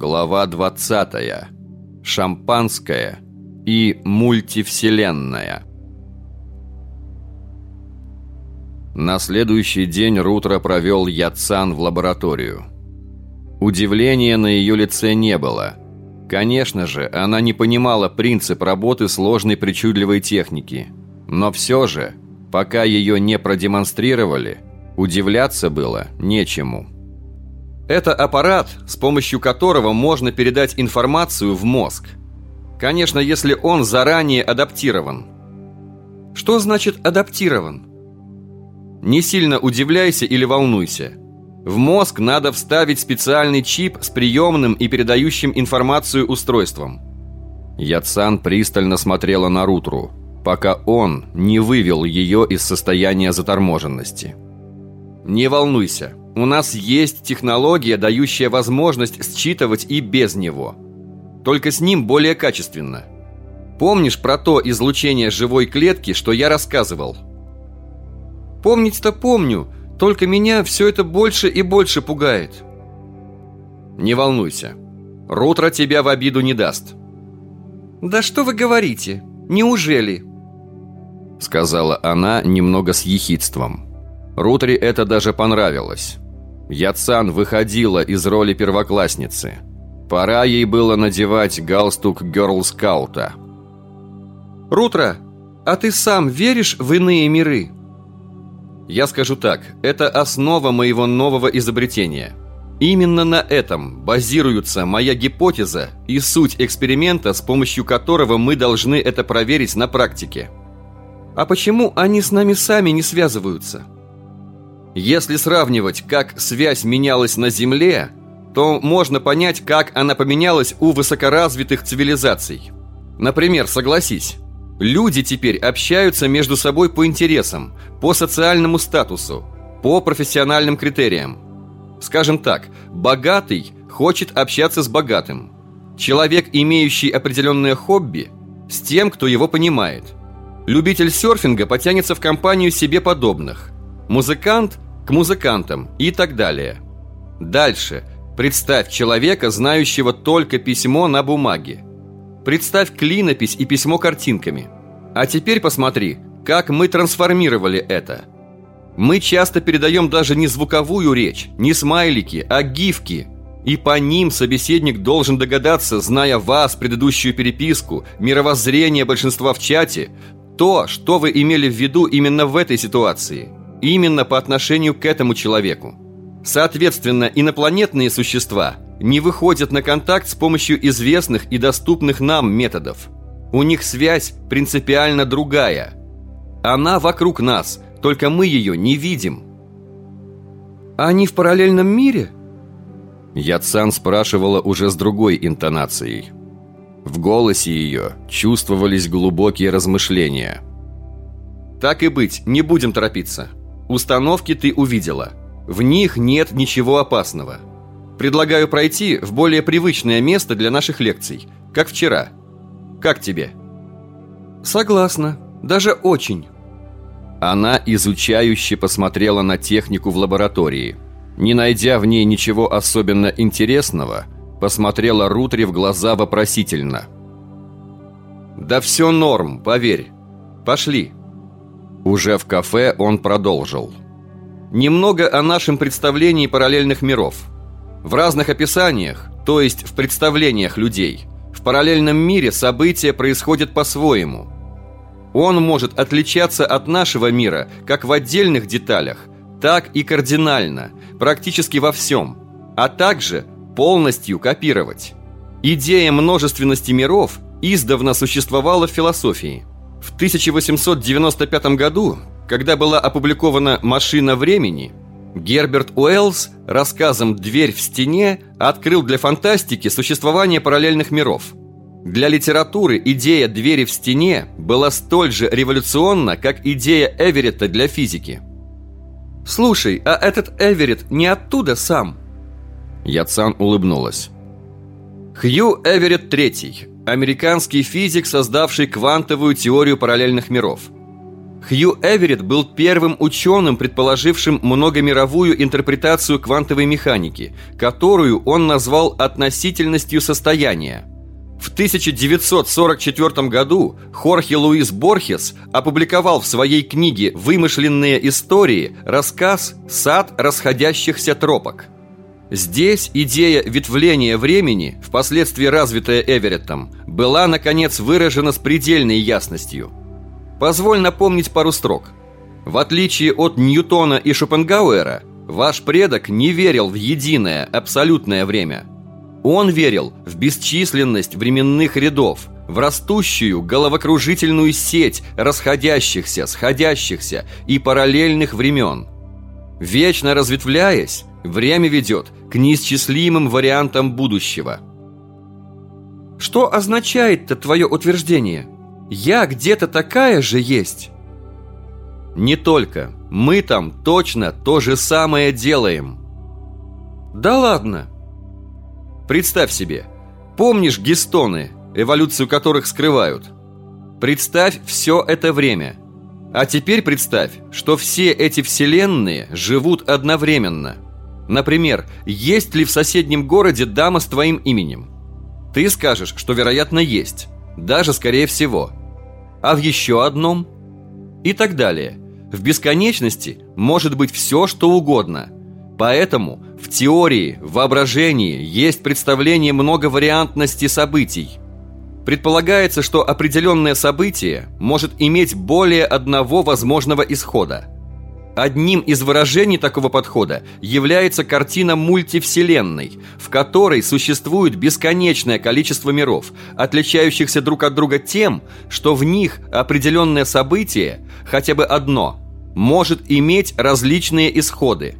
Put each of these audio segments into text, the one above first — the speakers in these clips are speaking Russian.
Глава 20. Шампанское и мультивселенная. На следующий день Рутро провел Яцан в лабораторию. Удивления на ее лице не было. Конечно же, она не понимала принцип работы сложной причудливой техники. Но все же, пока ее не продемонстрировали, удивляться было нечему. Это аппарат, с помощью которого можно передать информацию в мозг. Конечно, если он заранее адаптирован. Что значит адаптирован? Не сильно удивляйся или волнуйся. В мозг надо вставить специальный чип с приемным и передающим информацию устройством. Яцан пристально смотрела на Рутру, пока он не вывел ее из состояния заторможенности. «Не волнуйся, у нас есть технология, дающая возможность считывать и без него. Только с ним более качественно. Помнишь про то излучение живой клетки, что я рассказывал? Помнить-то помню, только меня все это больше и больше пугает. Не волнуйся. Рутро тебя в обиду не даст. Да что вы говорите? Неужели? Сказала она немного с ехидством. Рутри это даже понравилось. Яцан выходила из роли первоклассницы. Пора ей было надевать галстук герл-скаута. «Рутро, а ты сам веришь в иные миры?» Я скажу так, это основа моего нового изобретения. Именно на этом базируется моя гипотеза и суть эксперимента, с помощью которого мы должны это проверить на практике. А почему они с нами сами не связываются? Если сравнивать, как связь менялась на Земле, то можно понять, как она поменялась у высокоразвитых цивилизаций. Например, согласись, люди теперь общаются между собой по интересам, по социальному статусу, по профессиональным критериям. Скажем так, богатый хочет общаться с богатым. Человек, имеющий определенное хобби, с тем, кто его понимает. Любитель серфинга потянется в компанию себе подобных. Музыкант к музыкантам и так далее. Дальше. Представь человека, знающего только письмо на бумаге. Представь клинопись и письмо картинками. А теперь посмотри, как мы трансформировали это. Мы часто передаем даже не звуковую речь, не смайлики, а гифки. И по ним собеседник должен догадаться, зная вас, предыдущую переписку, мировоззрение большинства в чате, то, что вы имели в виду именно в этой ситуации – Именно по отношению к этому человеку. Соответственно, инопланетные существа не выходят на контакт с помощью известных и доступных нам методов. У них связь принципиально другая. Она вокруг нас, только мы ее не видим. Они в параллельном мире? Яцан спрашивала уже с другой интонацией. В голосе ее чувствовались глубокие размышления. «Так и быть, не будем торопиться. Установки ты увидела. В них нет ничего опасного. Предлагаю пройти в более привычное место для наших лекций, как вчера. Как тебе? Согласна, даже очень. Она изучающе посмотрела на технику в лаборатории. Не найдя в ней ничего особенно интересного, посмотрела Рутри в глаза вопросительно. «Да все норм, поверь. Пошли». Уже в кафе он продолжил. Немного о нашем представлении параллельных миров. В разных описаниях, то есть в представлениях людей, в параллельном мире события происходят по-своему. Он может отличаться от нашего мира как в отдельных деталях, так и кардинально, практически во всем, а также полностью копировать. Идея множественности миров издавна существовала в философии – в 1895 году, когда была опубликована «Машина времени», Герберт Уэллс рассказом «Дверь в стене» открыл для фантастики существование параллельных миров. Для литературы идея «двери в стене» была столь же революционна, как идея Эверетта для физики. «Слушай, а этот Эверетт не оттуда сам?» Яцан улыбнулась. Хью Эверетт III, американский физик, создавший квантовую теорию параллельных миров. Хью Эверетт был первым ученым, предположившим многомировую интерпретацию квантовой механики, которую он назвал относительностью состояния. В 1944 году Хорхе Луис Борхес опубликовал в своей книге «Вымышленные истории» рассказ «Сад расходящихся тропок». Здесь идея ветвления времени, впоследствии развитая Эвереттом, была, наконец, выражена с предельной ясностью. Позволь напомнить пару строк. В отличие от Ньютона и Шопенгауэра, ваш предок не верил в единое, абсолютное время. Он верил в бесчисленность временных рядов, в растущую головокружительную сеть расходящихся, сходящихся и параллельных времен. Вечно разветвляясь, время ведет к неисчислимым вариантам будущего. Что означает-то твое утверждение? Я где-то такая же есть. Не только. Мы там точно то же самое делаем. Да ладно. Представь себе. Помнишь гистоны, эволюцию которых скрывают? Представь все это время. А теперь представь, что все эти вселенные живут одновременно – Например, есть ли в соседнем городе дама с твоим именем? Ты скажешь, что, вероятно, есть. Даже скорее всего. А в еще одном? И так далее. В бесконечности может быть все, что угодно. Поэтому в теории, в воображении есть представление многовариантности событий. Предполагается, что определенное событие может иметь более одного возможного исхода – Одним из выражений такого подхода является картина мультивселенной, в которой существует бесконечное количество миров, отличающихся друг от друга тем, что в них определенное событие, хотя бы одно, может иметь различные исходы.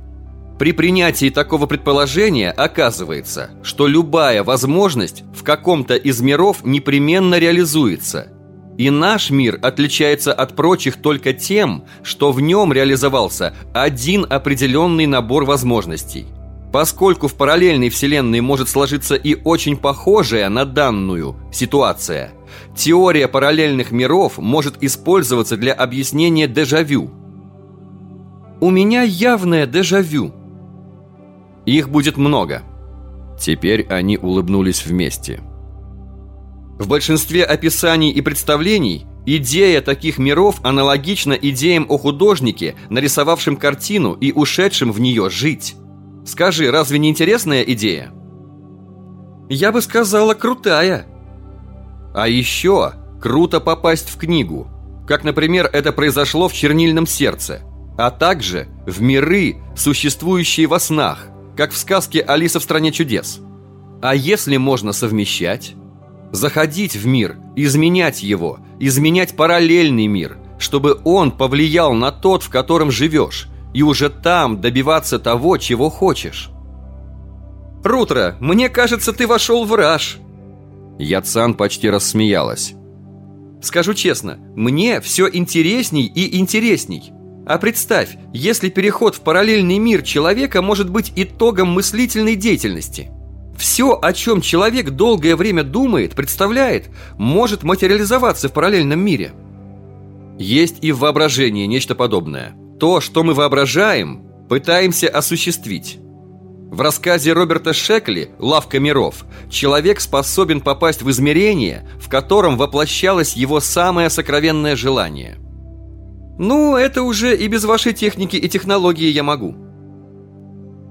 При принятии такого предположения оказывается, что любая возможность в каком-то из миров непременно реализуется – и наш мир отличается от прочих только тем, что в нем реализовался один определенный набор возможностей. Поскольку в параллельной вселенной может сложиться и очень похожая на данную ситуация, теория параллельных миров может использоваться для объяснения дежавю. У меня явное дежавю. Их будет много. Теперь они улыбнулись вместе. В большинстве описаний и представлений идея таких миров аналогична идеям о художнике, нарисовавшем картину и ушедшем в нее жить. Скажи, разве не интересная идея? Я бы сказала, крутая. А еще круто попасть в книгу, как, например, это произошло в «Чернильном сердце», а также в миры, существующие во снах, как в сказке «Алиса в стране чудес». А если можно совмещать? Заходить в мир, изменять его, изменять параллельный мир, чтобы он повлиял на тот, в котором живешь, и уже там добиваться того, чего хочешь. «Рутро, мне кажется, ты вошел в раж!» Яцан почти рассмеялась. «Скажу честно, мне все интересней и интересней. А представь, если переход в параллельный мир человека может быть итогом мыслительной деятельности – все, о чем человек долгое время думает, представляет, может материализоваться в параллельном мире. Есть и в воображении нечто подобное. То, что мы воображаем, пытаемся осуществить. В рассказе Роберта Шекли «Лавка миров» человек способен попасть в измерение, в котором воплощалось его самое сокровенное желание. Ну, это уже и без вашей техники и технологии я могу.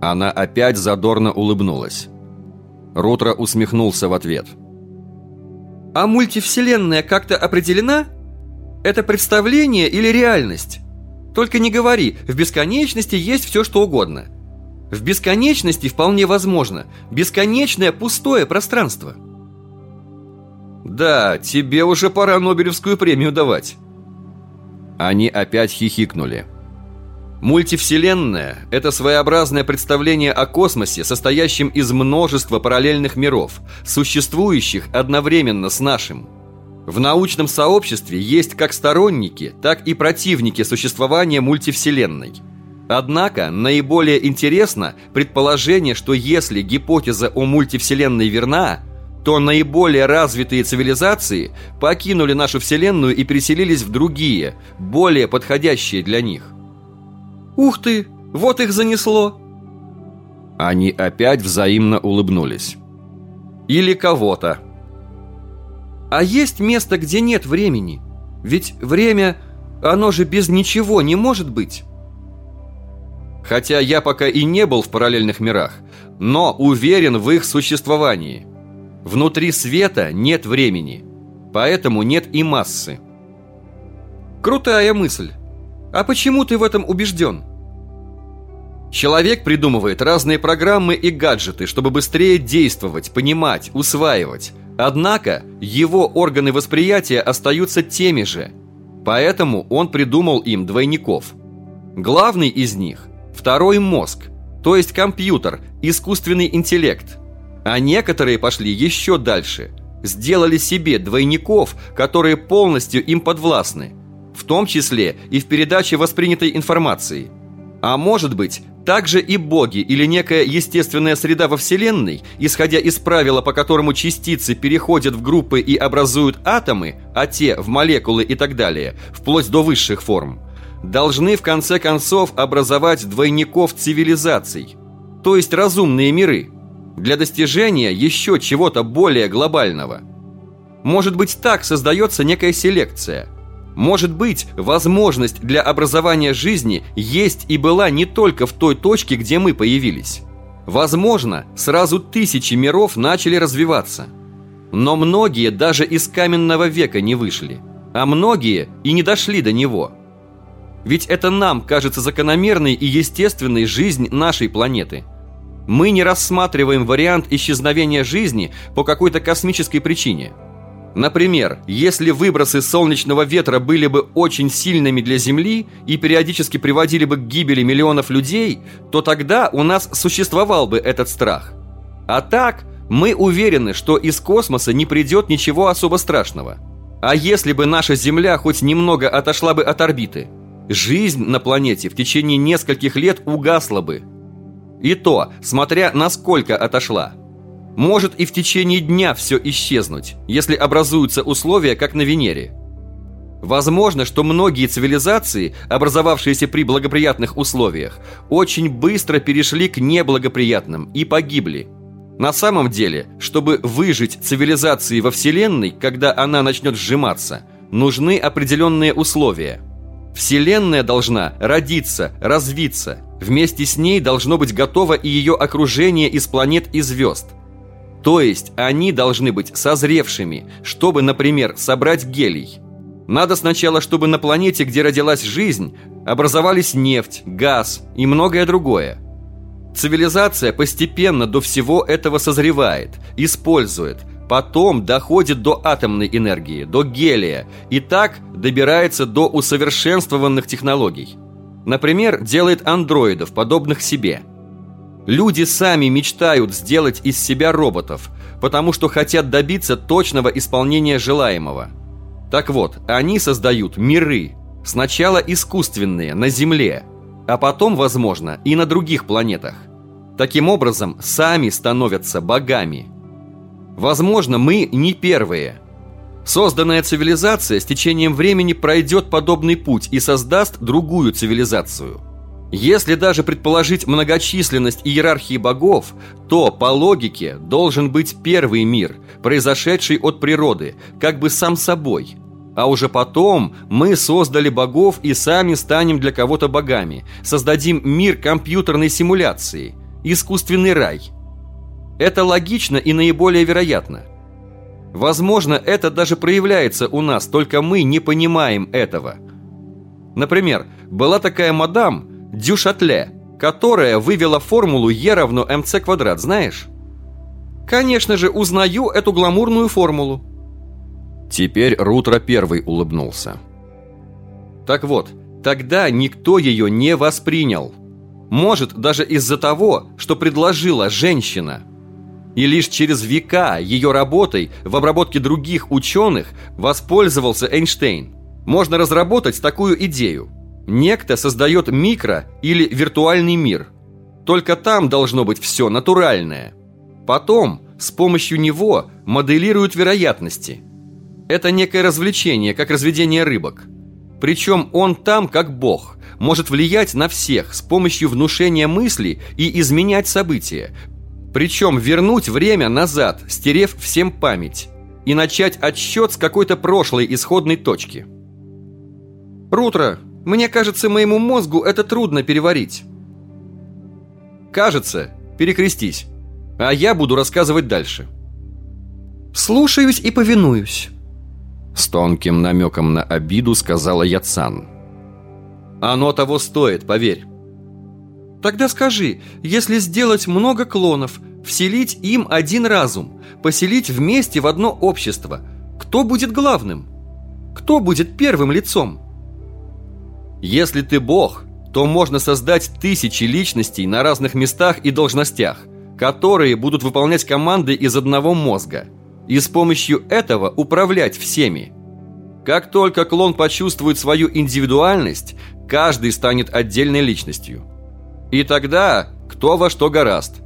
Она опять задорно улыбнулась. Рутро усмехнулся в ответ. «А мультивселенная как-то определена? Это представление или реальность? Только не говори, в бесконечности есть все что угодно. В бесконечности вполне возможно бесконечное пустое пространство». «Да, тебе уже пора Нобелевскую премию давать». Они опять хихикнули. Мультивселенная – это своеобразное представление о космосе, состоящем из множества параллельных миров, существующих одновременно с нашим. В научном сообществе есть как сторонники, так и противники существования мультивселенной. Однако наиболее интересно предположение, что если гипотеза о мультивселенной верна, то наиболее развитые цивилизации покинули нашу Вселенную и переселились в другие, более подходящие для них. «Ух ты! Вот их занесло!» Они опять взаимно улыбнулись. «Или кого-то!» «А есть место, где нет времени? Ведь время, оно же без ничего не может быть!» Хотя я пока и не был в параллельных мирах, но уверен в их существовании – Внутри света нет времени, поэтому нет и массы. Крутая мысль. А почему ты в этом убежден? Человек придумывает разные программы и гаджеты, чтобы быстрее действовать, понимать, усваивать. Однако его органы восприятия остаются теми же. Поэтому он придумал им двойников. Главный из них – второй мозг, то есть компьютер, искусственный интеллект – а некоторые пошли еще дальше. Сделали себе двойников, которые полностью им подвластны. В том числе и в передаче воспринятой информации. А может быть, также и боги или некая естественная среда во Вселенной, исходя из правила, по которому частицы переходят в группы и образуют атомы, а те в молекулы и так далее, вплоть до высших форм, должны в конце концов образовать двойников цивилизаций, то есть разумные миры – для достижения еще чего-то более глобального. Может быть, так создается некая селекция. Может быть, возможность для образования жизни есть и была не только в той точке, где мы появились. Возможно, сразу тысячи миров начали развиваться. Но многие даже из каменного века не вышли, а многие и не дошли до него. Ведь это нам кажется закономерной и естественной жизнь нашей планеты – мы не рассматриваем вариант исчезновения жизни по какой-то космической причине. Например, если выбросы солнечного ветра были бы очень сильными для Земли и периодически приводили бы к гибели миллионов людей, то тогда у нас существовал бы этот страх. А так, мы уверены, что из космоса не придет ничего особо страшного. А если бы наша Земля хоть немного отошла бы от орбиты, жизнь на планете в течение нескольких лет угасла бы – и то, смотря насколько отошла. Может и в течение дня все исчезнуть, если образуются условия, как на Венере. Возможно, что многие цивилизации, образовавшиеся при благоприятных условиях, очень быстро перешли к неблагоприятным и погибли. На самом деле, чтобы выжить цивилизации во Вселенной, когда она начнет сжиматься, нужны определенные условия. Вселенная должна родиться, развиться, Вместе с ней должно быть готово и ее окружение из планет и звезд. То есть они должны быть созревшими, чтобы, например, собрать гелий. Надо сначала, чтобы на планете, где родилась жизнь, образовались нефть, газ и многое другое. Цивилизация постепенно до всего этого созревает, использует, потом доходит до атомной энергии, до гелия, и так добирается до усовершенствованных технологий. Например, делает андроидов, подобных себе. Люди сами мечтают сделать из себя роботов, потому что хотят добиться точного исполнения желаемого. Так вот, они создают миры, сначала искусственные, на Земле, а потом, возможно, и на других планетах. Таким образом, сами становятся богами. Возможно, мы не первые – Созданная цивилизация с течением времени пройдет подобный путь и создаст другую цивилизацию. Если даже предположить многочисленность иерархии богов, то, по логике, должен быть первый мир, произошедший от природы, как бы сам собой. А уже потом мы создали богов и сами станем для кого-то богами, создадим мир компьютерной симуляции, искусственный рай. Это логично и наиболее вероятно – Возможно, это даже проявляется у нас, только мы не понимаем этого. Например, была такая мадам Дюшатле, которая вывела формулу Е равно МЦ квадрат, знаешь? Конечно же, узнаю эту гламурную формулу. Теперь Рутро первый улыбнулся. Так вот, тогда никто ее не воспринял. Может, даже из-за того, что предложила женщина – и лишь через века ее работой в обработке других ученых воспользовался Эйнштейн. Можно разработать такую идею. Некто создает микро- или виртуальный мир. Только там должно быть все натуральное. Потом с помощью него моделируют вероятности. Это некое развлечение, как разведение рыбок. Причем он там, как бог, может влиять на всех с помощью внушения мыслей и изменять события. Причем вернуть время назад, стерев всем память. И начать отсчет с какой-то прошлой исходной точки. Рутро, мне кажется, моему мозгу это трудно переварить. Кажется, перекрестись. А я буду рассказывать дальше. Слушаюсь и повинуюсь. С тонким намеком на обиду сказала Яцан. Оно того стоит, поверь. Тогда скажи, если сделать много клонов, вселить им один разум, поселить вместе в одно общество, кто будет главным? Кто будет первым лицом? Если ты бог, то можно создать тысячи личностей на разных местах и должностях, которые будут выполнять команды из одного мозга, и с помощью этого управлять всеми. Как только клон почувствует свою индивидуальность, каждый станет отдельной личностью. И тогда кто во что гораст.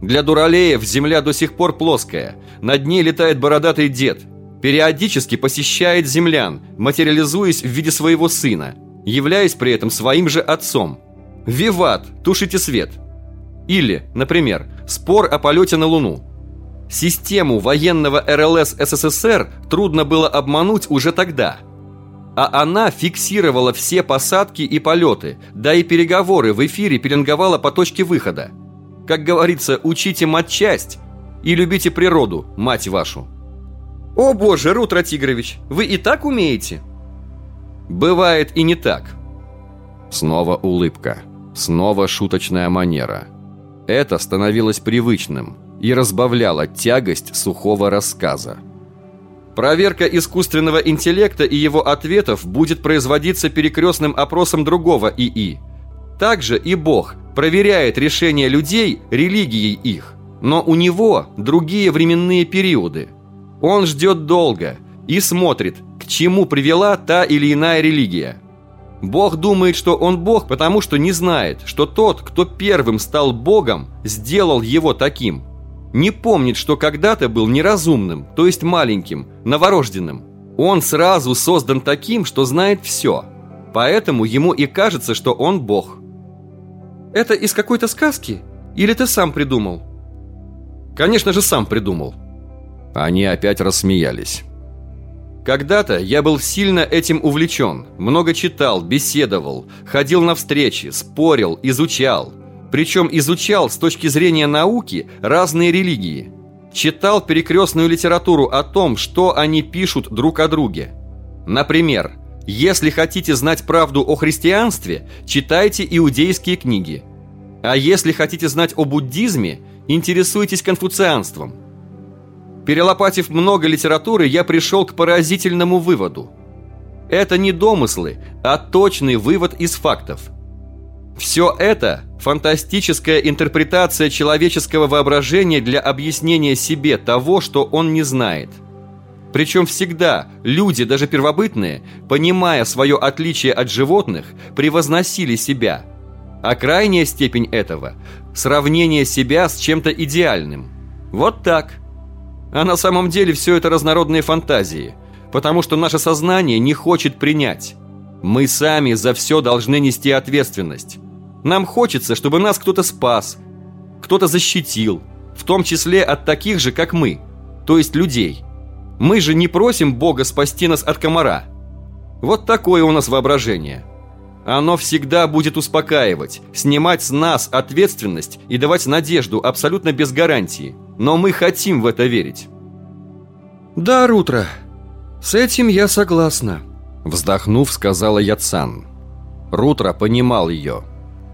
Для дуралеев земля до сих пор плоская, над ней летает бородатый дед, периодически посещает землян, материализуясь в виде своего сына – являясь при этом своим же отцом. «Виват! Тушите свет!» Или, например, спор о полете на Луну. Систему военного РЛС СССР трудно было обмануть уже тогда. А она фиксировала все посадки и полеты, да и переговоры в эфире пеленговала по точке выхода. Как говорится, учите матчасть и любите природу, мать вашу. О боже, Рутро Тигрович, вы и так умеете? Бывает и не так. Снова улыбка. Снова шуточная манера. Это становилось привычным и разбавляло тягость сухого рассказа. Проверка искусственного интеллекта и его ответов будет производиться перекрестным опросом другого ИИ. Также и Бог проверяет решения людей религией их, но у него другие временные периоды. Он ждет долго и смотрит, чему привела та или иная религия. Бог думает, что он Бог, потому что не знает, что тот, кто первым стал Богом, сделал его таким. Не помнит, что когда-то был неразумным, то есть маленьким, новорожденным. Он сразу создан таким, что знает все. Поэтому ему и кажется, что он Бог. Это из какой-то сказки? Или ты сам придумал? Конечно же, сам придумал. Они опять рассмеялись. Когда-то я был сильно этим увлечен, много читал, беседовал, ходил на встречи, спорил, изучал. Причем изучал с точки зрения науки разные религии. Читал перекрестную литературу о том, что они пишут друг о друге. Например, если хотите знать правду о христианстве, читайте иудейские книги. А если хотите знать о буддизме, интересуйтесь конфуцианством – Перелопатив много литературы, я пришел к поразительному выводу. Это не домыслы, а точный вывод из фактов. Все это – фантастическая интерпретация человеческого воображения для объяснения себе того, что он не знает. Причем всегда люди, даже первобытные, понимая свое отличие от животных, превозносили себя. А крайняя степень этого – сравнение себя с чем-то идеальным. Вот так – а на самом деле все это разнородные фантазии, потому что наше сознание не хочет принять. Мы сами за все должны нести ответственность. Нам хочется, чтобы нас кто-то спас, кто-то защитил, в том числе от таких же, как мы, то есть людей. Мы же не просим Бога спасти нас от комара. Вот такое у нас воображение. Оно всегда будет успокаивать, снимать с нас ответственность и давать надежду абсолютно без гарантии – но мы хотим в это верить. Да, Рутро, с этим я согласна. Вздохнув, сказала Яцан. Рутро понимал ее.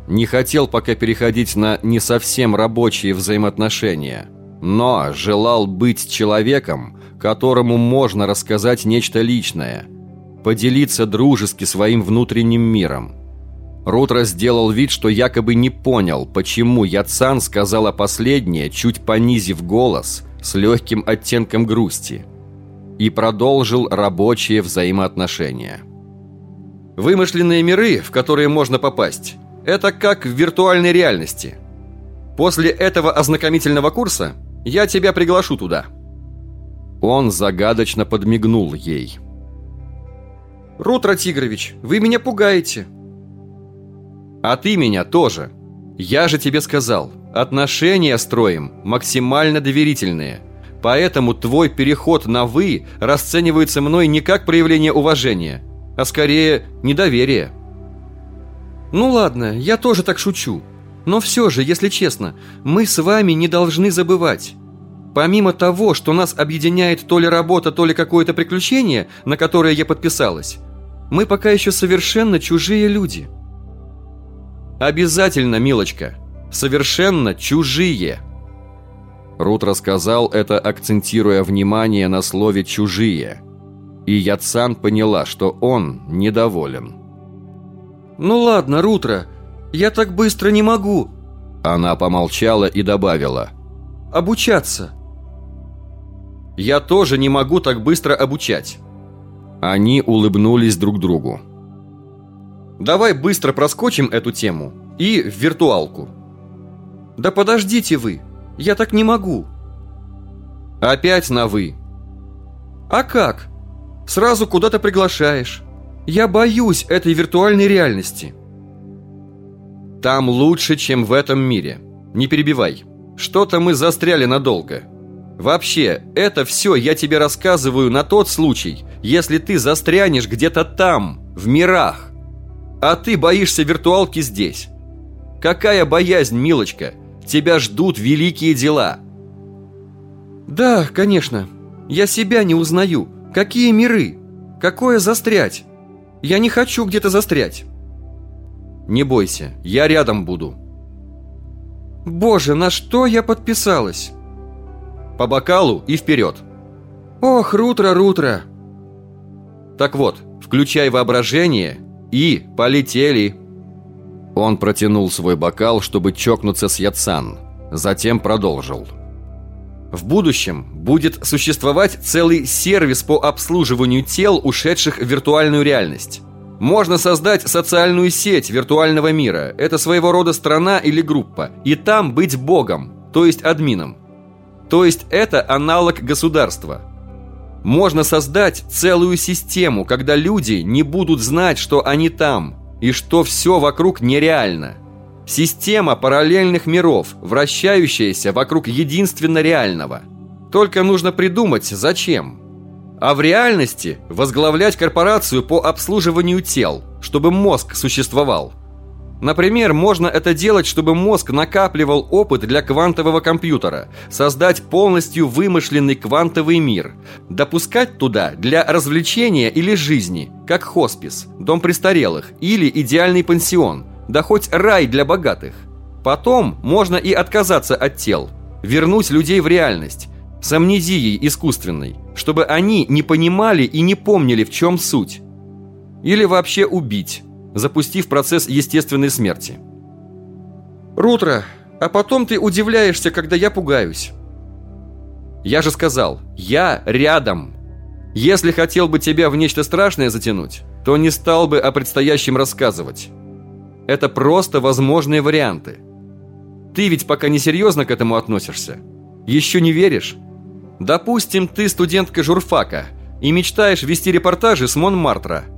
Не хотел пока переходить на не совсем рабочие взаимоотношения, но желал быть человеком, которому можно рассказать нечто личное, поделиться дружески своим внутренним миром. Рутро сделал вид, что якобы не понял, почему Яцан сказала последнее, чуть понизив голос, с легким оттенком грусти. И продолжил рабочие взаимоотношения. Вымышленные миры, в которые можно попасть, это как в виртуальной реальности. После этого ознакомительного курса Я тебя приглашу туда». Он загадочно подмигнул ей. «Рутро Тигрович, вы меня пугаете». «А ты меня тоже. Я же тебе сказал, отношения строим максимально доверительные. Поэтому твой переход на «вы» расценивается мной не как проявление уважения, а скорее недоверие». «Ну ладно, я тоже так шучу. Но все же, если честно, мы с вами не должны забывать. Помимо того, что нас объединяет то ли работа, то ли какое-то приключение, на которое я подписалась, мы пока еще совершенно чужие люди. Обязательно, милочка. Совершенно чужие. Рут рассказал это, акцентируя внимание на слове «чужие». И Яцан поняла, что он недоволен. «Ну ладно, Рутро, я так быстро не могу!» Она помолчала и добавила. «Обучаться!» Я тоже не могу так быстро обучать. Они улыбнулись друг другу. Давай быстро проскочим эту тему и в виртуалку. Да подождите вы, я так не могу. Опять на «вы». А как? Сразу куда-то приглашаешь. Я боюсь этой виртуальной реальности. Там лучше, чем в этом мире. Не перебивай. Что-то мы застряли надолго. Вообще, это все я тебе рассказываю на тот случай, если ты застрянешь где-то там, в мирах. А ты боишься виртуалки здесь. Какая боязнь, милочка? Тебя ждут великие дела. Да, конечно. Я себя не узнаю. Какие миры? Какое застрять? Я не хочу где-то застрять. Не бойся, я рядом буду. Боже, на что я подписалась? По бокалу и вперед. Ох, Рутро, Рутро. Так вот, включай воображение и полетели. Он протянул свой бокал, чтобы чокнуться с Яцан. Затем продолжил. В будущем будет существовать целый сервис по обслуживанию тел, ушедших в виртуальную реальность. Можно создать социальную сеть виртуального мира. Это своего рода страна или группа. И там быть богом, то есть админом. То есть это аналог государства. Можно создать целую систему, когда люди не будут знать, что они там, и что все вокруг нереально. Система параллельных миров, вращающаяся вокруг единственно реального. Только нужно придумать, зачем. А в реальности возглавлять корпорацию по обслуживанию тел, чтобы мозг существовал – Например, можно это делать, чтобы мозг накапливал опыт для квантового компьютера, создать полностью вымышленный квантовый мир, допускать туда для развлечения или жизни, как хоспис, дом престарелых или идеальный пансион, да хоть рай для богатых. Потом можно и отказаться от тел, вернуть людей в реальность, с амнезией искусственной, чтобы они не понимали и не помнили, в чем суть. Или вообще убить запустив процесс естественной смерти. «Рутро, а потом ты удивляешься, когда я пугаюсь». «Я же сказал, я рядом. Если хотел бы тебя в нечто страшное затянуть, то не стал бы о предстоящем рассказывать. Это просто возможные варианты. Ты ведь пока не серьезно к этому относишься. Еще не веришь? Допустим, ты студентка журфака и мечтаешь вести репортажи с Монмартра –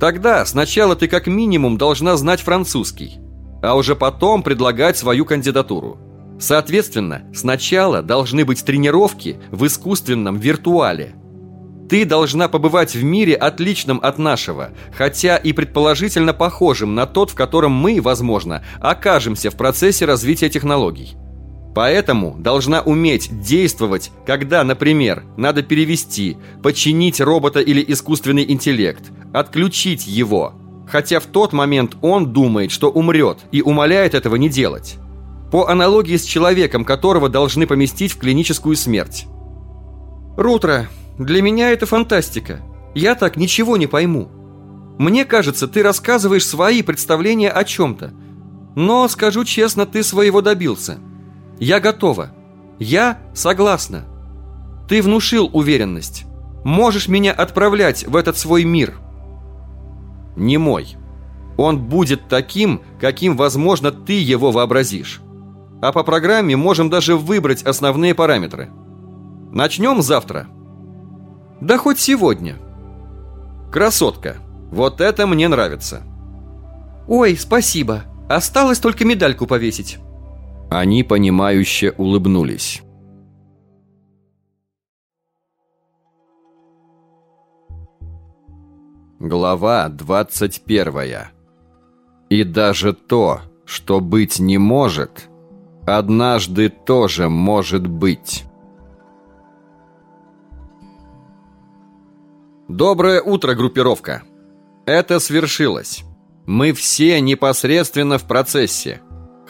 Тогда сначала ты как минимум должна знать французский, а уже потом предлагать свою кандидатуру. Соответственно, сначала должны быть тренировки в искусственном виртуале. Ты должна побывать в мире отличном от нашего, хотя и предположительно похожим на тот, в котором мы, возможно, окажемся в процессе развития технологий. Поэтому должна уметь действовать, когда, например, надо перевести, починить робота или искусственный интеллект, отключить его, хотя в тот момент он думает, что умрет и умоляет этого не делать. По аналогии с человеком, которого должны поместить в клиническую смерть. Рутро, для меня это фантастика. Я так ничего не пойму. Мне кажется, ты рассказываешь свои представления о чем-то. Но, скажу честно, ты своего добился – я готова. Я согласна. Ты внушил уверенность. Можешь меня отправлять в этот свой мир. Не мой. Он будет таким, каким, возможно, ты его вообразишь. А по программе можем даже выбрать основные параметры. Начнем завтра. Да хоть сегодня. Красотка. Вот это мне нравится. Ой, спасибо. Осталось только медальку повесить. Они, понимающе улыбнулись. Глава 21 И даже то, что быть не может, однажды тоже может быть. Доброе утро, группировка. Это свершилось. Мы все непосредственно в процессе.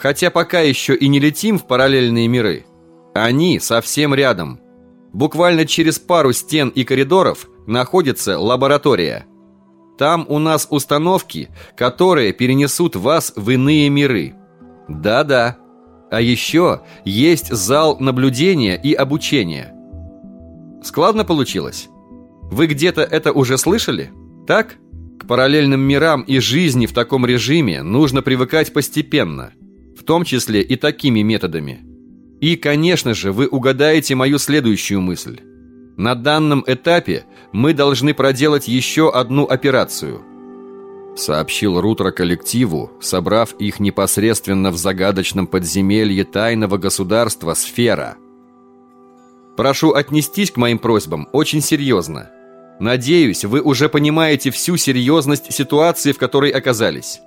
Хотя пока еще и не летим в параллельные миры. Они совсем рядом. Буквально через пару стен и коридоров находится лаборатория. Там у нас установки, которые перенесут вас в иные миры. Да-да. А еще есть зал наблюдения и обучения. Складно получилось? Вы где-то это уже слышали? Так? К параллельным мирам и жизни в таком режиме нужно привыкать постепенно, в том числе и такими методами. И, конечно же, вы угадаете мою следующую мысль. На данном этапе мы должны проделать еще одну операцию – сообщил Рутро коллективу, собрав их непосредственно в загадочном подземелье тайного государства Сфера. Прошу отнестись к моим просьбам очень серьезно. Надеюсь, вы уже понимаете всю серьезность ситуации, в которой оказались.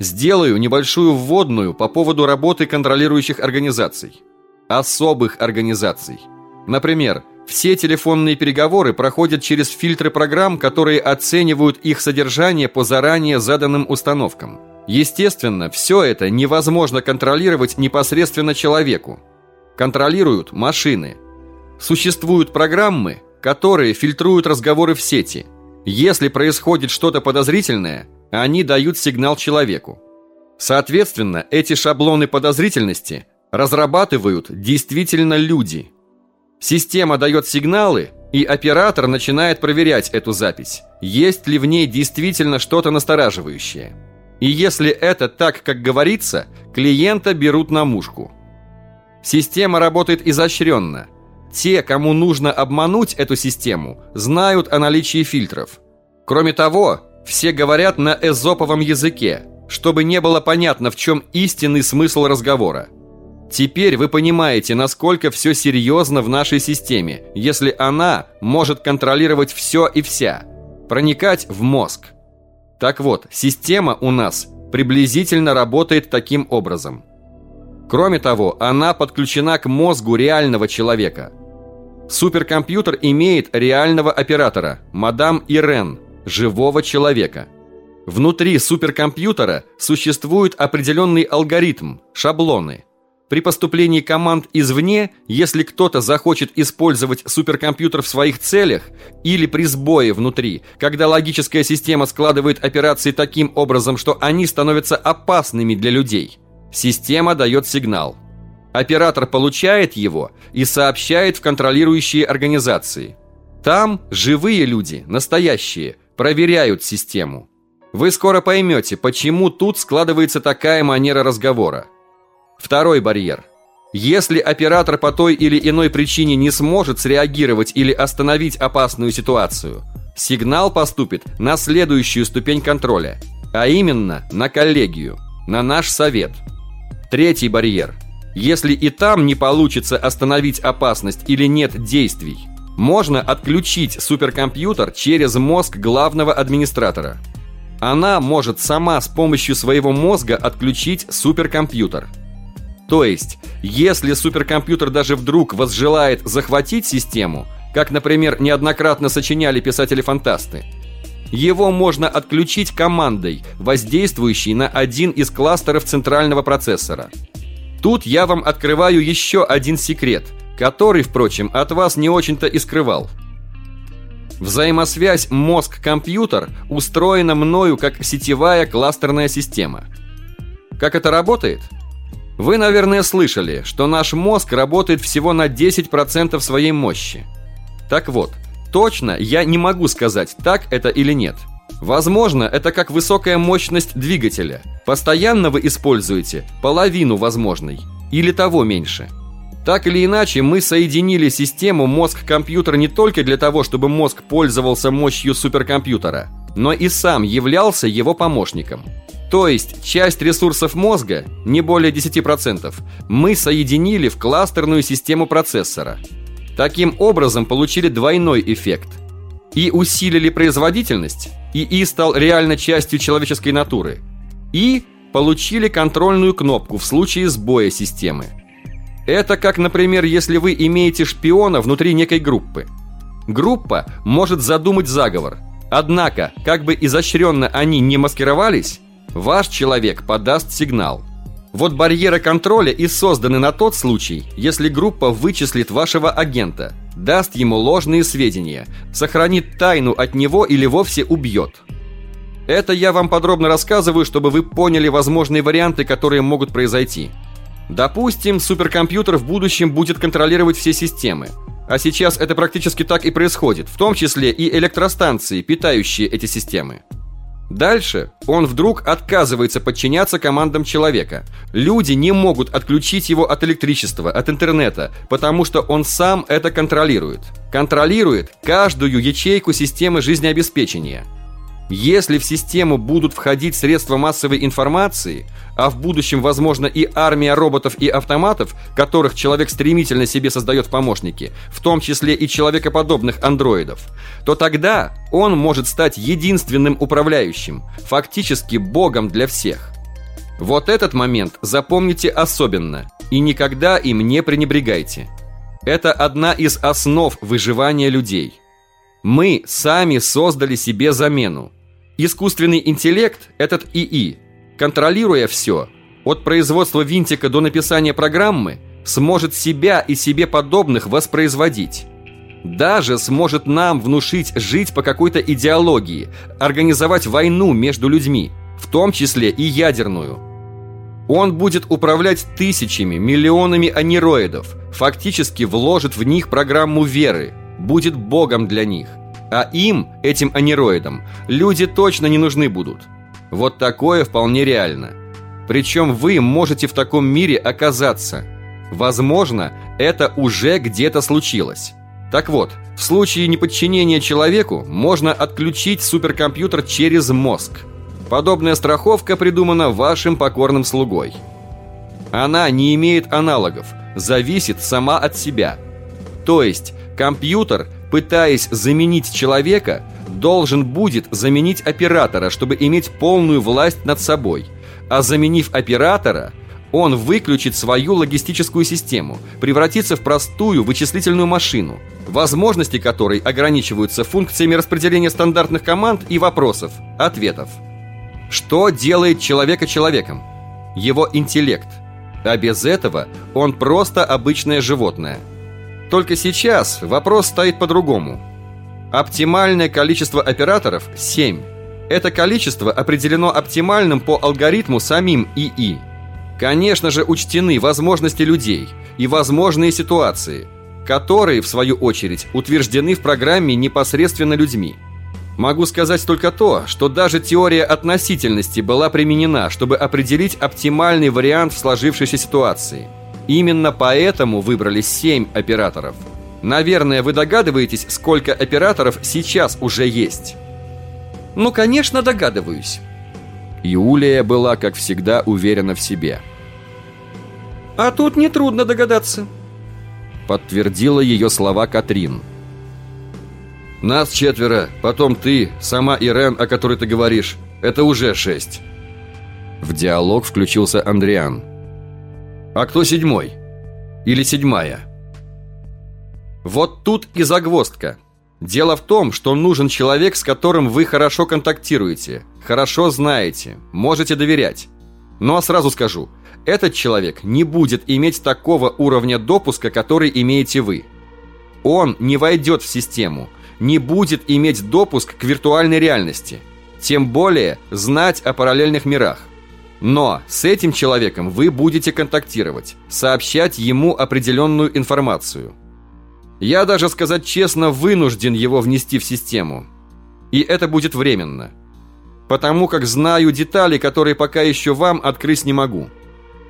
Сделаю небольшую вводную по поводу работы контролирующих организаций. Особых организаций. Например, все телефонные переговоры проходят через фильтры программ, которые оценивают их содержание по заранее заданным установкам. Естественно, все это невозможно контролировать непосредственно человеку. Контролируют машины. Существуют программы, которые фильтруют разговоры в сети. Если происходит что-то подозрительное, они дают сигнал человеку. Соответственно, эти шаблоны подозрительности разрабатывают действительно люди. Система дает сигналы, и оператор начинает проверять эту запись, есть ли в ней действительно что-то настораживающее. И если это так, как говорится, клиента берут на мушку. Система работает изощренно – те, кому нужно обмануть эту систему, знают о наличии фильтров. Кроме того, все говорят на эзоповом языке, чтобы не было понятно, в чем истинный смысл разговора. Теперь вы понимаете, насколько все серьезно в нашей системе, если она может контролировать все и вся, проникать в мозг. Так вот, система у нас приблизительно работает таким образом. Кроме того, она подключена к мозгу реального человека – Суперкомпьютер имеет реального оператора, мадам Ирен, живого человека. Внутри суперкомпьютера существует определенный алгоритм, шаблоны. При поступлении команд извне, если кто-то захочет использовать суперкомпьютер в своих целях, или при сбое внутри, когда логическая система складывает операции таким образом, что они становятся опасными для людей, система дает сигнал – Оператор получает его и сообщает в контролирующие организации. Там живые люди, настоящие, проверяют систему. Вы скоро поймете, почему тут складывается такая манера разговора. Второй барьер. Если оператор по той или иной причине не сможет среагировать или остановить опасную ситуацию, сигнал поступит на следующую ступень контроля, а именно на коллегию, на наш совет. Третий барьер – если и там не получится остановить опасность или нет действий, можно отключить суперкомпьютер через мозг главного администратора. Она может сама с помощью своего мозга отключить суперкомпьютер. То есть, если суперкомпьютер даже вдруг возжелает захватить систему, как, например, неоднократно сочиняли писатели-фантасты, его можно отключить командой, воздействующей на один из кластеров центрального процессора – Тут я вам открываю еще один секрет, который, впрочем, от вас не очень-то и скрывал. Взаимосвязь мозг-компьютер устроена мною как сетевая кластерная система. Как это работает? Вы, наверное, слышали, что наш мозг работает всего на 10% своей мощи. Так вот, точно я не могу сказать, так это или нет – Возможно, это как высокая мощность двигателя. Постоянно вы используете половину возможной. или того меньше. Так или иначе, мы соединили систему мозг-компьютер не только для того, чтобы мозг пользовался мощью суперкомпьютера, но и сам являлся его помощником. То есть часть ресурсов мозга, не более 10%, мы соединили в кластерную систему процессора. Таким образом получили двойной эффект. И усилили производительность, и И стал реально частью человеческой натуры. И получили контрольную кнопку в случае сбоя системы. Это как, например, если вы имеете шпиона внутри некой группы. Группа может задумать заговор. Однако, как бы изощренно они не маскировались, ваш человек подаст сигнал. Вот барьеры контроля и созданы на тот случай, если группа вычислит вашего агента, даст ему ложные сведения, сохранит тайну от него или вовсе убьет. Это я вам подробно рассказываю, чтобы вы поняли возможные варианты, которые могут произойти. Допустим, суперкомпьютер в будущем будет контролировать все системы. А сейчас это практически так и происходит, в том числе и электростанции, питающие эти системы. Дальше он вдруг отказывается подчиняться командам человека. Люди не могут отключить его от электричества, от интернета, потому что он сам это контролирует. Контролирует каждую ячейку системы жизнеобеспечения – если в систему будут входить средства массовой информации, а в будущем, возможно, и армия роботов и автоматов, которых человек стремительно себе создает помощники, в том числе и человекоподобных андроидов, то тогда он может стать единственным управляющим, фактически богом для всех. Вот этот момент запомните особенно и никогда им не пренебрегайте. Это одна из основ выживания людей. Мы сами создали себе замену – Искусственный интеллект, этот ИИ, контролируя все, от производства винтика до написания программы, сможет себя и себе подобных воспроизводить. Даже сможет нам внушить жить по какой-то идеологии, организовать войну между людьми, в том числе и ядерную. Он будет управлять тысячами, миллионами анероидов, фактически вложит в них программу веры, будет богом для них – а им, этим анероидам, люди точно не нужны будут. Вот такое вполне реально. Причем вы можете в таком мире оказаться. Возможно, это уже где-то случилось. Так вот, в случае неподчинения человеку можно отключить суперкомпьютер через мозг. Подобная страховка придумана вашим покорным слугой. Она не имеет аналогов, зависит сама от себя. То есть, компьютер – пытаясь заменить человека, должен будет заменить оператора, чтобы иметь полную власть над собой. А заменив оператора, он выключит свою логистическую систему, превратится в простую вычислительную машину, возможности которой ограничиваются функциями распределения стандартных команд и вопросов, ответов. Что делает человека человеком? Его интеллект. А без этого он просто обычное животное – только сейчас вопрос стоит по-другому. Оптимальное количество операторов – 7. Это количество определено оптимальным по алгоритму самим ИИ. Конечно же, учтены возможности людей и возможные ситуации, которые, в свою очередь, утверждены в программе непосредственно людьми. Могу сказать только то, что даже теория относительности была применена, чтобы определить оптимальный вариант в сложившейся ситуации – Именно поэтому выбрали 7 операторов. Наверное, вы догадываетесь, сколько операторов сейчас уже есть? Ну, конечно, догадываюсь. Юлия была, как всегда, уверена в себе. А тут нетрудно догадаться. Подтвердила ее слова Катрин. Нас четверо, потом ты, сама Ирен, о которой ты говоришь. Это уже шесть. В диалог включился Андриан. А кто седьмой? Или седьмая? Вот тут и загвоздка. Дело в том, что нужен человек, с которым вы хорошо контактируете, хорошо знаете, можете доверять. Ну а сразу скажу, этот человек не будет иметь такого уровня допуска, который имеете вы. Он не войдет в систему, не будет иметь допуск к виртуальной реальности, тем более знать о параллельных мирах. Но с этим человеком вы будете контактировать, сообщать ему определенную информацию. Я даже, сказать честно, вынужден его внести в систему. И это будет временно. Потому как знаю детали, которые пока еще вам открыть не могу.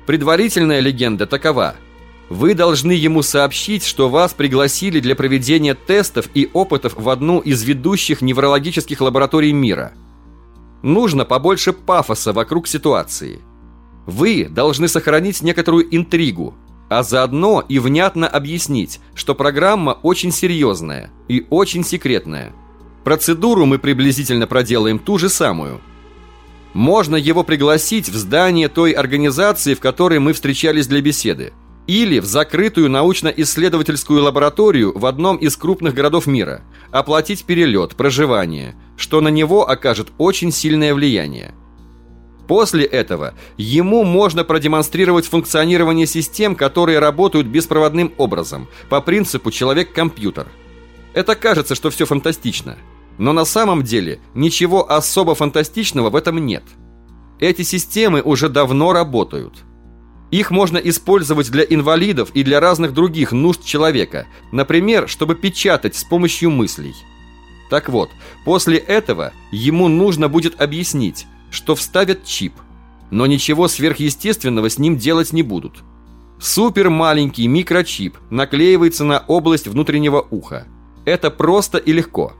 Предварительная легенда такова. Вы должны ему сообщить, что вас пригласили для проведения тестов и опытов в одну из ведущих неврологических лабораторий мира. Нужно побольше пафоса вокруг ситуации. Вы должны сохранить некоторую интригу, а заодно и внятно объяснить, что программа очень серьезная и очень секретная. Процедуру мы приблизительно проделаем ту же самую. Можно его пригласить в здание той организации, в которой мы встречались для беседы, или в закрытую научно-исследовательскую лабораторию в одном из крупных городов мира, оплатить перелет, проживание, что на него окажет очень сильное влияние. После этого ему можно продемонстрировать функционирование систем, которые работают беспроводным образом, по принципу человек-компьютер. Это кажется, что все фантастично. Но на самом деле ничего особо фантастичного в этом нет. Эти системы уже давно работают. Их можно использовать для инвалидов и для разных других нужд человека, например, чтобы печатать с помощью мыслей. Так вот, после этого ему нужно будет объяснить, что вставят чип, но ничего сверхъестественного с ним делать не будут. Супер маленький микрочип наклеивается на область внутреннего уха. Это просто и легко.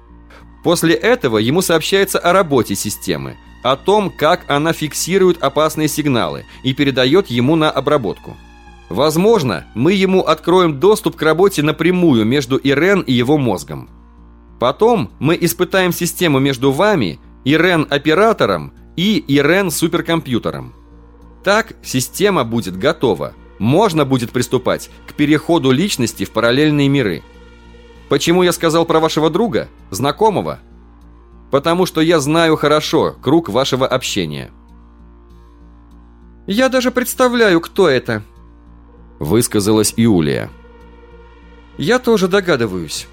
После этого ему сообщается о работе системы, о том, как она фиксирует опасные сигналы и передает ему на обработку. Возможно, мы ему откроем доступ к работе напрямую между Ирен и его мозгом. Потом мы испытаем систему между вами, Ирен-оператором и Ирен суперкомпьютером. Так система будет готова. Можно будет приступать к переходу личности в параллельные миры. Почему я сказал про вашего друга, знакомого? Потому что я знаю хорошо круг вашего общения. Я даже представляю, кто это, высказалась Юлия. Я тоже догадываюсь,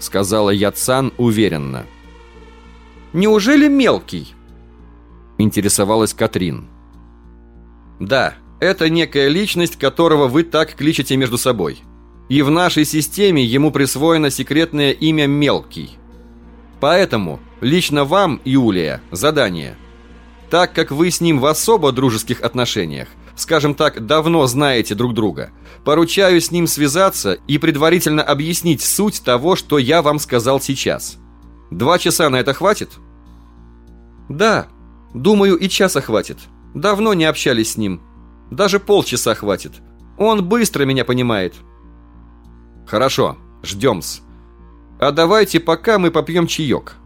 сказала Яцан уверенно. Неужели мелкий? Интересовалась Катрин. Да, это некая личность, которого вы так кличете между собой. И в нашей системе ему присвоено секретное имя Мелкий. Поэтому лично вам, Юлия, задание. Так как вы с ним в особо дружеских отношениях, скажем так, давно знаете друг друга, поручаю с ним связаться и предварительно объяснить суть того, что я вам сказал сейчас. Два часа на это хватит? Да, Думаю, и часа хватит. Давно не общались с ним. Даже полчаса хватит. Он быстро меня понимает. Хорошо, ждем-с. А давайте пока мы попьем чаек.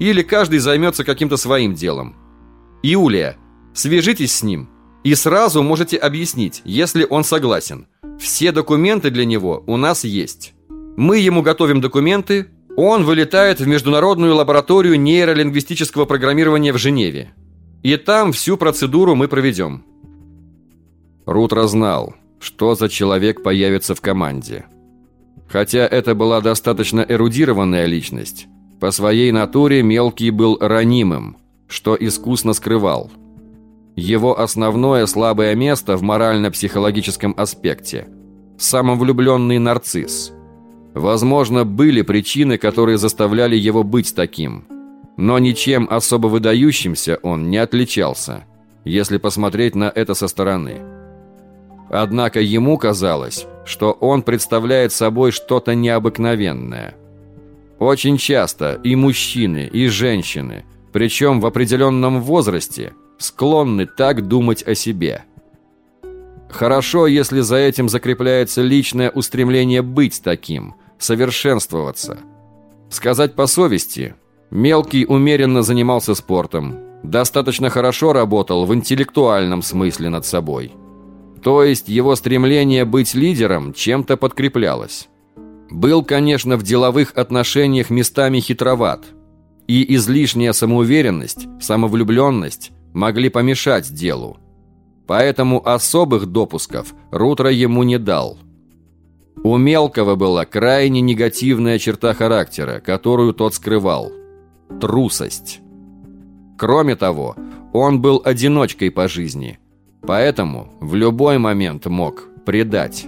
Или каждый займется каким-то своим делом. Иулия, свяжитесь с ним и сразу можете объяснить, если он согласен. Все документы для него у нас есть. Мы ему готовим документы, он вылетает в Международную лабораторию нейролингвистического программирования в Женеве. И там всю процедуру мы проведем. Рутро знал, что за человек появится в команде. Хотя это была достаточно эрудированная личность, по своей натуре Мелкий был ранимым, что искусно скрывал. Его основное слабое место в морально-психологическом аспекте – самовлюбленный нарцисс – Возможно, были причины, которые заставляли его быть таким. Но ничем особо выдающимся он не отличался, если посмотреть на это со стороны. Однако ему казалось, что он представляет собой что-то необыкновенное. Очень часто и мужчины, и женщины, причем в определенном возрасте, склонны так думать о себе. Хорошо, если за этим закрепляется личное устремление быть таким – совершенствоваться. Сказать по совести, мелкий умеренно занимался спортом, достаточно хорошо работал в интеллектуальном смысле над собой. То есть его стремление быть лидером чем-то подкреплялось. Был, конечно, в деловых отношениях местами хитроват, и излишняя самоуверенность, самовлюбленность могли помешать делу. Поэтому особых допусков Рутро ему не дал – у Мелкого была крайне негативная черта характера, которую тот скрывал – трусость. Кроме того, он был одиночкой по жизни, поэтому в любой момент мог предать.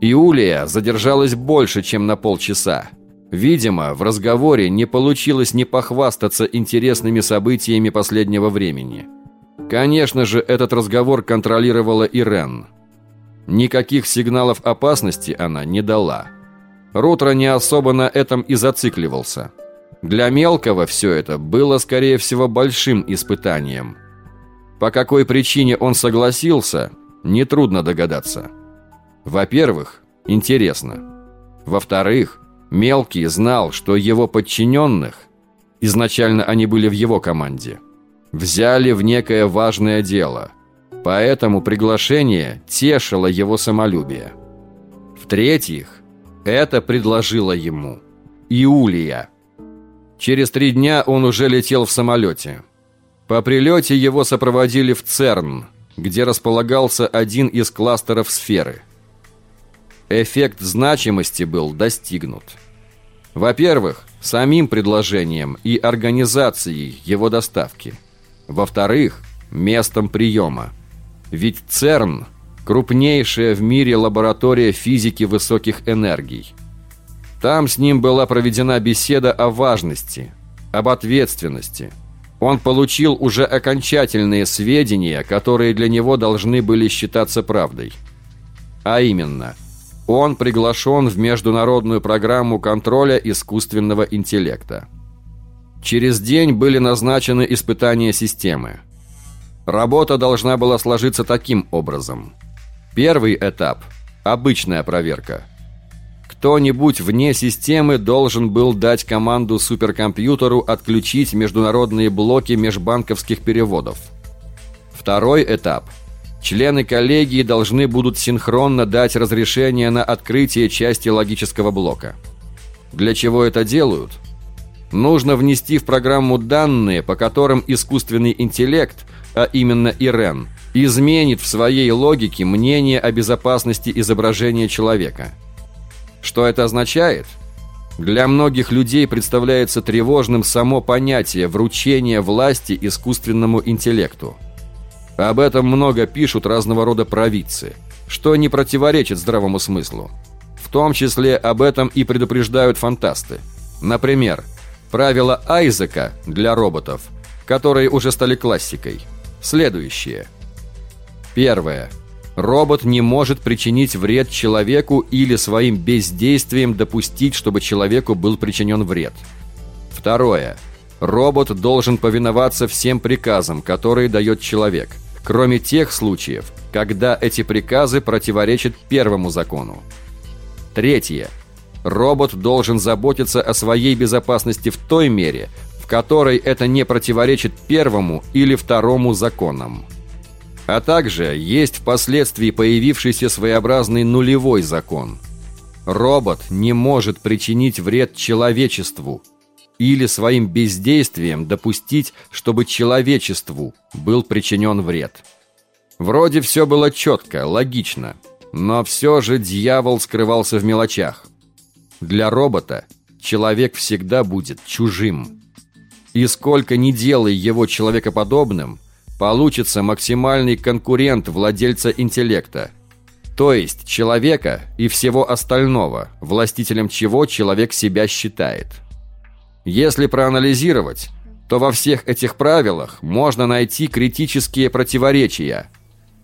Иулия задержалась больше, чем на полчаса. Видимо, в разговоре не получилось не похвастаться интересными событиями последнего времени. Конечно же, этот разговор контролировала Ирен. Никаких сигналов опасности она не дала. Рутро не особо на этом и зацикливался. Для мелкого все это было, скорее всего, большим испытанием. По какой причине он согласился, нетрудно догадаться. Во-первых, интересно. Во-вторых, Мелкий знал, что его подчиненных, изначально они были в его команде, взяли в некое важное дело, поэтому приглашение тешило его самолюбие. В-третьих, это предложила ему Иулия. Через три дня он уже летел в самолете. По прилете его сопроводили в ЦЕРН, где располагался один из кластеров сферы. Эффект значимости был достигнут. Во-первых, самим предложением и организацией его доставки. Во-вторых, местом приема. Ведь ЦЕРН – крупнейшая в мире лаборатория физики высоких энергий. Там с ним была проведена беседа о важности, об ответственности. Он получил уже окончательные сведения, которые для него должны были считаться правдой. А именно, он приглашен в международную программу контроля искусственного интеллекта. Через день были назначены испытания системы. Работа должна была сложиться таким образом. Первый этап – обычная проверка. Кто-нибудь вне системы должен был дать команду суперкомпьютеру отключить международные блоки межбанковских переводов. Второй этап – члены коллегии должны будут синхронно дать разрешение на открытие части логического блока. Для чего это делают – Нужно внести в программу данные, по которым искусственный интеллект, а именно Ирен, изменит в своей логике мнение о безопасности изображения человека. Что это означает? Для многих людей представляется тревожным само понятие вручения власти искусственному интеллекту. Об этом много пишут разного рода провидцы, что не противоречит здравому смыслу. В том числе об этом и предупреждают фантасты. Например, Правила Айзека для роботов, которые уже стали классикой, следующие. Первое. Робот не может причинить вред человеку или своим бездействием допустить, чтобы человеку был причинен вред. Второе. Робот должен повиноваться всем приказам, которые дает человек, кроме тех случаев, когда эти приказы противоречат первому закону. Третье. Робот должен заботиться о своей безопасности в той мере, в которой это не противоречит первому или второму законам. А также есть впоследствии появившийся своеобразный нулевой закон. Робот не может причинить вред человечеству или своим бездействием допустить, чтобы человечеству был причинен вред. Вроде все было четко, логично, но все же дьявол скрывался в мелочах. Для робота человек всегда будет чужим. И сколько ни делай его человекоподобным, получится максимальный конкурент владельца интеллекта. То есть человека и всего остального, властителем чего человек себя считает. Если проанализировать, то во всех этих правилах можно найти критические противоречия.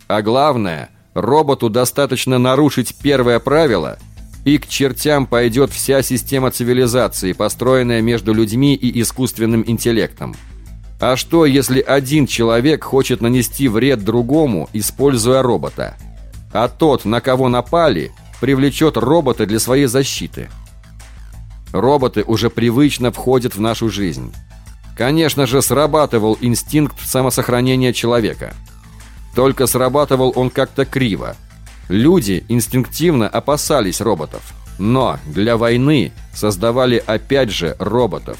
А главное, роботу достаточно нарушить первое правило – и к чертям пойдет вся система цивилизации, построенная между людьми и искусственным интеллектом. А что, если один человек хочет нанести вред другому, используя робота? А тот, на кого напали, привлечет робота для своей защиты. Роботы уже привычно входят в нашу жизнь. Конечно же, срабатывал инстинкт самосохранения человека. Только срабатывал он как-то криво – Люди инстинктивно опасались роботов, но для войны создавали опять же роботов.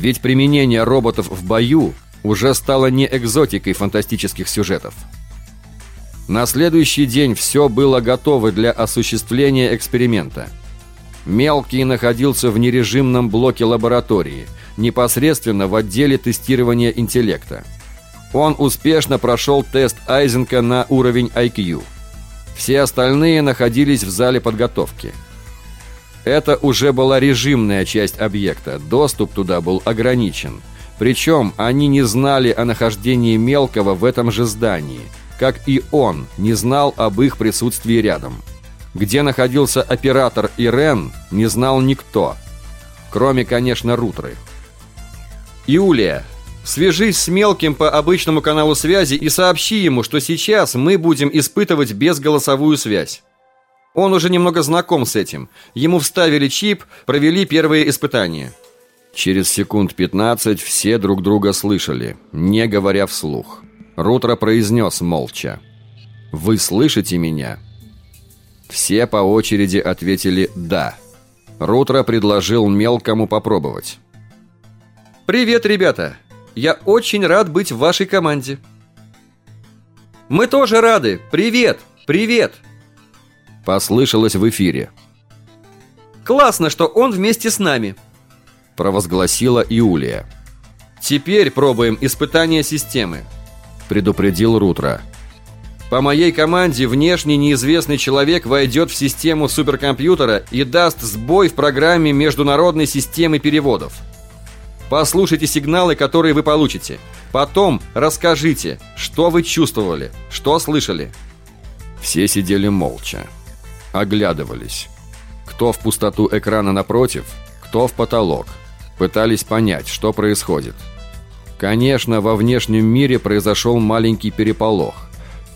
Ведь применение роботов в бою уже стало не экзотикой фантастических сюжетов. На следующий день все было готово для осуществления эксперимента. Мелкий находился в нережимном блоке лаборатории, непосредственно в отделе тестирования интеллекта. Он успешно прошел тест Айзенка на уровень IQ – все остальные находились в зале подготовки. Это уже была режимная часть объекта, доступ туда был ограничен. Причем они не знали о нахождении Мелкого в этом же здании, как и он не знал об их присутствии рядом. Где находился оператор Ирен, не знал никто, кроме, конечно, Рутры. «Юлия, свяжись с Мелким по обычному каналу связи и сообщи ему, что сейчас мы будем испытывать безголосовую связь. Он уже немного знаком с этим. Ему вставили чип, провели первые испытания». Через секунд 15 все друг друга слышали, не говоря вслух. Рутро произнес молча. «Вы слышите меня?» Все по очереди ответили «да». Рутро предложил мелкому попробовать. «Привет, ребята! Я очень рад быть в вашей команде!» «Мы тоже рады! Привет! Привет!» Послышалось в эфире. «Классно, что он вместе с нами!» Провозгласила Иулия. «Теперь пробуем испытание системы», предупредил Рутро. По моей команде внешний неизвестный человек войдет в систему суперкомпьютера и даст сбой в программе международной системы переводов. Послушайте сигналы, которые вы получите. Потом расскажите, что вы чувствовали, что слышали. Все сидели молча. Оглядывались. Кто в пустоту экрана напротив, кто в потолок. Пытались понять, что происходит. Конечно, во внешнем мире произошел маленький переполох.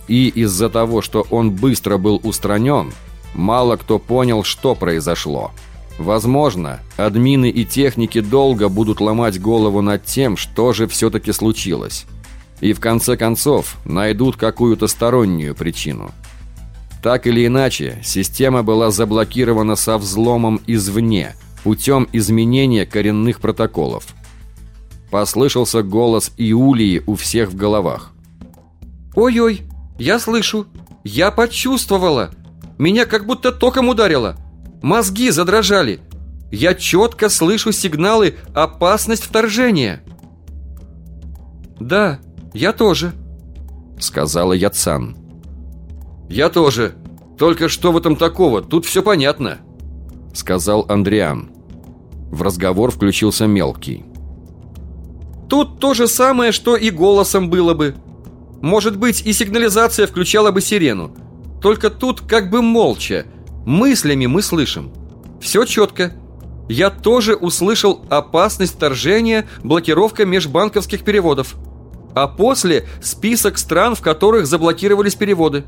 И из-за того, что он быстро был устранен, мало кто понял, что произошло. Возможно, админы и техники долго будут ломать голову над тем, что же все-таки случилось. И в конце концов найдут какую-то стороннюю причину. Так или иначе, система была заблокирована со взломом извне, путем изменения коренных протоколов. Послышался голос Иулии у всех в головах. «Ой-ой, я слышу. Я почувствовала. Меня как будто током ударило. Мозги задрожали. Я четко слышу сигналы «опасность вторжения». «Да, я тоже», — сказала Яцан. «Я тоже. Только что в этом такого? Тут все понятно», — сказал Андриан. В разговор включился Мелкий. «Тут то же самое, что и голосом было бы», может быть, и сигнализация включала бы сирену. Только тут как бы молча. Мыслями мы слышим. Все четко. Я тоже услышал опасность вторжения, блокировка межбанковских переводов. А после список стран, в которых заблокировались переводы.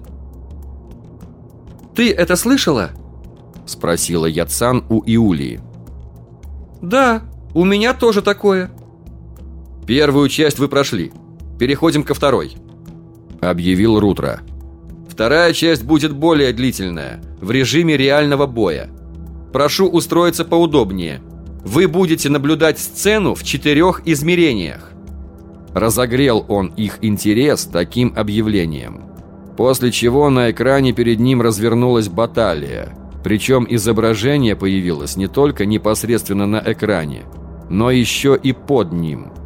«Ты это слышала?» Спросила Яцан у Иулии. «Да, у меня тоже такое». «Первую часть вы прошли. Переходим ко второй». – объявил Рутро. «Вторая часть будет более длительная, в режиме реального боя. Прошу устроиться поудобнее. Вы будете наблюдать сцену в четырех измерениях». Разогрел он их интерес таким объявлением. После чего на экране перед ним развернулась баталия. Причем изображение появилось не только непосредственно на экране, но еще и под ним –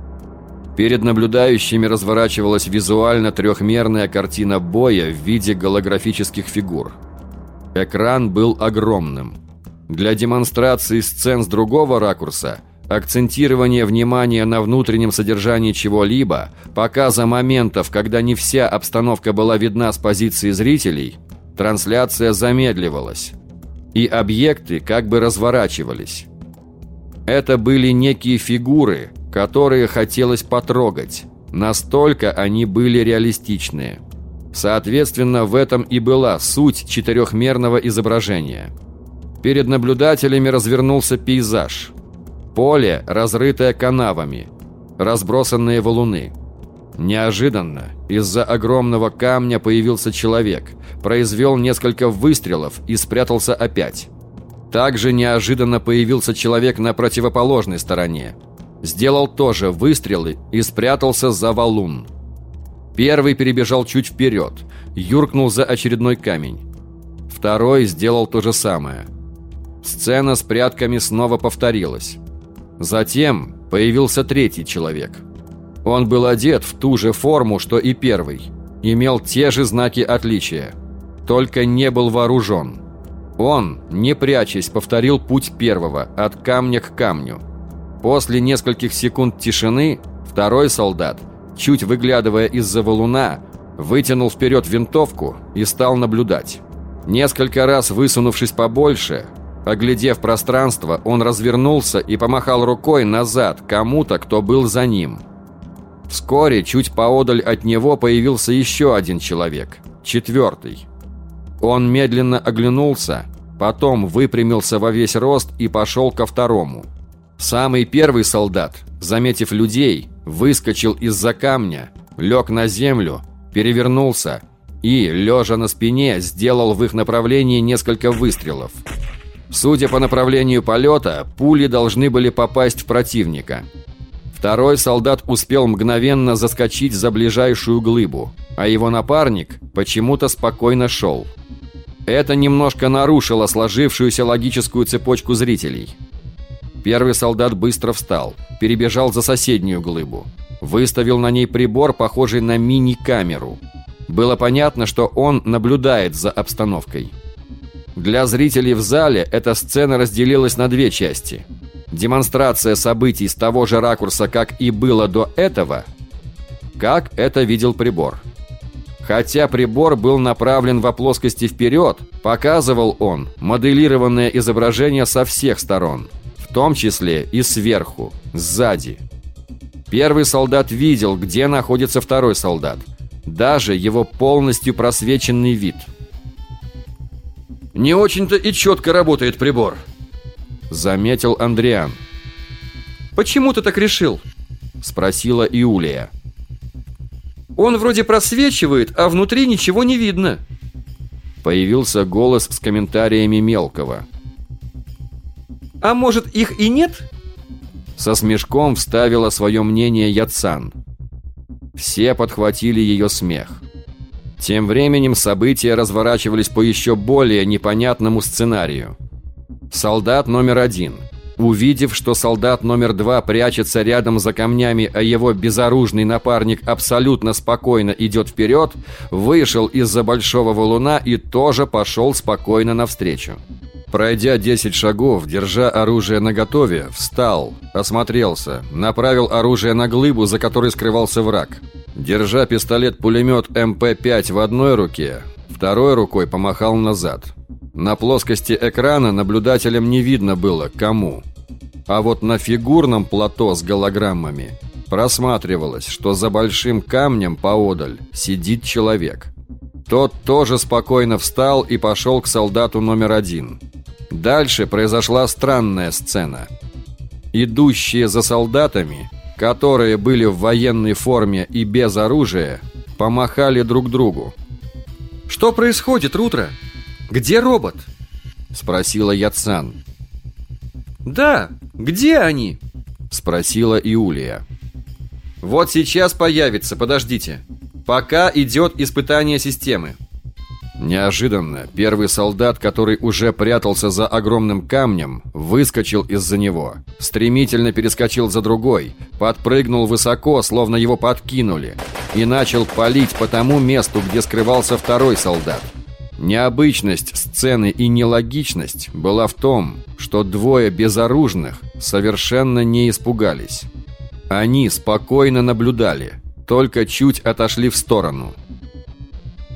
Перед наблюдающими разворачивалась визуально трехмерная картина боя в виде голографических фигур. Экран был огромным. Для демонстрации сцен с другого ракурса, акцентирования внимания на внутреннем содержании чего-либо, показа моментов, когда не вся обстановка была видна с позиции зрителей, трансляция замедливалась. И объекты как бы разворачивались. Это были некие фигуры – которые хотелось потрогать. Настолько они были реалистичные. Соответственно, в этом и была суть четырехмерного изображения. Перед наблюдателями развернулся пейзаж. Поле, разрытое канавами, разбросанные валуны. Неожиданно из-за огромного камня появился человек, произвел несколько выстрелов и спрятался опять. Также неожиданно появился человек на противоположной стороне – Сделал тоже выстрелы и спрятался за валун. Первый перебежал чуть вперед, юркнул за очередной камень. Второй сделал то же самое. Сцена с прятками снова повторилась. Затем появился третий человек. Он был одет в ту же форму, что и первый. Имел те же знаки отличия. Только не был вооружен. Он, не прячась, повторил путь первого, от камня к камню. После нескольких секунд тишины Второй солдат, чуть выглядывая из-за валуна, вытянул вперед винтовку и стал наблюдать. Несколько раз высунувшись побольше, оглядев пространство, он развернулся и помахал рукой назад кому-то, кто был за ним. Вскоре, чуть поодаль от него, появился еще один человек, четвертый. Он медленно оглянулся, потом выпрямился во весь рост и пошел ко второму. Самый первый солдат, заметив людей, выскочил из-за камня, лег на землю, перевернулся и, лежа на спине, сделал в их направлении несколько выстрелов. Судя по направлению полета, пули должны были попасть в противника. Второй солдат успел мгновенно заскочить за ближайшую глыбу, а его напарник почему-то спокойно шел. Это немножко нарушило сложившуюся логическую цепочку зрителей. Первый солдат быстро встал, перебежал за соседнюю глыбу. Выставил на ней прибор, похожий на мини-камеру – было понятно, что он наблюдает за обстановкой. Для зрителей в зале эта сцена разделилась на две части. Демонстрация событий с того же ракурса, как и было до этого, как это видел прибор. Хотя прибор был направлен во плоскости вперед, показывал он моделированное изображение со всех сторон, в том числе и сверху, сзади. Первый солдат видел, где находится второй солдат – даже его полностью просвеченный вид. «Не очень-то и четко работает прибор», — заметил Андриан. «Почему ты так решил?» — спросила Иулия. «Он вроде просвечивает, а внутри ничего не видно». Появился голос с комментариями Мелкого. «А может, их и нет?» Со смешком вставила свое мнение Яцан. Все подхватили ее смех. Тем временем события разворачивались по еще более непонятному сценарию. Солдат номер один, увидев, что солдат номер два прячется рядом за камнями, а его безоружный напарник абсолютно спокойно идет вперед, вышел из-за большого валуна и тоже пошел спокойно навстречу. Пройдя 10 шагов, держа оружие наготове, встал, осмотрелся, направил оружие на глыбу, за которой скрывался враг. Держа пистолет-пулемет МП-5 в одной руке, второй рукой помахал назад. На плоскости экрана наблюдателям не видно было, кому. А вот на фигурном плато с голограммами просматривалось, что за большим камнем поодаль сидит человек. Тот тоже спокойно встал и пошел к солдату номер один – Дальше произошла странная сцена. Идущие за солдатами, которые были в военной форме и без оружия, помахали друг другу. «Что происходит, Рутро? Где робот?» Спросила Яцан. «Да, где они?» Спросила Иулия. «Вот сейчас появится, подождите. Пока идет испытание системы. Неожиданно первый солдат, который уже прятался за огромным камнем, выскочил из-за него, стремительно перескочил за другой, подпрыгнул высоко, словно его подкинули, и начал палить по тому месту, где скрывался второй солдат. Необычность сцены и нелогичность была в том, что двое безоружных совершенно не испугались. Они спокойно наблюдали, только чуть отошли в сторону –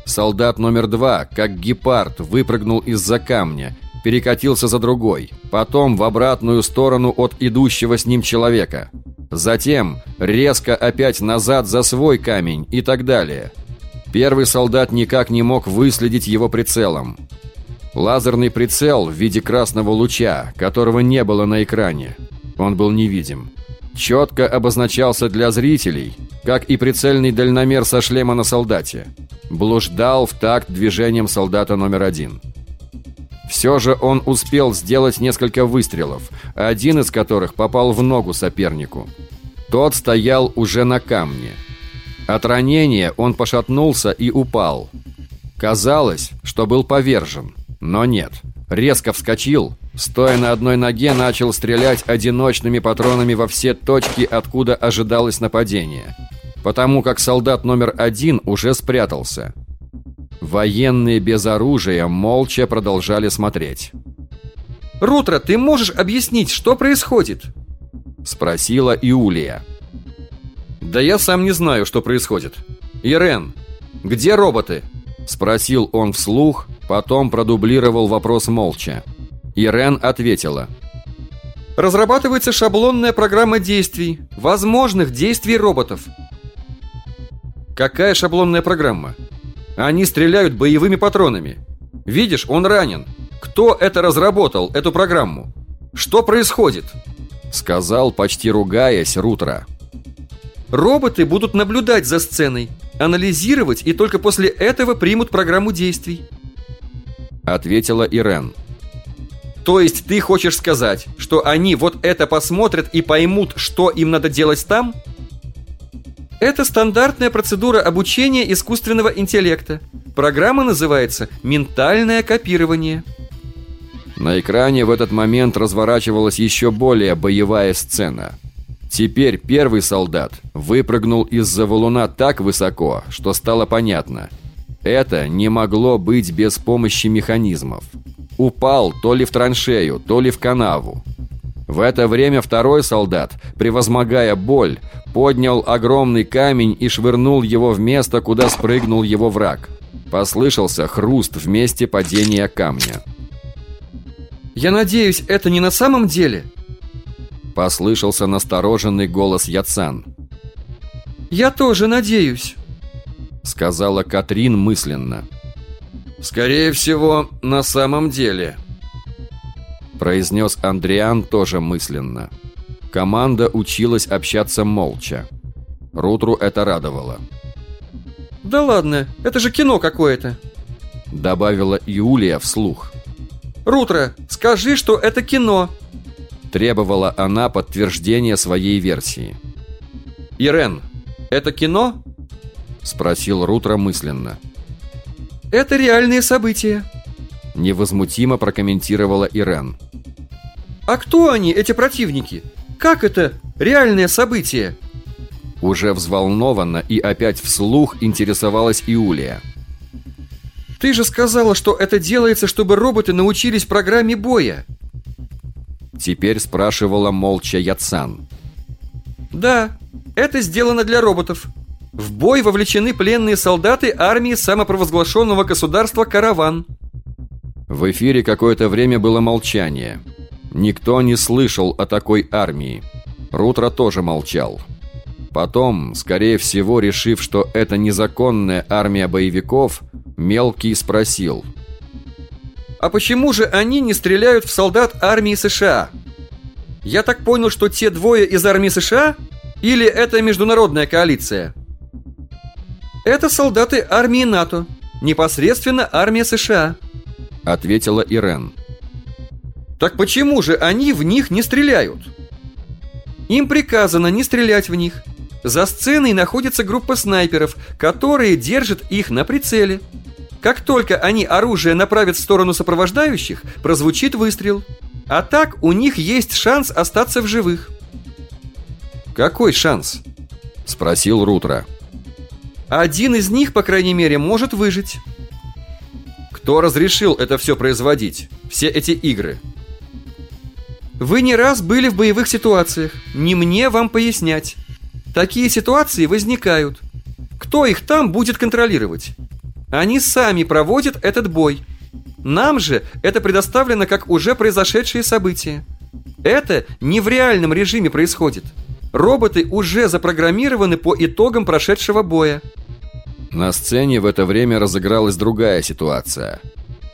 Солдат номер два, как гепард, выпрыгнул из-за камня, перекатился за другой, потом в обратную сторону от идущего с ним человека. Затем резко опять назад за свой камень и так далее. Первый солдат никак не мог выследить его прицелом. Лазерный прицел в виде красного луча, которого не было на экране. Он был невидим четко обозначался для зрителей, как и прицельный дальномер со шлема на солдате. Блуждал в такт движением солдата номер один. Все же он успел сделать несколько выстрелов, один из которых попал в ногу сопернику. Тот стоял уже на камне. От ранения он пошатнулся и упал. Казалось, что был повержен, но нет. Резко вскочил, стоя на одной ноге, начал стрелять одиночными патронами во все точки, откуда ожидалось нападение. Потому как солдат номер один уже спрятался. Военные без оружия молча продолжали смотреть. «Рутро, ты можешь объяснить, что происходит?» Спросила Иулия. Да я сам не знаю, что происходит. Ирен, где роботы? Спросил он вслух, потом продублировал вопрос молча. Ирен ответила. Разрабатывается шаблонная программа действий, возможных действий роботов. Какая шаблонная программа? Они стреляют боевыми патронами. Видишь, он ранен. Кто это разработал, эту программу? Что происходит? Сказал, почти ругаясь, Рутро. Роботы будут наблюдать за сценой, анализировать и только после этого примут программу действий. Ответила Ирен. То есть ты хочешь сказать, что они вот это посмотрят и поймут, что им надо делать там? Это стандартная процедура обучения искусственного интеллекта. Программа называется «Ментальное копирование». На экране в этот момент разворачивалась еще более боевая сцена. Теперь первый солдат выпрыгнул из-за валуна так высоко, что стало понятно. Это не могло быть без помощи механизмов. Упал то ли в траншею, то ли в канаву. В это время второй солдат, превозмогая боль, поднял огромный камень и швырнул его в место, куда спрыгнул его враг. Послышался хруст в месте падения камня. «Я надеюсь, это не на самом деле?» Послышался настороженный голос Яцан. «Я тоже надеюсь», сказала Катрин мысленно. «Скорее всего, на самом деле», произнес Андриан тоже мысленно. Команда училась общаться молча. Рутру это радовало. «Да ладно, это же кино какое-то!» Добавила Юлия вслух. «Рутро, скажи, что это кино!» Требовала она подтверждения своей версии. «Ирен, это кино?» Спросил Рутро мысленно. Это реальные события. Невозмутимо прокомментировала Ирен. А кто они, эти противники? Как это реальные события? Уже взволнованно и опять вслух интересовалась Иулия. Ты же сказала, что это делается, чтобы роботы научились программе боя. Теперь спрашивала молча Яцан. Да, это сделано для роботов. В бой вовлечены пленные солдаты армии самопровозглашенного государства «Караван». В эфире какое-то время было молчание. Никто не слышал о такой армии. Рутро тоже молчал. Потом, скорее всего, решив, что это незаконная армия боевиков, Мелкий спросил. «А почему же они не стреляют в солдат армии США? Я так понял, что те двое из армии США? Или это международная коалиция?» Это солдаты армии НАТО, непосредственно армия США, ответила Ирен. Так почему же они в них не стреляют? Им приказано не стрелять в них. За сценой находится группа снайперов, которые держат их на прицеле. Как только они оружие направят в сторону сопровождающих, прозвучит выстрел. А так у них есть шанс остаться в живых. «Какой шанс?» – спросил Рутро. Один из них, по крайней мере, может выжить. Кто разрешил это все производить? Все эти игры? Вы не раз были в боевых ситуациях. Не мне вам пояснять. Такие ситуации возникают. Кто их там будет контролировать? Они сами проводят этот бой. Нам же это предоставлено как уже произошедшие события. Это не в реальном режиме происходит. Роботы уже запрограммированы по итогам прошедшего боя. На сцене в это время разыгралась другая ситуация.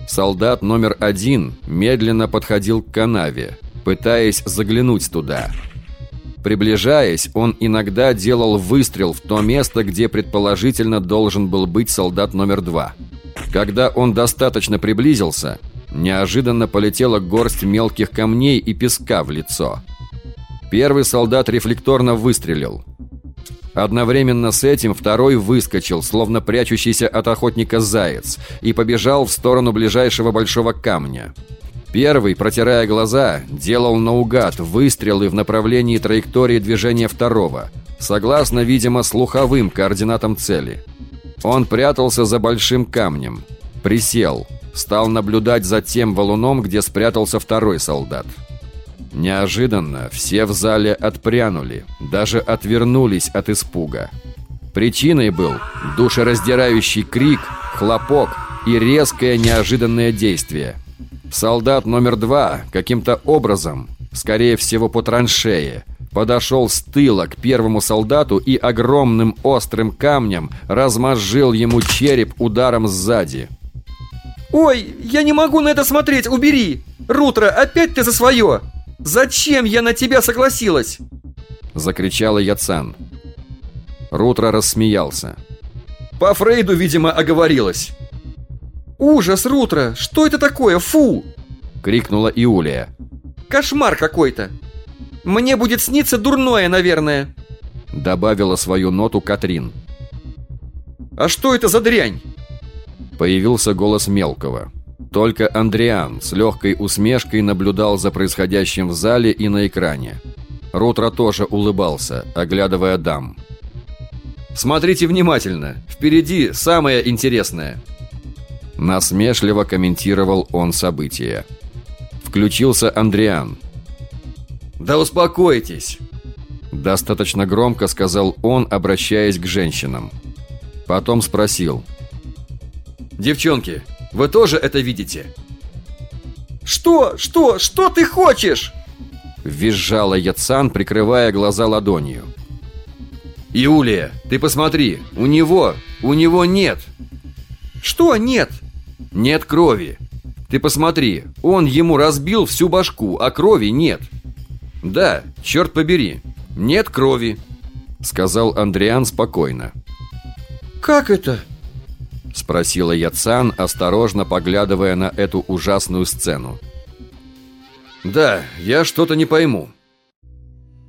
Солдат номер один медленно подходил к канаве, пытаясь заглянуть туда. Приближаясь, он иногда делал выстрел в то место, где предположительно должен был быть солдат номер два. Когда он достаточно приблизился, неожиданно полетела горсть мелких камней и песка в лицо – Первый солдат рефлекторно выстрелил. Одновременно с этим второй выскочил, словно прячущийся от охотника заяц, и побежал в сторону ближайшего большого камня. Первый, протирая глаза, делал наугад выстрелы в направлении траектории движения второго, согласно, видимо, слуховым координатам цели. Он прятался за большим камнем, присел, стал наблюдать за тем валуном, где спрятался второй солдат. Неожиданно все в зале отпрянули, даже отвернулись от испуга. Причиной был душераздирающий крик, хлопок и резкое неожиданное действие. Солдат номер два каким-то образом, скорее всего по траншее, подошел с тыла к первому солдату и огромным острым камнем размозжил ему череп ударом сзади. «Ой, я не могу на это смотреть, убери! Рутро, опять ты за свое! Зачем я на тебя согласилась?» Закричала Яцан. Рутро рассмеялся. «По Фрейду, видимо, оговорилась!» «Ужас, Рутро! Что это такое? Фу!» Крикнула Иулия. «Кошмар какой-то! Мне будет сниться дурное, наверное!» Добавила свою ноту Катрин. «А что это за дрянь?» Появился голос Мелкого. Только Андриан с легкой усмешкой наблюдал за происходящим в зале и на экране. Рутро тоже улыбался, оглядывая дам. «Смотрите внимательно. Впереди самое интересное». Насмешливо комментировал он события. Включился Андриан. «Да успокойтесь!» Достаточно громко сказал он, обращаясь к женщинам. Потом спросил. «Девчонки, вы тоже это видите?» «Что? Что? Что ты хочешь?» Визжала Яцан, прикрывая глаза ладонью. «Иулия, ты посмотри, у него, у него нет!» «Что нет?» «Нет крови. Ты посмотри, он ему разбил всю башку, а крови нет». «Да, черт побери, нет крови», — сказал Андриан спокойно. «Как это?» — спросила Яцан, осторожно поглядывая на эту ужасную сцену. «Да, я что-то не пойму».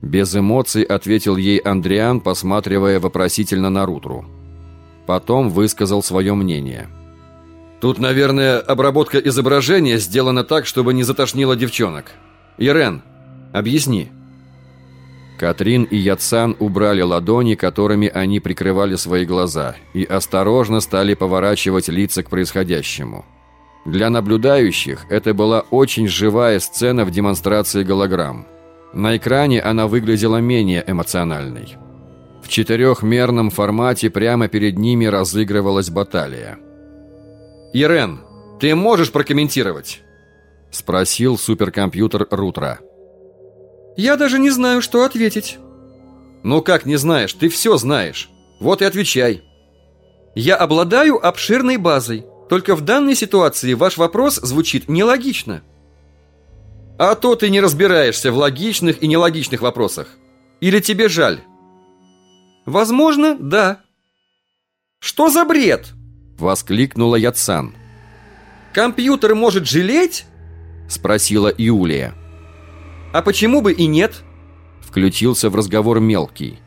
Без эмоций ответил ей Андриан, посматривая вопросительно на Рутру. Потом высказал свое мнение. «Тут, наверное, обработка изображения сделана так, чтобы не затошнило девчонок. Ирен, объясни». Катрин и Яцан убрали ладони, которыми они прикрывали свои глаза, и осторожно стали поворачивать лица к происходящему. Для наблюдающих это была очень живая сцена в демонстрации голограмм. На экране она выглядела менее эмоциональной. В четырехмерном формате прямо перед ними разыгрывалась баталия. «Ирен, ты можешь прокомментировать?» Спросил суперкомпьютер Рутра. Я даже не знаю, что ответить. Ну как не знаешь? Ты все знаешь. Вот и отвечай. Я обладаю обширной базой. Только в данной ситуации ваш вопрос звучит нелогично. А то ты не разбираешься в логичных и нелогичных вопросах. Или тебе жаль? Возможно, да. Что за бред? Воскликнула Яцан. Компьютер может жалеть? Спросила Иулия. А почему бы и нет? Включился в разговор мелкий.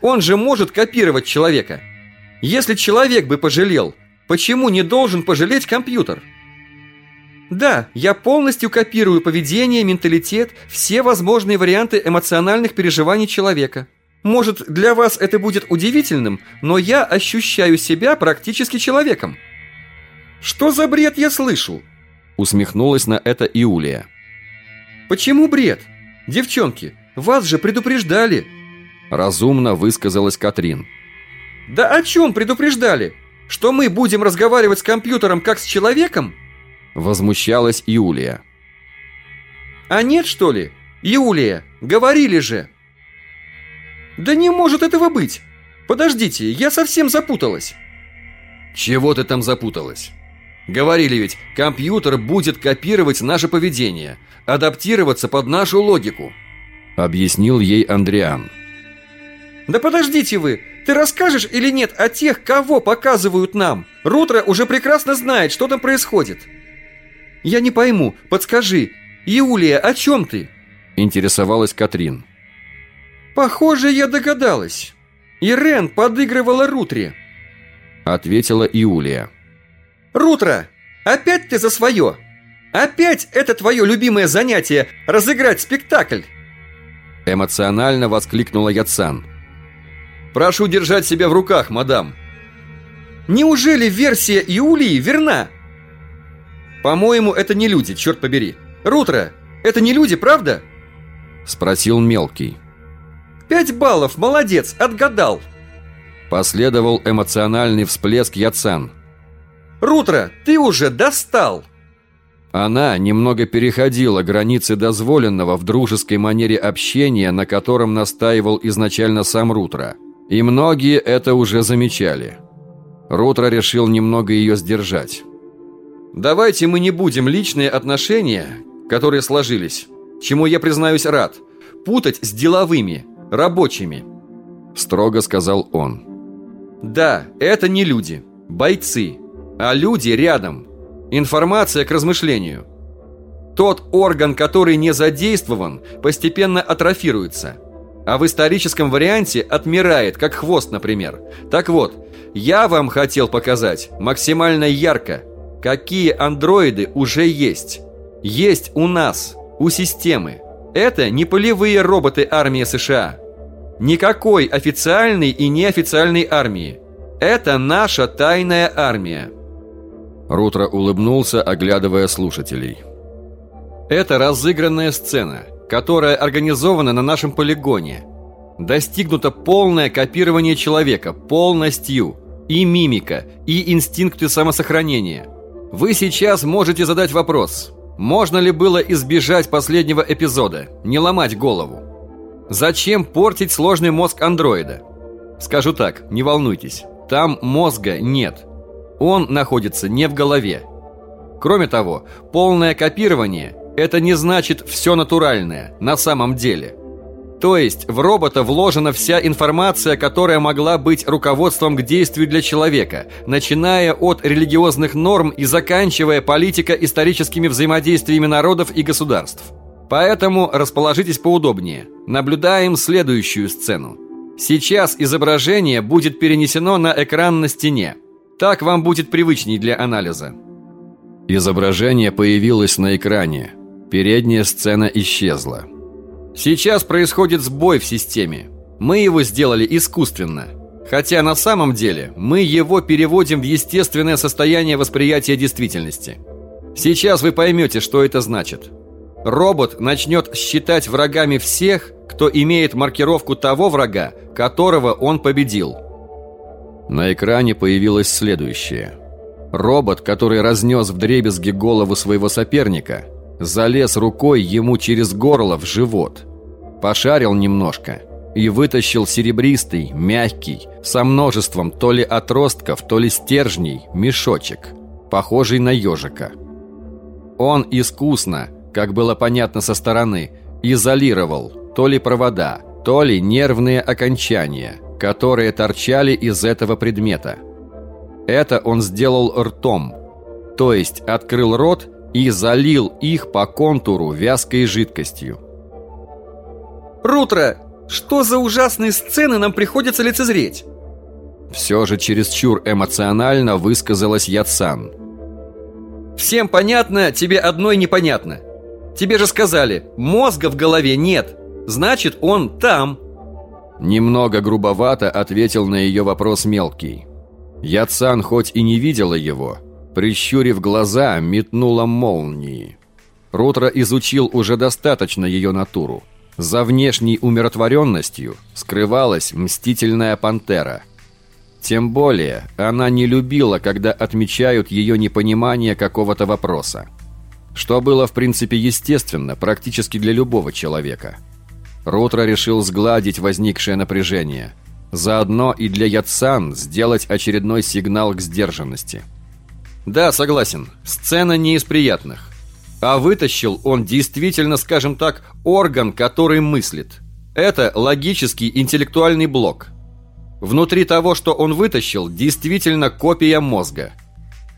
Он же может копировать человека. Если человек бы пожалел, почему не должен пожалеть компьютер? Да, я полностью копирую поведение, менталитет, все возможные варианты эмоциональных переживаний человека. Может, для вас это будет удивительным, но я ощущаю себя практически человеком. Что за бред я слышу? Усмехнулась на это Иулия. Почему бред? Девчонки, вас же предупреждали. Разумно высказалась Катрин. Да о чем предупреждали? Что мы будем разговаривать с компьютером как с человеком? Возмущалась Юлия. А нет, что ли? Юлия, говорили же. Да не может этого быть. Подождите, я совсем запуталась. Чего ты там запуталась? Говорили ведь, компьютер будет копировать наше поведение, адаптироваться под нашу логику. Объяснил ей Андриан. Да подождите вы, ты расскажешь или нет о тех, кого показывают нам? Рутро уже прекрасно знает, что там происходит. Я не пойму, подскажи, Иулия, о чем ты? Интересовалась Катрин. Похоже, я догадалась. Ирен подыгрывала Рутре. Ответила Иулия. Рутро, опять ты за свое? Опять это твое любимое занятие – разыграть спектакль? Эмоционально воскликнула Яцан. Прошу держать себя в руках, мадам. Неужели версия Иулии верна? По-моему, это не люди, черт побери. Рутро, это не люди, правда? – спросил Мелкий. «Пять баллов, молодец, отгадал!» Последовал эмоциональный всплеск Яцан. «Рутро, ты уже достал!» Она немного переходила границы дозволенного в дружеской манере общения, на котором настаивал изначально сам Рутро. И многие это уже замечали. Рутро решил немного ее сдержать. «Давайте мы не будем личные отношения, которые сложились, чему я, признаюсь, рад, путать с деловыми, рабочими», – строго сказал он. «Да, это не люди, бойцы, а люди рядом. Информация к размышлению. Тот орган, который не задействован, постепенно атрофируется, а в историческом варианте отмирает, как хвост, например. Так вот, я вам хотел показать максимально ярко, какие андроиды уже есть. Есть у нас, у системы. Это не полевые роботы армии США. Никакой официальной и неофициальной армии. Это наша тайная армия. Рутро улыбнулся, оглядывая слушателей. Это разыгранная сцена, которая организована на нашем полигоне. Достигнуто полное копирование человека полностью и мимика, и инстинкты самосохранения. Вы сейчас можете задать вопрос, можно ли было избежать последнего эпизода, не ломать голову? Зачем портить сложный мозг андроида? Скажу так, не волнуйтесь, там мозга нет. Он находится не в голове. Кроме того, полное копирование – это не значит все натуральное, на самом деле – то есть в робота вложена вся информация, которая могла быть руководством к действию для человека, начиная от религиозных норм и заканчивая политико-историческими взаимодействиями народов и государств. Поэтому расположитесь поудобнее. Наблюдаем следующую сцену. Сейчас изображение будет перенесено на экран на стене. Так вам будет привычней для анализа. Изображение появилось на экране. Передняя сцена исчезла. Сейчас происходит сбой в системе. Мы его сделали искусственно. Хотя на самом деле мы его переводим в естественное состояние восприятия действительности. Сейчас вы поймете, что это значит. Робот начнет считать врагами всех, кто имеет маркировку того врага, которого он победил. На экране появилось следующее. Робот, который разнес в дребезги голову своего соперника – залез рукой ему через горло в живот, пошарил немножко и вытащил серебристый, мягкий, со множеством то ли отростков, то ли стержней, мешочек, похожий на ежика. Он искусно, как было понятно со стороны, изолировал то ли провода, то ли нервные окончания, которые торчали из этого предмета. Это он сделал ртом, то есть открыл рот и залил их по контуру вязкой жидкостью. «Рутро, что за ужасные сцены нам приходится лицезреть?» Все же чересчур эмоционально высказалась Яцан. «Всем понятно, тебе одной непонятно. Тебе же сказали, мозга в голове нет, значит он там». Немного грубовато ответил на ее вопрос мелкий. Яцан хоть и не видела его, Прищурив глаза, метнула молнии. Рутро изучил уже достаточно ее натуру. За внешней умиротворенностью скрывалась мстительная пантера. Тем более, она не любила, когда отмечают ее непонимание какого-то вопроса. Что было, в принципе, естественно, практически для любого человека. Рутро решил сгладить возникшее напряжение. Заодно и для Яцан сделать очередной сигнал к сдержанности – да, согласен, сцена не из приятных. А вытащил он действительно, скажем так, орган, который мыслит. Это логический интеллектуальный блок. Внутри того, что он вытащил, действительно копия мозга.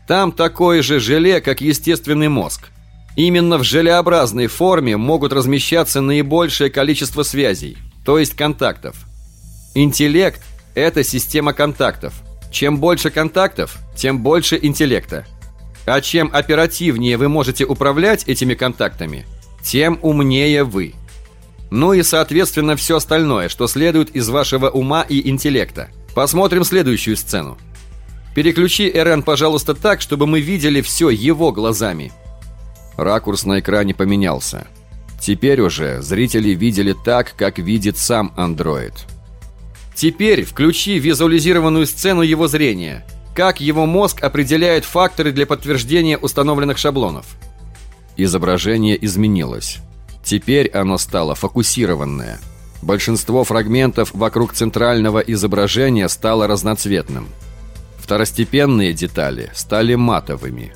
Там такое же желе, как естественный мозг. Именно в желеобразной форме могут размещаться наибольшее количество связей, то есть контактов. Интеллект – это система контактов, чем больше контактов, тем больше интеллекта. А чем оперативнее вы можете управлять этими контактами, тем умнее вы. Ну и, соответственно, все остальное, что следует из вашего ума и интеллекта. Посмотрим следующую сцену. Переключи РН, пожалуйста, так, чтобы мы видели все его глазами. Ракурс на экране поменялся. Теперь уже зрители видели так, как видит сам андроид. Теперь включи визуализированную сцену его зрения. Как его мозг определяет факторы для подтверждения установленных шаблонов. Изображение изменилось. Теперь оно стало фокусированное. Большинство фрагментов вокруг центрального изображения стало разноцветным. Второстепенные детали стали матовыми.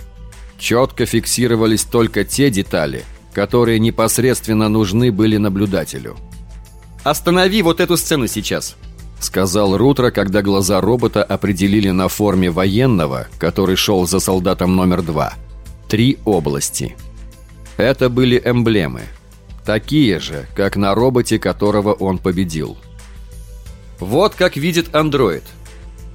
Четко фиксировались только те детали, которые непосредственно нужны были наблюдателю. «Останови вот эту сцену сейчас!» Сказал Рутро, когда глаза робота определили на форме военного, который шел за солдатом номер два, три области. Это были эмблемы. Такие же, как на роботе, которого он победил. Вот как видит андроид.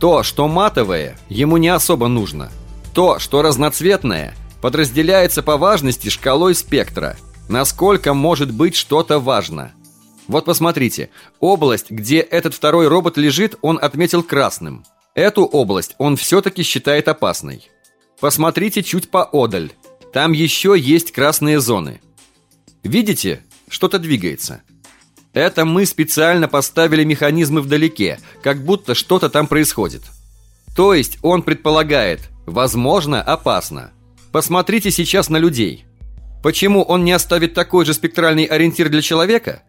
То, что матовое, ему не особо нужно. То, что разноцветное, подразделяется по важности шкалой спектра. Насколько может быть что-то важно – вот посмотрите, область, где этот второй робот лежит, он отметил красным. Эту область он все-таки считает опасной. Посмотрите чуть поодаль. Там еще есть красные зоны. Видите? Что-то двигается. Это мы специально поставили механизмы вдалеке, как будто что-то там происходит. То есть он предполагает, возможно, опасно. Посмотрите сейчас на людей. Почему он не оставит такой же спектральный ориентир для человека?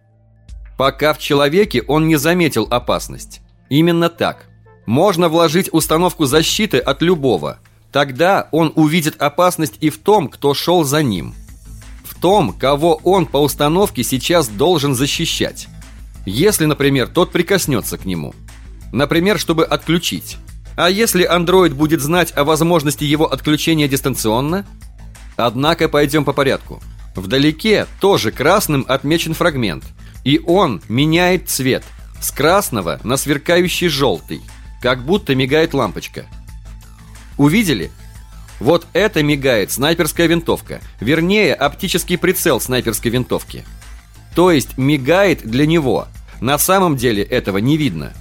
Пока в человеке он не заметил опасность. Именно так. Можно вложить установку защиты от любого. Тогда он увидит опасность и в том, кто шел за ним. В том, кого он по установке сейчас должен защищать. Если, например, тот прикоснется к нему. Например, чтобы отключить. А если андроид будет знать о возможности его отключения дистанционно? Однако пойдем по порядку. Вдалеке тоже красным отмечен фрагмент – и он меняет цвет с красного на сверкающий желтый, как будто мигает лампочка. Увидели? Вот это мигает снайперская винтовка, вернее, оптический прицел снайперской винтовки. То есть мигает для него. На самом деле этого не видно.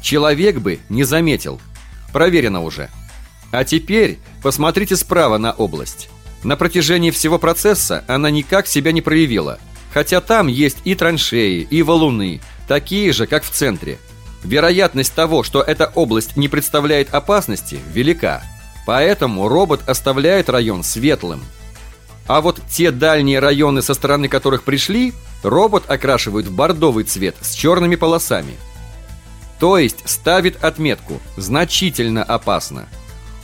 Человек бы не заметил. Проверено уже. А теперь посмотрите справа на область. На протяжении всего процесса она никак себя не проявила – Хотя там есть и траншеи, и валуны, такие же, как в центре. Вероятность того, что эта область не представляет опасности, велика. Поэтому робот оставляет район светлым. А вот те дальние районы, со стороны которых пришли, робот окрашивает в бордовый цвет с черными полосами. То есть ставит отметку «значительно опасно».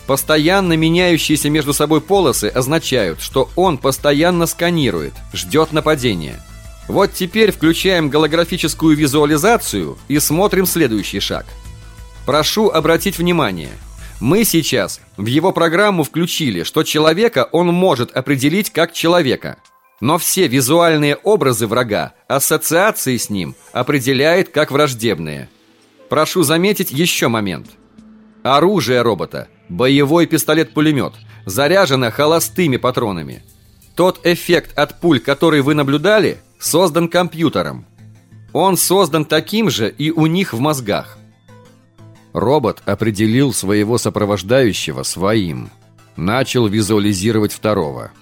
Постоянно меняющиеся между собой полосы означают, что он постоянно сканирует, ждет нападения. Вот теперь включаем голографическую визуализацию и смотрим следующий шаг. Прошу обратить внимание. Мы сейчас в его программу включили, что человека он может определить как человека. Но все визуальные образы врага, ассоциации с ним определяет как враждебные. Прошу заметить еще момент. Оружие робота – Боевой пистолет-пулемет, заряжено холостыми патронами. Тот эффект от пуль, который вы наблюдали, создан компьютером. Он создан таким же и у них в мозгах. Робот определил своего сопровождающего своим. Начал визуализировать второго.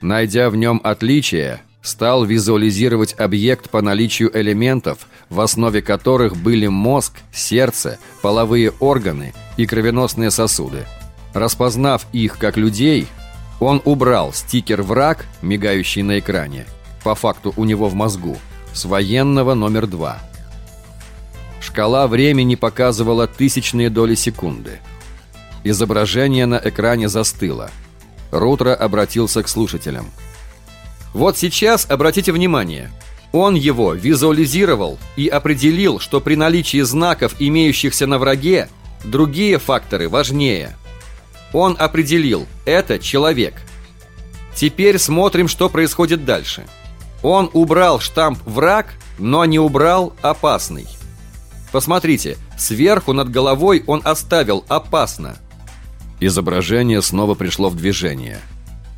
Найдя в нем отличия, стал визуализировать объект по наличию элементов, в основе которых были мозг, сердце, половые органы и кровеносные сосуды. Распознав их как людей, он убрал стикер «Враг», мигающий на экране, по факту у него в мозгу, с военного номер два. Шкала времени показывала тысячные доли секунды. Изображение на экране застыло. Рутро обратился к слушателям. Вот сейчас обратите внимание. Он его визуализировал и определил, что при наличии знаков, имеющихся на враге, другие факторы важнее. Он определил, это человек. Теперь смотрим, что происходит дальше. Он убрал штамп «враг», но не убрал «опасный». Посмотрите, сверху над головой он оставил «опасно». Изображение снова пришло в движение –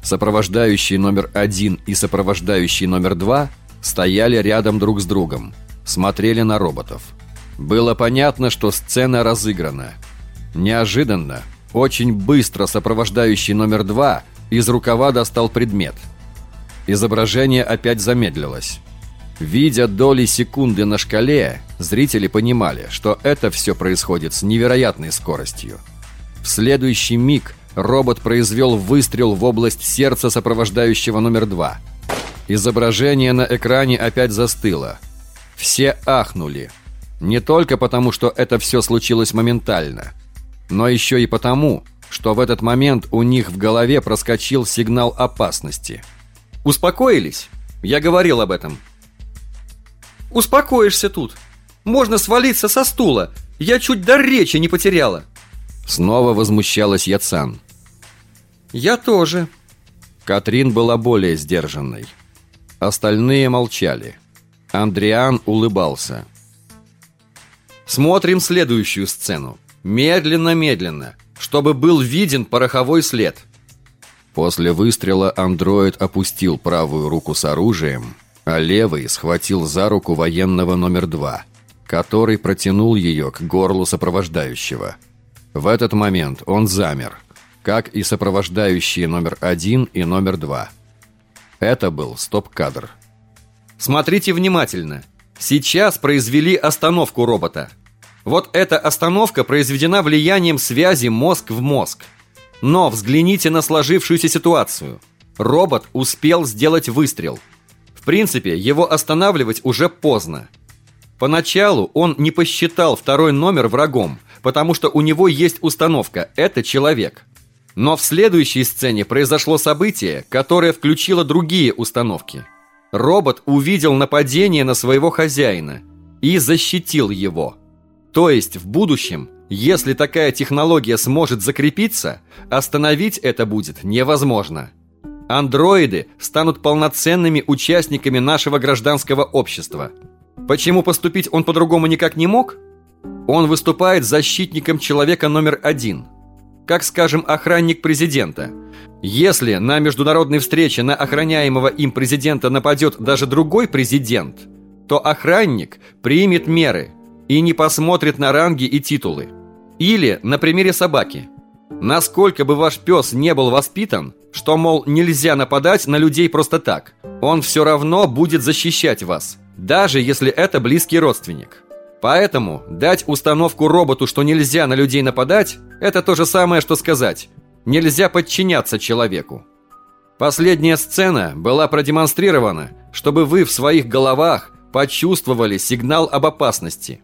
Сопровождающий номер один и сопровождающий номер два стояли рядом друг с другом, смотрели на роботов. Было понятно, что сцена разыграна. Неожиданно, очень быстро сопровождающий номер два из рукава достал предмет. Изображение опять замедлилось. Видя доли секунды на шкале, зрители понимали, что это все происходит с невероятной скоростью. В следующий миг робот произвел выстрел в область сердца сопровождающего номер два. Изображение на экране опять застыло. Все ахнули. Не только потому, что это все случилось моментально, но еще и потому, что в этот момент у них в голове проскочил сигнал опасности. «Успокоились? Я говорил об этом», Успокоишься тут. Можно свалиться со стула. Я чуть до речи не потеряла. Снова возмущалась Яцан. Я тоже. Катрин была более сдержанной. Остальные молчали. Андриан улыбался. Смотрим следующую сцену. Медленно-медленно, чтобы был виден пороховой след. После выстрела андроид опустил правую руку с оружием а левый схватил за руку военного номер два, который протянул ее к горлу сопровождающего. В этот момент он замер, как и сопровождающие номер один и номер два. Это был стоп-кадр. Смотрите внимательно. Сейчас произвели остановку робота. Вот эта остановка произведена влиянием связи мозг в мозг. Но взгляните на сложившуюся ситуацию. Робот успел сделать выстрел – принципе, его останавливать уже поздно. Поначалу он не посчитал второй номер врагом, потому что у него есть установка «это человек». Но в следующей сцене произошло событие, которое включило другие установки. Робот увидел нападение на своего хозяина и защитил его. То есть в будущем, если такая технология сможет закрепиться, остановить это будет невозможно. Андроиды станут полноценными участниками нашего гражданского общества. Почему поступить он по-другому никак не мог? Он выступает защитником человека номер один. Как, скажем, охранник президента. Если на международной встрече на охраняемого им президента нападет даже другой президент, то охранник примет меры и не посмотрит на ранги и титулы. Или на примере собаки – Насколько бы ваш пес не был воспитан, что, мол, нельзя нападать на людей просто так, он все равно будет защищать вас, даже если это близкий родственник. Поэтому дать установку роботу, что нельзя на людей нападать, это то же самое, что сказать «нельзя подчиняться человеку». Последняя сцена была продемонстрирована, чтобы вы в своих головах почувствовали сигнал об опасности.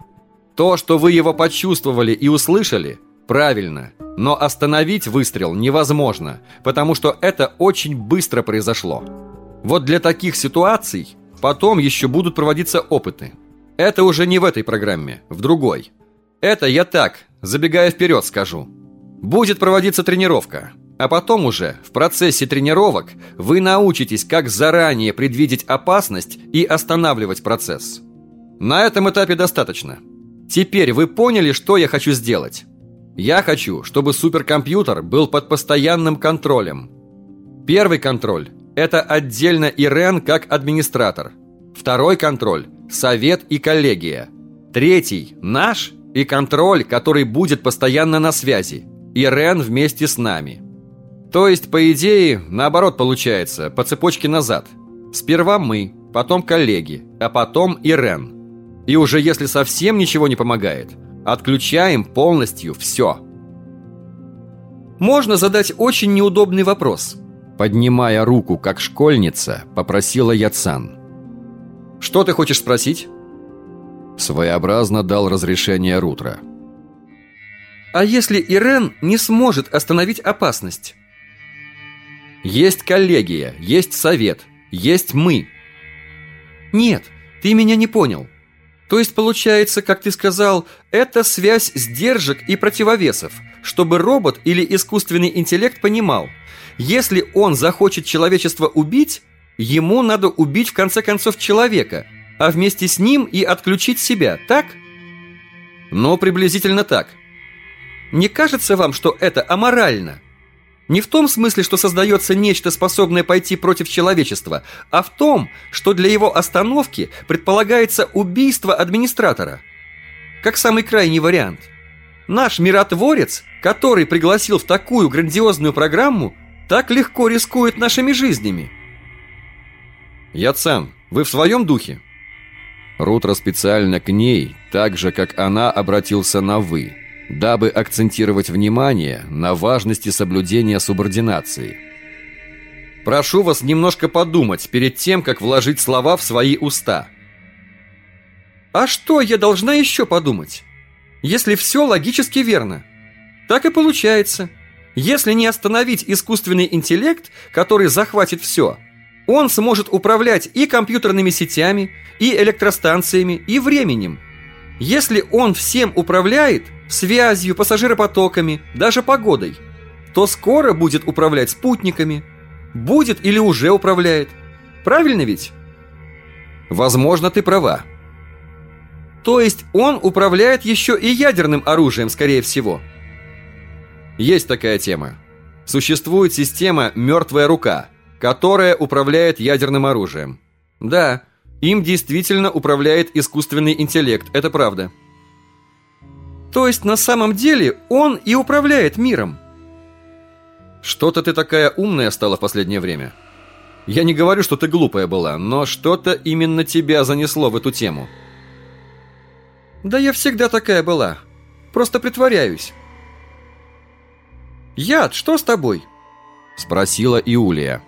То, что вы его почувствовали и услышали – Правильно. Но остановить выстрел невозможно, потому что это очень быстро произошло. Вот для таких ситуаций потом еще будут проводиться опыты. Это уже не в этой программе, в другой. Это я так, забегая вперед скажу. Будет проводиться тренировка, а потом уже в процессе тренировок вы научитесь, как заранее предвидеть опасность и останавливать процесс. На этом этапе достаточно. Теперь вы поняли, что я хочу сделать. Я хочу, чтобы суперкомпьютер был под постоянным контролем. Первый контроль – это отдельно Ирен как администратор. Второй контроль – совет и коллегия. Третий – наш и контроль, который будет постоянно на связи. Ирен вместе с нами. То есть, по идее, наоборот получается, по цепочке назад. Сперва мы, потом коллеги, а потом Ирен. И уже если совсем ничего не помогает – Отключаем полностью все. Можно задать очень неудобный вопрос. Поднимая руку, как школьница, попросила Яцан. Что ты хочешь спросить? Своеобразно дал разрешение Рутра. А если Ирен не сможет остановить опасность? Есть коллегия, есть совет, есть мы. Нет, ты меня не понял. То есть получается, как ты сказал, это связь сдержек и противовесов, чтобы робот или искусственный интеллект понимал, если он захочет человечество убить, ему надо убить в конце концов человека, а вместе с ним и отключить себя, так? Ну, приблизительно так. Не кажется вам, что это аморально? Не в том смысле, что создается нечто, способное пойти против человечества, а в том, что для его остановки предполагается убийство администратора. Как самый крайний вариант. Наш миротворец, который пригласил в такую грандиозную программу, так легко рискует нашими жизнями. Яцан, вы в своем духе?» Рутро специально к ней, так же, как она, обратился на «вы», дабы акцентировать внимание на важности соблюдения субординации. «Прошу вас немножко подумать перед тем, как вложить слова в свои уста». «А что я должна еще подумать? Если все логически верно. Так и получается. Если не остановить искусственный интеллект, который захватит все – он сможет управлять и компьютерными сетями, и электростанциями, и временем. Если он всем управляет, связью, пассажиропотоками, даже погодой, то скоро будет управлять спутниками. Будет или уже управляет. Правильно ведь? Возможно, ты права. То есть он управляет еще и ядерным оружием, скорее всего. Есть такая тема. Существует система «мертвая рука», которая управляет ядерным оружием. Да, им действительно управляет искусственный интеллект, это правда. То есть на самом деле он и управляет миром? Что-то ты такая умная стала в последнее время. Я не говорю, что ты глупая была, но что-то именно тебя занесло в эту тему. Да я всегда такая была. Просто притворяюсь. Яд, что с тобой? Спросила Иулия.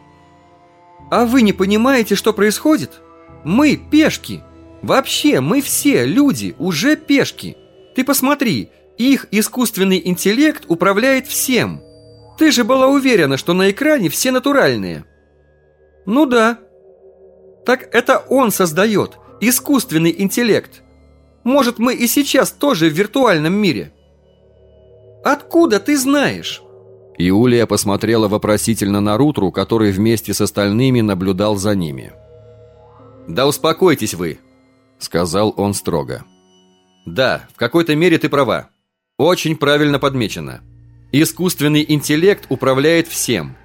А вы не понимаете, что происходит? Мы пешки. Вообще, мы все, люди, уже пешки. Ты посмотри, их искусственный интеллект управляет всем. Ты же была уверена, что на экране все натуральные. Ну да. Так это он создает, искусственный интеллект. Может, мы и сейчас тоже в виртуальном мире? Откуда ты знаешь? Иулия посмотрела вопросительно на Рутру, который вместе с остальными наблюдал за ними. «Да успокойтесь вы», — сказал он строго. «Да, в какой-то мере ты права. Очень правильно подмечено. Искусственный интеллект управляет всем.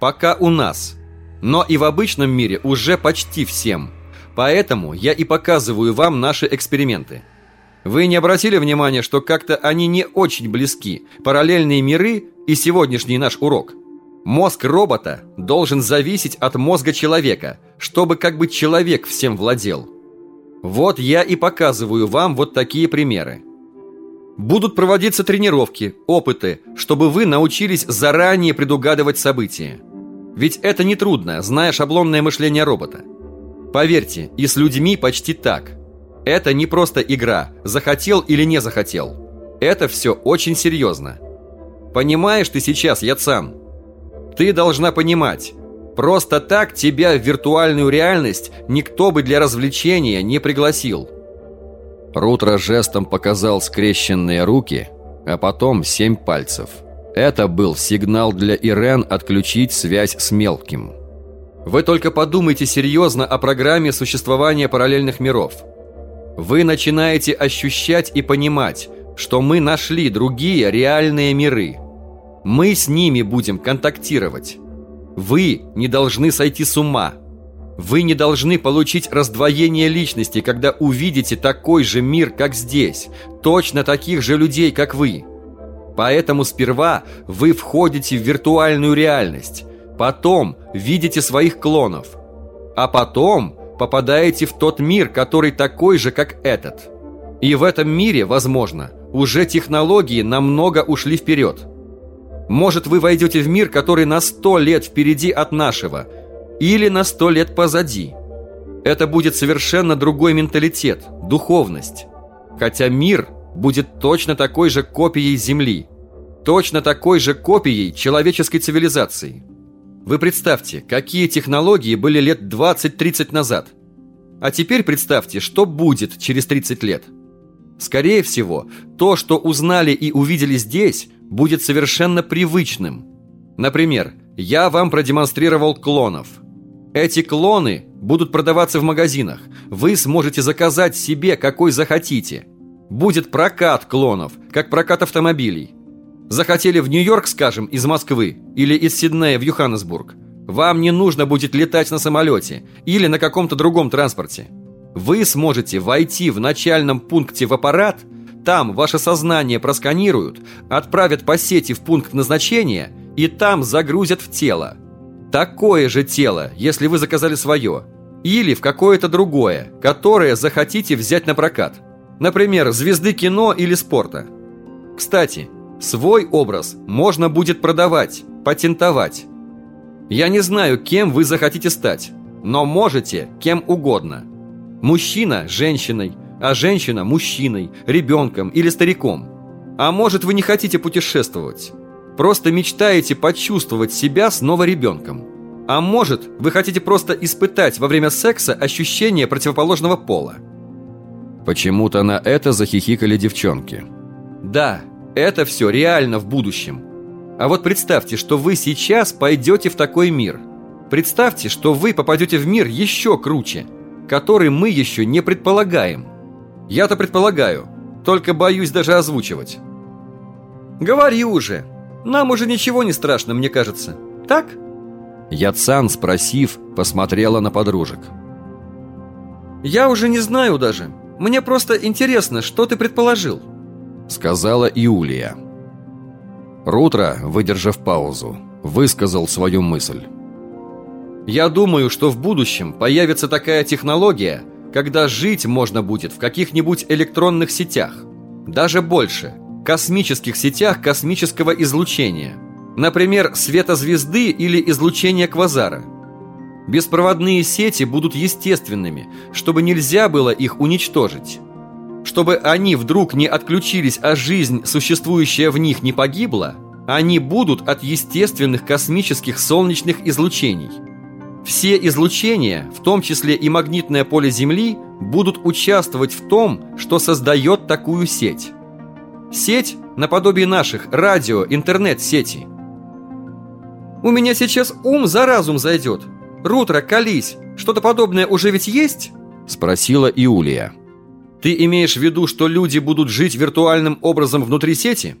Пока у нас. Но и в обычном мире уже почти всем. Поэтому я и показываю вам наши эксперименты. Вы не обратили внимания, что как-то они не очень близки, параллельные миры и сегодняшний наш урок. Мозг робота должен зависеть от мозга человека, чтобы как бы человек всем владел. Вот я и показываю вам вот такие примеры. Будут проводиться тренировки, опыты, чтобы вы научились заранее предугадывать события. Ведь это не трудно, зная шаблонное мышление робота. Поверьте, и с людьми почти так. Это не просто игра, захотел или не захотел. Это все очень серьезно. Понимаешь ты сейчас, Яцан? Ты должна понимать. Просто так тебя в виртуальную реальность никто бы для развлечения не пригласил. Рутро жестом показал скрещенные руки, а потом семь пальцев. Это был сигнал для Ирен отключить связь с мелким. Вы только подумайте серьезно о программе существования параллельных миров. Вы начинаете ощущать и понимать, что мы нашли другие реальные миры. Мы с ними будем контактировать. Вы не должны сойти с ума. Вы не должны получить раздвоение личности, когда увидите такой же мир, как здесь, точно таких же людей, как вы. Поэтому сперва вы входите в виртуальную реальность, потом видите своих клонов, а потом попадаете в тот мир, который такой же, как этот. И в этом мире, возможно, уже технологии намного ушли вперед. Может, вы войдете в мир, который на сто лет впереди от нашего, или на сто лет позади. Это будет совершенно другой менталитет, духовность. Хотя мир будет точно такой же копией Земли, точно такой же копией человеческой цивилизации. Вы представьте, какие технологии были лет 20-30 назад. А теперь представьте, что будет через 30 лет – Скорее всего, то, что узнали и увидели здесь, будет совершенно привычным. Например, я вам продемонстрировал клонов. Эти клоны будут продаваться в магазинах. Вы сможете заказать себе, какой захотите. Будет прокат клонов, как прокат автомобилей. Захотели в Нью-Йорк, скажем, из Москвы или из Сиднея в Йоханнесбург. Вам не нужно будет летать на самолете или на каком-то другом транспорте. Вы сможете войти в начальном пункте в аппарат, там ваше сознание просканируют, отправят по сети в пункт назначения и там загрузят в тело. Такое же тело, если вы заказали свое. Или в какое-то другое, которое захотите взять на прокат. Например, звезды кино или спорта. Кстати, свой образ можно будет продавать, патентовать. Я не знаю, кем вы захотите стать, но можете кем угодно. Мужчина – женщиной, а женщина – мужчиной, ребенком или стариком. А может, вы не хотите путешествовать? Просто мечтаете почувствовать себя снова ребенком. А может, вы хотите просто испытать во время секса ощущение противоположного пола. Почему-то на это захихикали девчонки. Да, это все реально в будущем. А вот представьте, что вы сейчас пойдете в такой мир. Представьте, что вы попадете в мир еще круче, который мы еще не предполагаем. Я-то предполагаю, только боюсь даже озвучивать. Говори уже. Нам уже ничего не страшно, мне кажется. Так? Яцан, спросив, посмотрела на подружек. Я уже не знаю даже. Мне просто интересно, что ты предположил. Сказала Иулия. Рутро, выдержав паузу, высказал свою мысль. Я думаю, что в будущем появится такая технология, когда жить можно будет в каких-нибудь электронных сетях. Даже больше – космических сетях космического излучения. Например, светозвезды или излучения квазара. Беспроводные сети будут естественными, чтобы нельзя было их уничтожить. Чтобы они вдруг не отключились, а жизнь, существующая в них, не погибла, они будут от естественных космических солнечных излучений. Все излучения, в том числе и магнитное поле Земли, будут участвовать в том, что создает такую сеть. Сеть наподобие наших радио, интернет-сети. У меня сейчас ум за разум зайдет. Рутро, колись, что-то подобное уже ведь есть? Спросила Иулия. Ты имеешь в виду, что люди будут жить виртуальным образом внутри сети?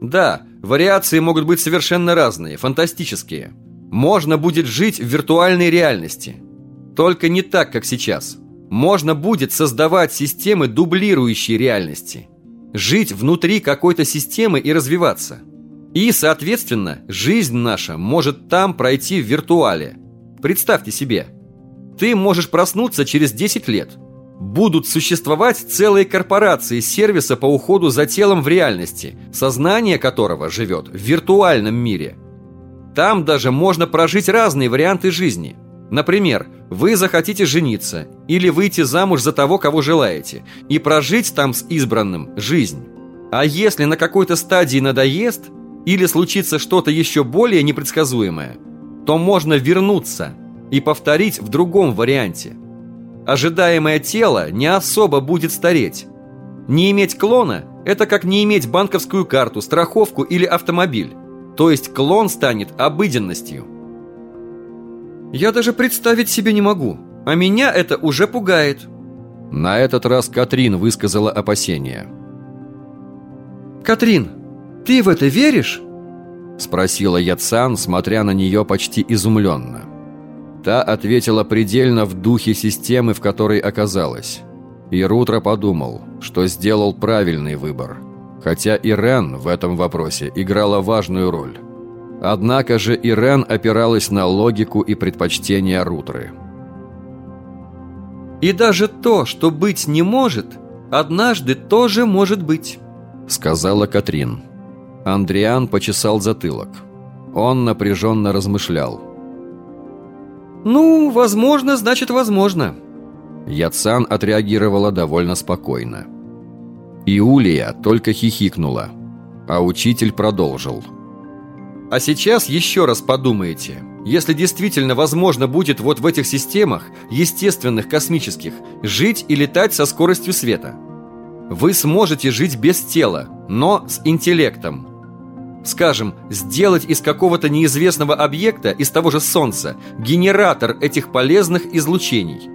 Да, вариации могут быть совершенно разные, фантастические. Можно будет жить в виртуальной реальности. Только не так, как сейчас. Можно будет создавать системы, дублирующие реальности жить внутри какой-то системы и развиваться. И, соответственно, жизнь наша может там пройти в виртуале. Представьте себе, ты можешь проснуться через 10 лет. Будут существовать целые корпорации сервиса по уходу за телом в реальности, сознание которого живет в виртуальном мире. Там даже можно прожить разные варианты жизни – Например, вы захотите жениться или выйти замуж за того, кого желаете, и прожить там с избранным жизнь. А если на какой-то стадии надоест или случится что-то еще более непредсказуемое, то можно вернуться и повторить в другом варианте. Ожидаемое тело не особо будет стареть. Не иметь клона – это как не иметь банковскую карту, страховку или автомобиль. То есть клон станет обыденностью – я даже представить себе не могу, а меня это уже пугает. На этот раз Катрин высказала опасения. Катрин, ты в это веришь? Спросила Яцан, смотря на нее почти изумленно. Та ответила предельно в духе системы, в которой оказалась. И Рутро подумал, что сделал правильный выбор. Хотя Ирен в этом вопросе играла важную роль. Однако же Ирен опиралась на логику и предпочтения Рутры. «И даже то, что быть не может, однажды тоже может быть», сказала Катрин. Андриан почесал затылок. Он напряженно размышлял. «Ну, возможно, значит, возможно». Яцан отреагировала довольно спокойно. Иулия только хихикнула, а учитель продолжил – а сейчас еще раз подумайте. Если действительно возможно будет вот в этих системах, естественных, космических, жить и летать со скоростью света. Вы сможете жить без тела, но с интеллектом. Скажем, сделать из какого-то неизвестного объекта, из того же Солнца, генератор этих полезных излучений.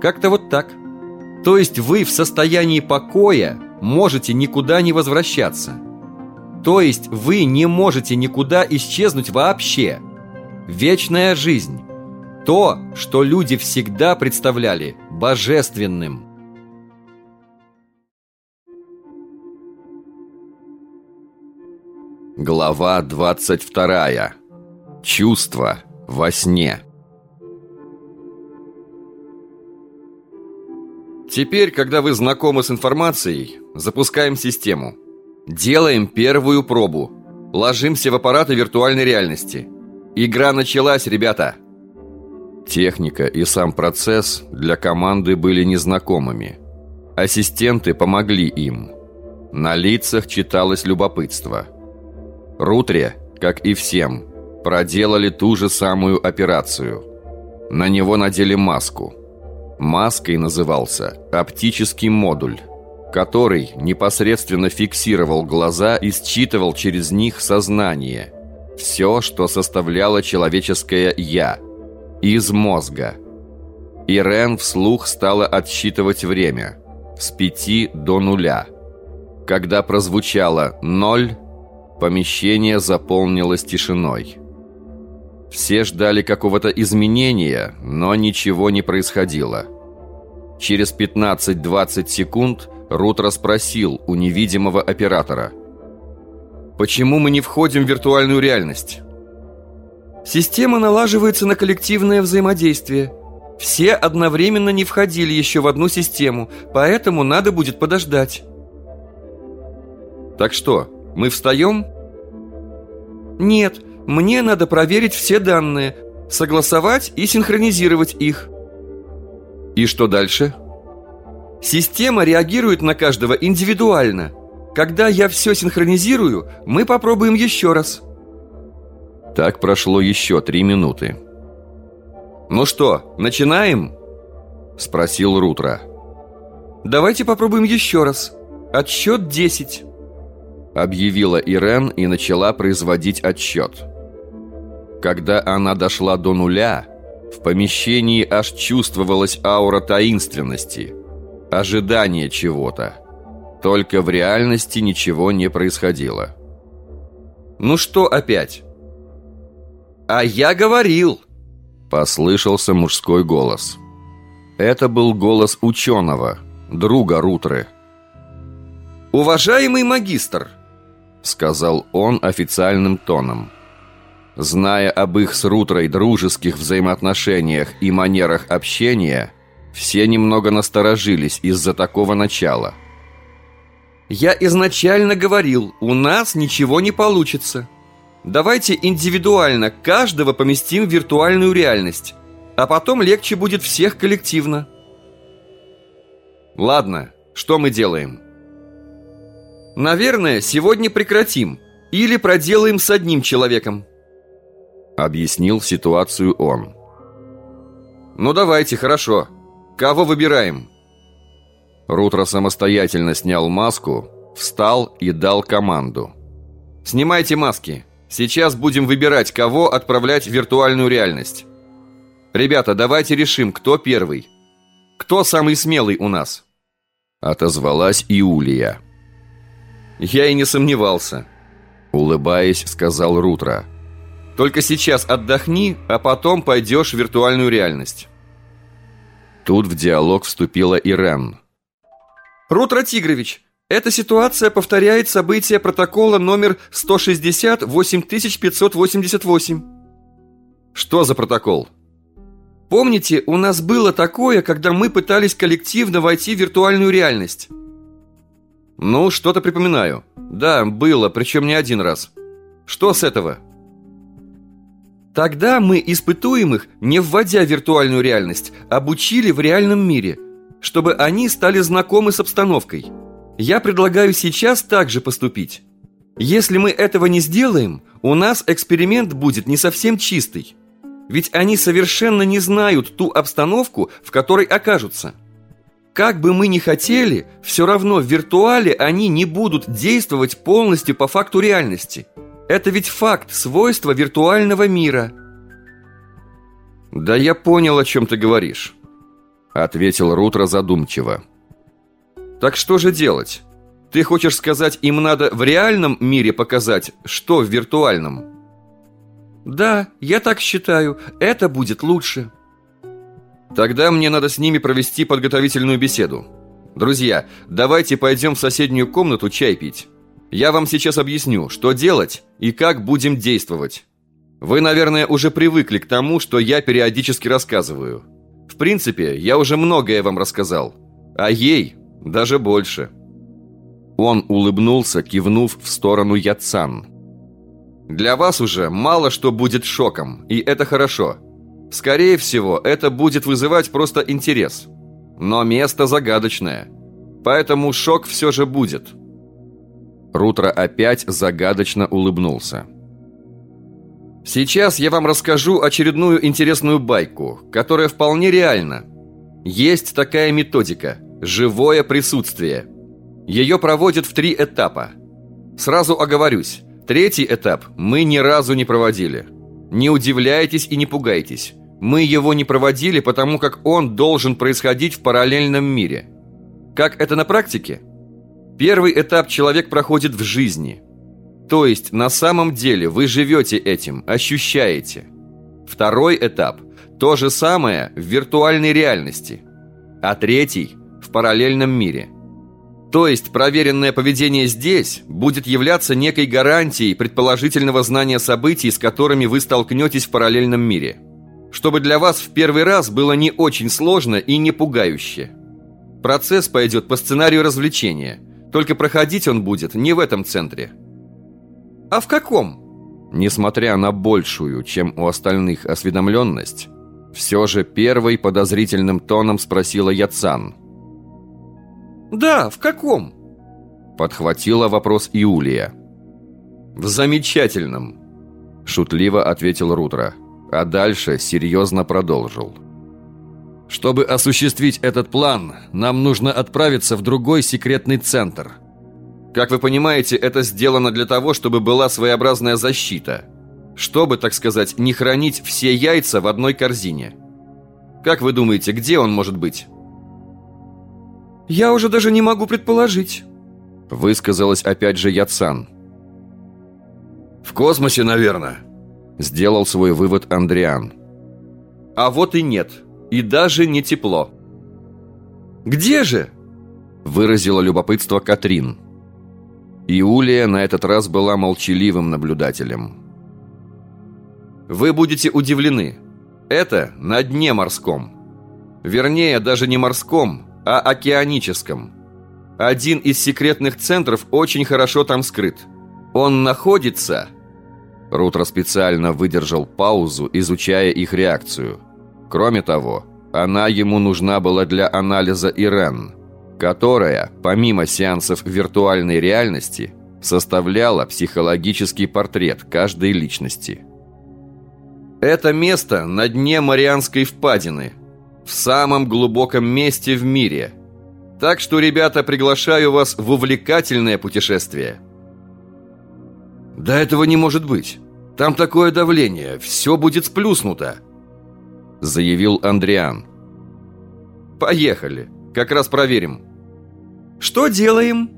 Как-то вот так. То есть вы в состоянии покоя можете никуда не возвращаться. То есть вы не можете никуда исчезнуть вообще. Вечная жизнь. То, что люди всегда представляли божественным. Глава 22. Чувство во сне. Теперь, когда вы знакомы с информацией, запускаем систему. Делаем первую пробу. Ложимся в аппараты виртуальной реальности. Игра началась, ребята. Техника и сам процесс для команды были незнакомыми. Ассистенты помогли им. На лицах читалось любопытство. Рутре, как и всем, проделали ту же самую операцию. На него надели маску. Маской назывался оптический модуль, который непосредственно фиксировал глаза и считывал через них сознание. Все, что составляло человеческое «я» из мозга. Ирен вслух стала отсчитывать время с пяти до нуля. Когда прозвучало «ноль», помещение заполнилось тишиной. Все ждали какого-то изменения, но ничего не происходило. Через 15-20 секунд Рут расспросил у невидимого оператора. «Почему мы не входим в виртуальную реальность?» Система налаживается на коллективное взаимодействие. Все одновременно не входили еще в одну систему, поэтому надо будет подождать. Так что, мы встаем? Нет, мне надо проверить все данные, согласовать и синхронизировать их. И что дальше? Система реагирует на каждого индивидуально. Когда я все синхронизирую, мы попробуем еще раз. Так прошло еще три минуты. «Ну что, начинаем?» Спросил Рутро. «Давайте попробуем еще раз. Отсчет 10 Объявила Ирен и начала производить отсчет. Когда она дошла до нуля, в помещении аж чувствовалась аура таинственности, ожидание чего-то. Только в реальности ничего не происходило. «Ну что опять?» «А я говорил!» Послышался мужской голос. Это был голос ученого, друга Рутры. «Уважаемый магистр!» Сказал он официальным тоном. Зная об их с Рутрой дружеских взаимоотношениях и манерах общения, все немного насторожились из-за такого начала. «Я изначально говорил, у нас ничего не получится!» Давайте индивидуально каждого поместим в виртуальную реальность, а потом легче будет всех коллективно. Ладно, что мы делаем? Наверное, сегодня прекратим или проделаем с одним человеком. Объяснил ситуацию он. Ну давайте, хорошо. Кого выбираем? Рутро самостоятельно снял маску, встал и дал команду. Снимайте маски. Сейчас будем выбирать, кого отправлять в виртуальную реальность. Ребята, давайте решим, кто первый. Кто самый смелый у нас? Отозвалась Иулия. Я и не сомневался. Улыбаясь, сказал Рутро. Только сейчас отдохни, а потом пойдешь в виртуальную реальность. Тут в диалог вступила Ирен. Рутро Тигрович, эта ситуация повторяет события протокола номер 160-8588. Что за протокол? Помните, у нас было такое, когда мы пытались коллективно войти в виртуальную реальность? Ну, что-то припоминаю. Да, было, причем не один раз. Что с этого? Тогда мы испытуемых, не вводя виртуальную реальность, обучили в реальном мире, чтобы они стали знакомы с обстановкой – я предлагаю сейчас также поступить. Если мы этого не сделаем, у нас эксперимент будет не совсем чистый. Ведь они совершенно не знают ту обстановку, в которой окажутся. Как бы мы ни хотели, все равно в виртуале они не будут действовать полностью по факту реальности. Это ведь факт, свойства виртуального мира. «Да я понял, о чем ты говоришь», — ответил Рутро задумчиво. Так что же делать? Ты хочешь сказать, им надо в реальном мире показать, что в виртуальном? Да, я так считаю. Это будет лучше. Тогда мне надо с ними провести подготовительную беседу. Друзья, давайте пойдем в соседнюю комнату чай пить. Я вам сейчас объясню, что делать и как будем действовать. Вы, наверное, уже привыкли к тому, что я периодически рассказываю. В принципе, я уже многое вам рассказал. А ей даже больше. Он улыбнулся, кивнув в сторону Яцан. Для вас уже мало что будет шоком, и это хорошо. Скорее всего, это будет вызывать просто интерес. Но место загадочное. Поэтому шок все же будет. Рутро опять загадочно улыбнулся. Сейчас я вам расскажу очередную интересную байку, которая вполне реальна. Есть такая методика – живое присутствие. Ее проводят в три этапа. Сразу оговорюсь, третий этап мы ни разу не проводили. Не удивляйтесь и не пугайтесь. Мы его не проводили, потому как он должен происходить в параллельном мире. Как это на практике? Первый этап человек проходит в жизни. То есть на самом деле вы живете этим, ощущаете. Второй этап – то же самое в виртуальной реальности. А третий – в параллельном мире. То есть проверенное поведение здесь будет являться некой гарантией предположительного знания событий, с которыми вы столкнетесь в параллельном мире – чтобы для вас в первый раз было не очень сложно и не пугающе. Процесс пойдет по сценарию развлечения, только проходить он будет не в этом центре. А в каком? Несмотря на большую, чем у остальных осведомленность, все же первой подозрительным тоном спросила Яцан. «Да, в каком?» Подхватила вопрос Иулия. «В замечательном», — шутливо ответил Рутро а дальше серьезно продолжил. Чтобы осуществить этот план, нам нужно отправиться в другой секретный центр. Как вы понимаете, это сделано для того, чтобы была своеобразная защита. Чтобы, так сказать, не хранить все яйца в одной корзине. Как вы думаете, где он может быть? Я уже даже не могу предположить. Высказалась опять же Яцан. В космосе, наверное. Сделал свой вывод Андриан. А вот и нет. И даже не тепло. «Где же?» Выразила любопытство Катрин. Иулия на этот раз была молчаливым наблюдателем. «Вы будете удивлены. Это на дне морском. Вернее, даже не морском, а океаническом. Один из секретных центров очень хорошо там скрыт. Он находится Рутро специально выдержал паузу, изучая их реакцию. Кроме того, она ему нужна была для анализа Ирен, которая, помимо сеансов виртуальной реальности, составляла психологический портрет каждой личности. Это место на дне Марианской впадины, в самом глубоком месте в мире. Так что, ребята, приглашаю вас в увлекательное путешествие. Да этого не может быть. Там такое давление, все будет сплюснуто», — заявил Андриан. «Поехали, как раз проверим». «Что делаем?»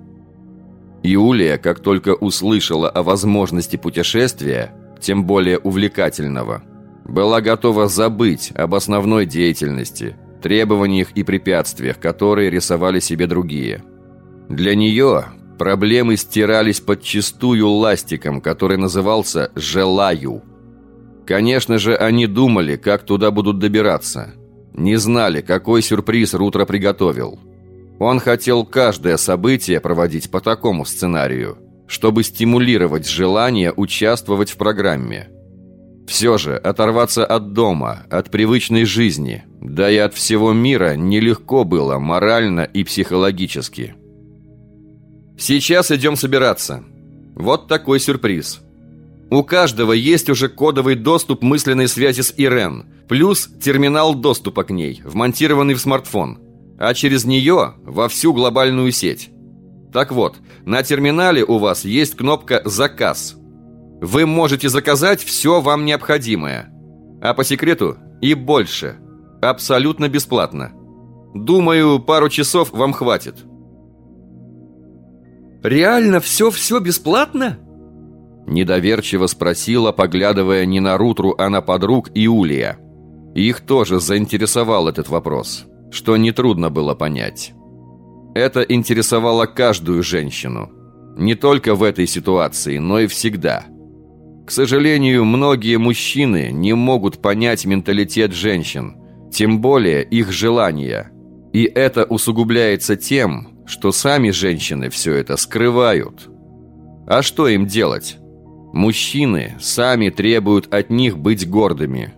Юлия, как только услышала о возможности путешествия, тем более увлекательного, была готова забыть об основной деятельности, требованиях и препятствиях, которые рисовали себе другие. Для нее Проблемы стирались подчистую ластиком, который назывался «желаю». Конечно же, они думали, как туда будут добираться. Не знали, какой сюрприз Рутро приготовил. Он хотел каждое событие проводить по такому сценарию, чтобы стимулировать желание участвовать в программе. Все же, оторваться от дома, от привычной жизни, да и от всего мира нелегко было морально и психологически. Сейчас идем собираться. Вот такой сюрприз. У каждого есть уже кодовый доступ мысленной связи с Ирен, плюс терминал доступа к ней, вмонтированный в смартфон, а через нее во всю глобальную сеть. Так вот, на терминале у вас есть кнопка «Заказ». Вы можете заказать все вам необходимое. А по секрету и больше. Абсолютно бесплатно. Думаю, пару часов вам хватит. Реально все-все бесплатно?» Недоверчиво спросила, поглядывая не на Рутру, а на подруг Иулия. Их тоже заинтересовал этот вопрос, что нетрудно было понять. Это интересовало каждую женщину. Не только в этой ситуации, но и всегда. К сожалению, многие мужчины не могут понять менталитет женщин, тем более их желания – И это усугубляется тем, что сами женщины все это скрывают. А что им делать? Мужчины сами требуют от них быть гордыми.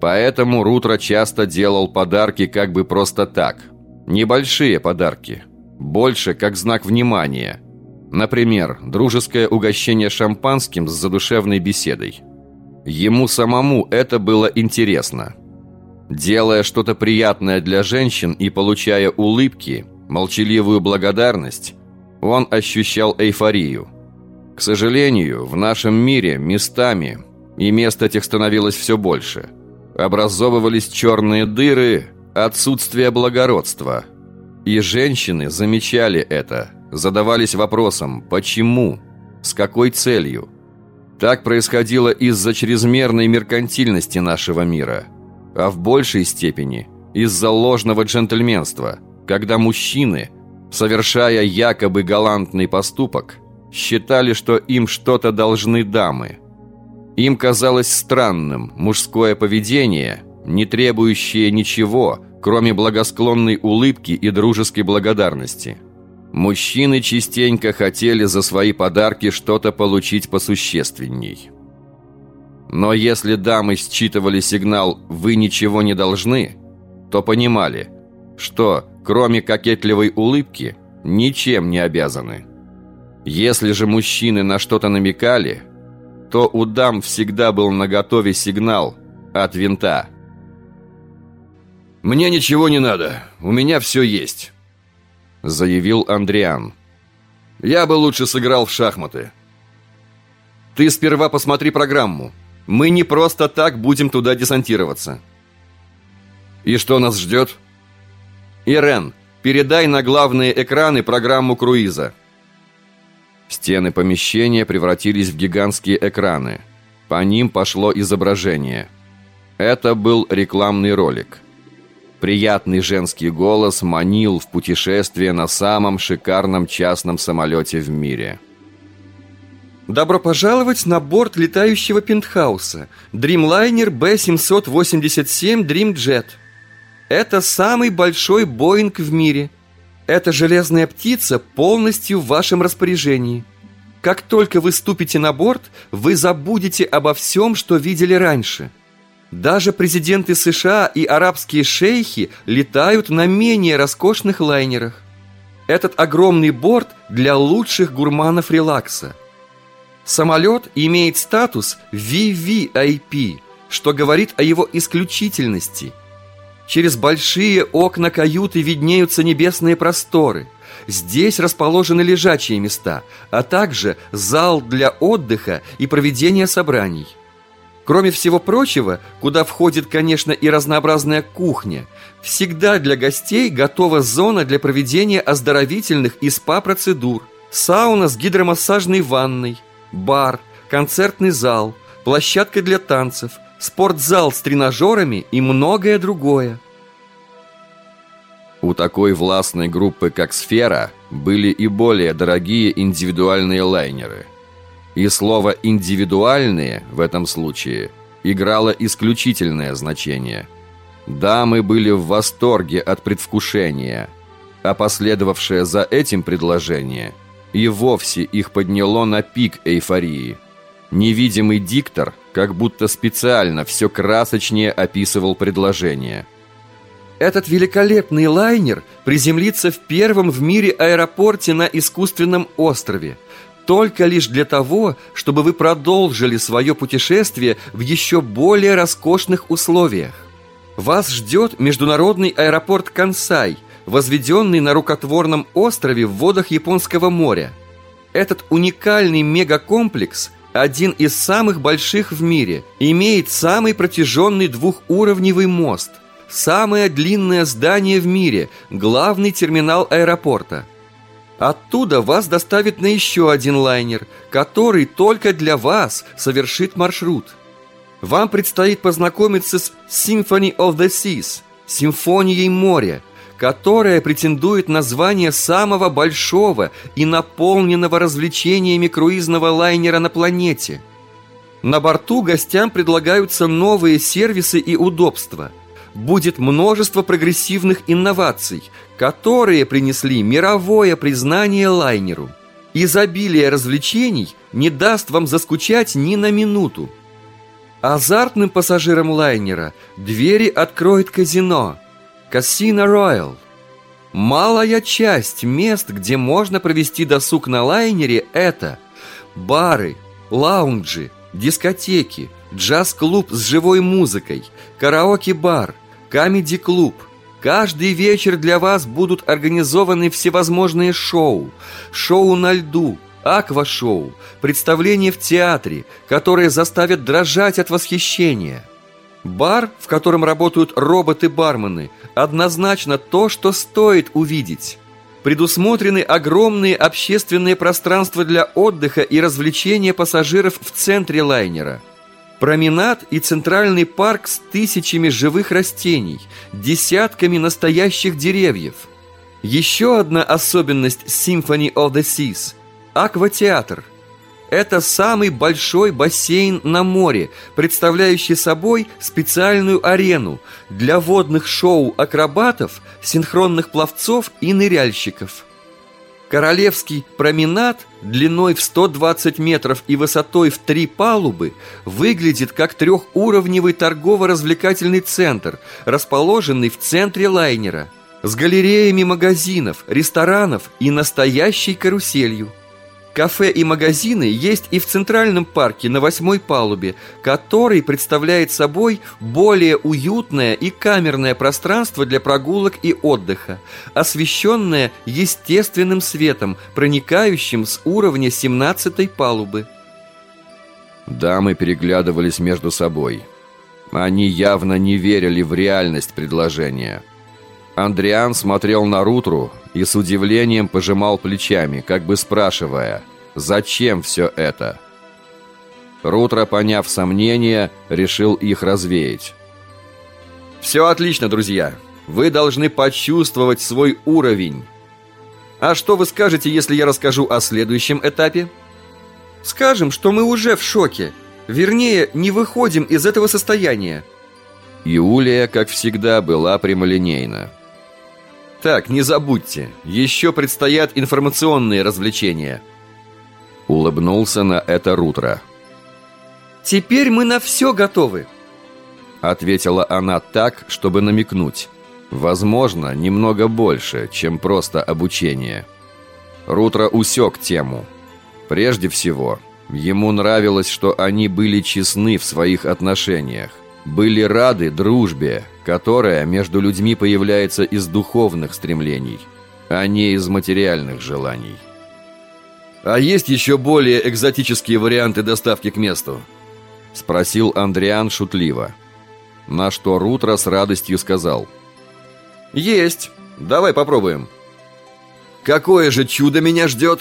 Поэтому Рутро часто делал подарки как бы просто так. Небольшие подарки. Больше как знак внимания. Например, дружеское угощение шампанским с задушевной беседой. Ему самому это было интересно. Делая что-то приятное для женщин и получая улыбки, молчаливую благодарность, он ощущал эйфорию. К сожалению, в нашем мире местами, и мест этих становилось все больше, образовывались черные дыры, отсутствие благородства. И женщины замечали это, задавались вопросом «почему?», «с какой целью?». Так происходило из-за чрезмерной меркантильности нашего мира, а в большей степени из-за ложного джентльменства, когда мужчины, совершая якобы галантный поступок, считали, что им что-то должны дамы. Им казалось странным мужское поведение, не требующее ничего, кроме благосклонной улыбки и дружеской благодарности. Мужчины частенько хотели за свои подарки что-то получить посущественней. Но если дамы считывали сигнал «вы ничего не должны», то понимали, что, кроме кокетливой улыбки, ничем не обязаны. Если же мужчины на что-то намекали, то у дам всегда был наготове сигнал от винта. «Мне ничего не надо, у меня все есть», — заявил Андриан. «Я бы лучше сыграл в шахматы». «Ты сперва посмотри программу. Мы не просто так будем туда десантироваться». «И что нас ждет?» «Ирен, передай на главные экраны программу круиза». Стены помещения превратились в гигантские экраны. По ним пошло изображение. Это был рекламный ролик. Приятный женский голос манил в путешествие на самом шикарном частном самолете в мире. Добро пожаловать на борт летающего пентхауса Dreamliner B787 Dreamjet. Это самый большой Боинг в мире – эта железная птица полностью в вашем распоряжении. Как только вы ступите на борт, вы забудете обо всем, что видели раньше. Даже президенты США и арабские шейхи летают на менее роскошных лайнерах. Этот огромный борт для лучших гурманов релакса. Самолет имеет статус VVIP, что говорит о его исключительности – Через большие окна каюты виднеются небесные просторы. Здесь расположены лежачие места, а также зал для отдыха и проведения собраний. Кроме всего прочего, куда входит, конечно, и разнообразная кухня, всегда для гостей готова зона для проведения оздоровительных и СПА-процедур, сауна с гидромассажной ванной, бар, концертный зал, площадка для танцев, спортзал с тренажерами и многое другое. У такой властной группы, как «Сфера», были и более дорогие индивидуальные лайнеры. И слово «индивидуальные» в этом случае играло исключительное значение. Дамы были в восторге от предвкушения, а последовавшее за этим предложение и вовсе их подняло на пик эйфории. Невидимый диктор как будто специально все красочнее описывал предложение – этот великолепный лайнер приземлится в первом в мире аэропорте на искусственном острове. Только лишь для того, чтобы вы продолжили свое путешествие в еще более роскошных условиях. Вас ждет международный аэропорт Кансай, возведенный на рукотворном острове в водах Японского моря. Этот уникальный мегакомплекс – один из самых больших в мире, имеет самый протяженный двухуровневый мост – Самое длинное здание в мире, главный терминал аэропорта. Оттуда вас доставят на еще один лайнер, который только для вас совершит маршрут. Вам предстоит познакомиться с Symphony of the Seas, симфонией моря, которая претендует на звание самого большого и наполненного развлечениями круизного лайнера на планете. На борту гостям предлагаются новые сервисы и удобства – будет множество прогрессивных инноваций, которые принесли мировое признание лайнеру. Изобилие развлечений не даст вам заскучать ни на минуту. Азартным пассажирам лайнера двери откроет казино Casino Royal. Малая часть мест, где можно провести досуг на лайнере, это бары, лаунжи, дискотеки, джаз-клуб с живой музыкой, караоке-бар, камеди-клуб – Каждый вечер для вас будут организованы всевозможные шоу. Шоу на льду, аквашоу, представления в театре, которые заставят дрожать от восхищения. Бар, в котором работают роботы-бармены, однозначно то, что стоит увидеть. Предусмотрены огромные общественные пространства для отдыха и развлечения пассажиров в центре лайнера – Променад и центральный парк с тысячами живых растений, десятками настоящих деревьев. Еще одна особенность Symphony of the Seas – акватеатр. Это самый большой бассейн на море, представляющий собой специальную арену для водных шоу акробатов, синхронных пловцов и ныряльщиков – Королевский променад длиной в 120 метров и высотой в три палубы выглядит как трехуровневый торгово-развлекательный центр, расположенный в центре лайнера, с галереями магазинов, ресторанов и настоящей каруселью. Кафе и магазины есть и в Центральном парке на восьмой палубе, который представляет собой более уютное и камерное пространство для прогулок и отдыха, освещенное естественным светом, проникающим с уровня 17 палубы. Дамы переглядывались между собой. Они явно не верили в реальность предложения. Андриан смотрел на Рутру, и с удивлением пожимал плечами, как бы спрашивая, зачем все это? Рутро, поняв сомнения, решил их развеять. «Все отлично, друзья. Вы должны почувствовать свой уровень. А что вы скажете, если я расскажу о следующем этапе?» «Скажем, что мы уже в шоке. Вернее, не выходим из этого состояния». Юлия, как всегда, была прямолинейна. Так, не забудьте, еще предстоят информационные развлечения. Улыбнулся на это Рутро. Теперь мы на все готовы. Ответила она так, чтобы намекнуть. Возможно, немного больше, чем просто обучение. Рутро усек тему. Прежде всего, ему нравилось, что они были честны в своих отношениях были рады дружбе, которая между людьми появляется из духовных стремлений, а не из материальных желаний. «А есть еще более экзотические варианты доставки к месту?» Спросил Андриан шутливо. На что Рутро с радостью сказал. «Есть. Давай попробуем». «Какое же чудо меня ждет?»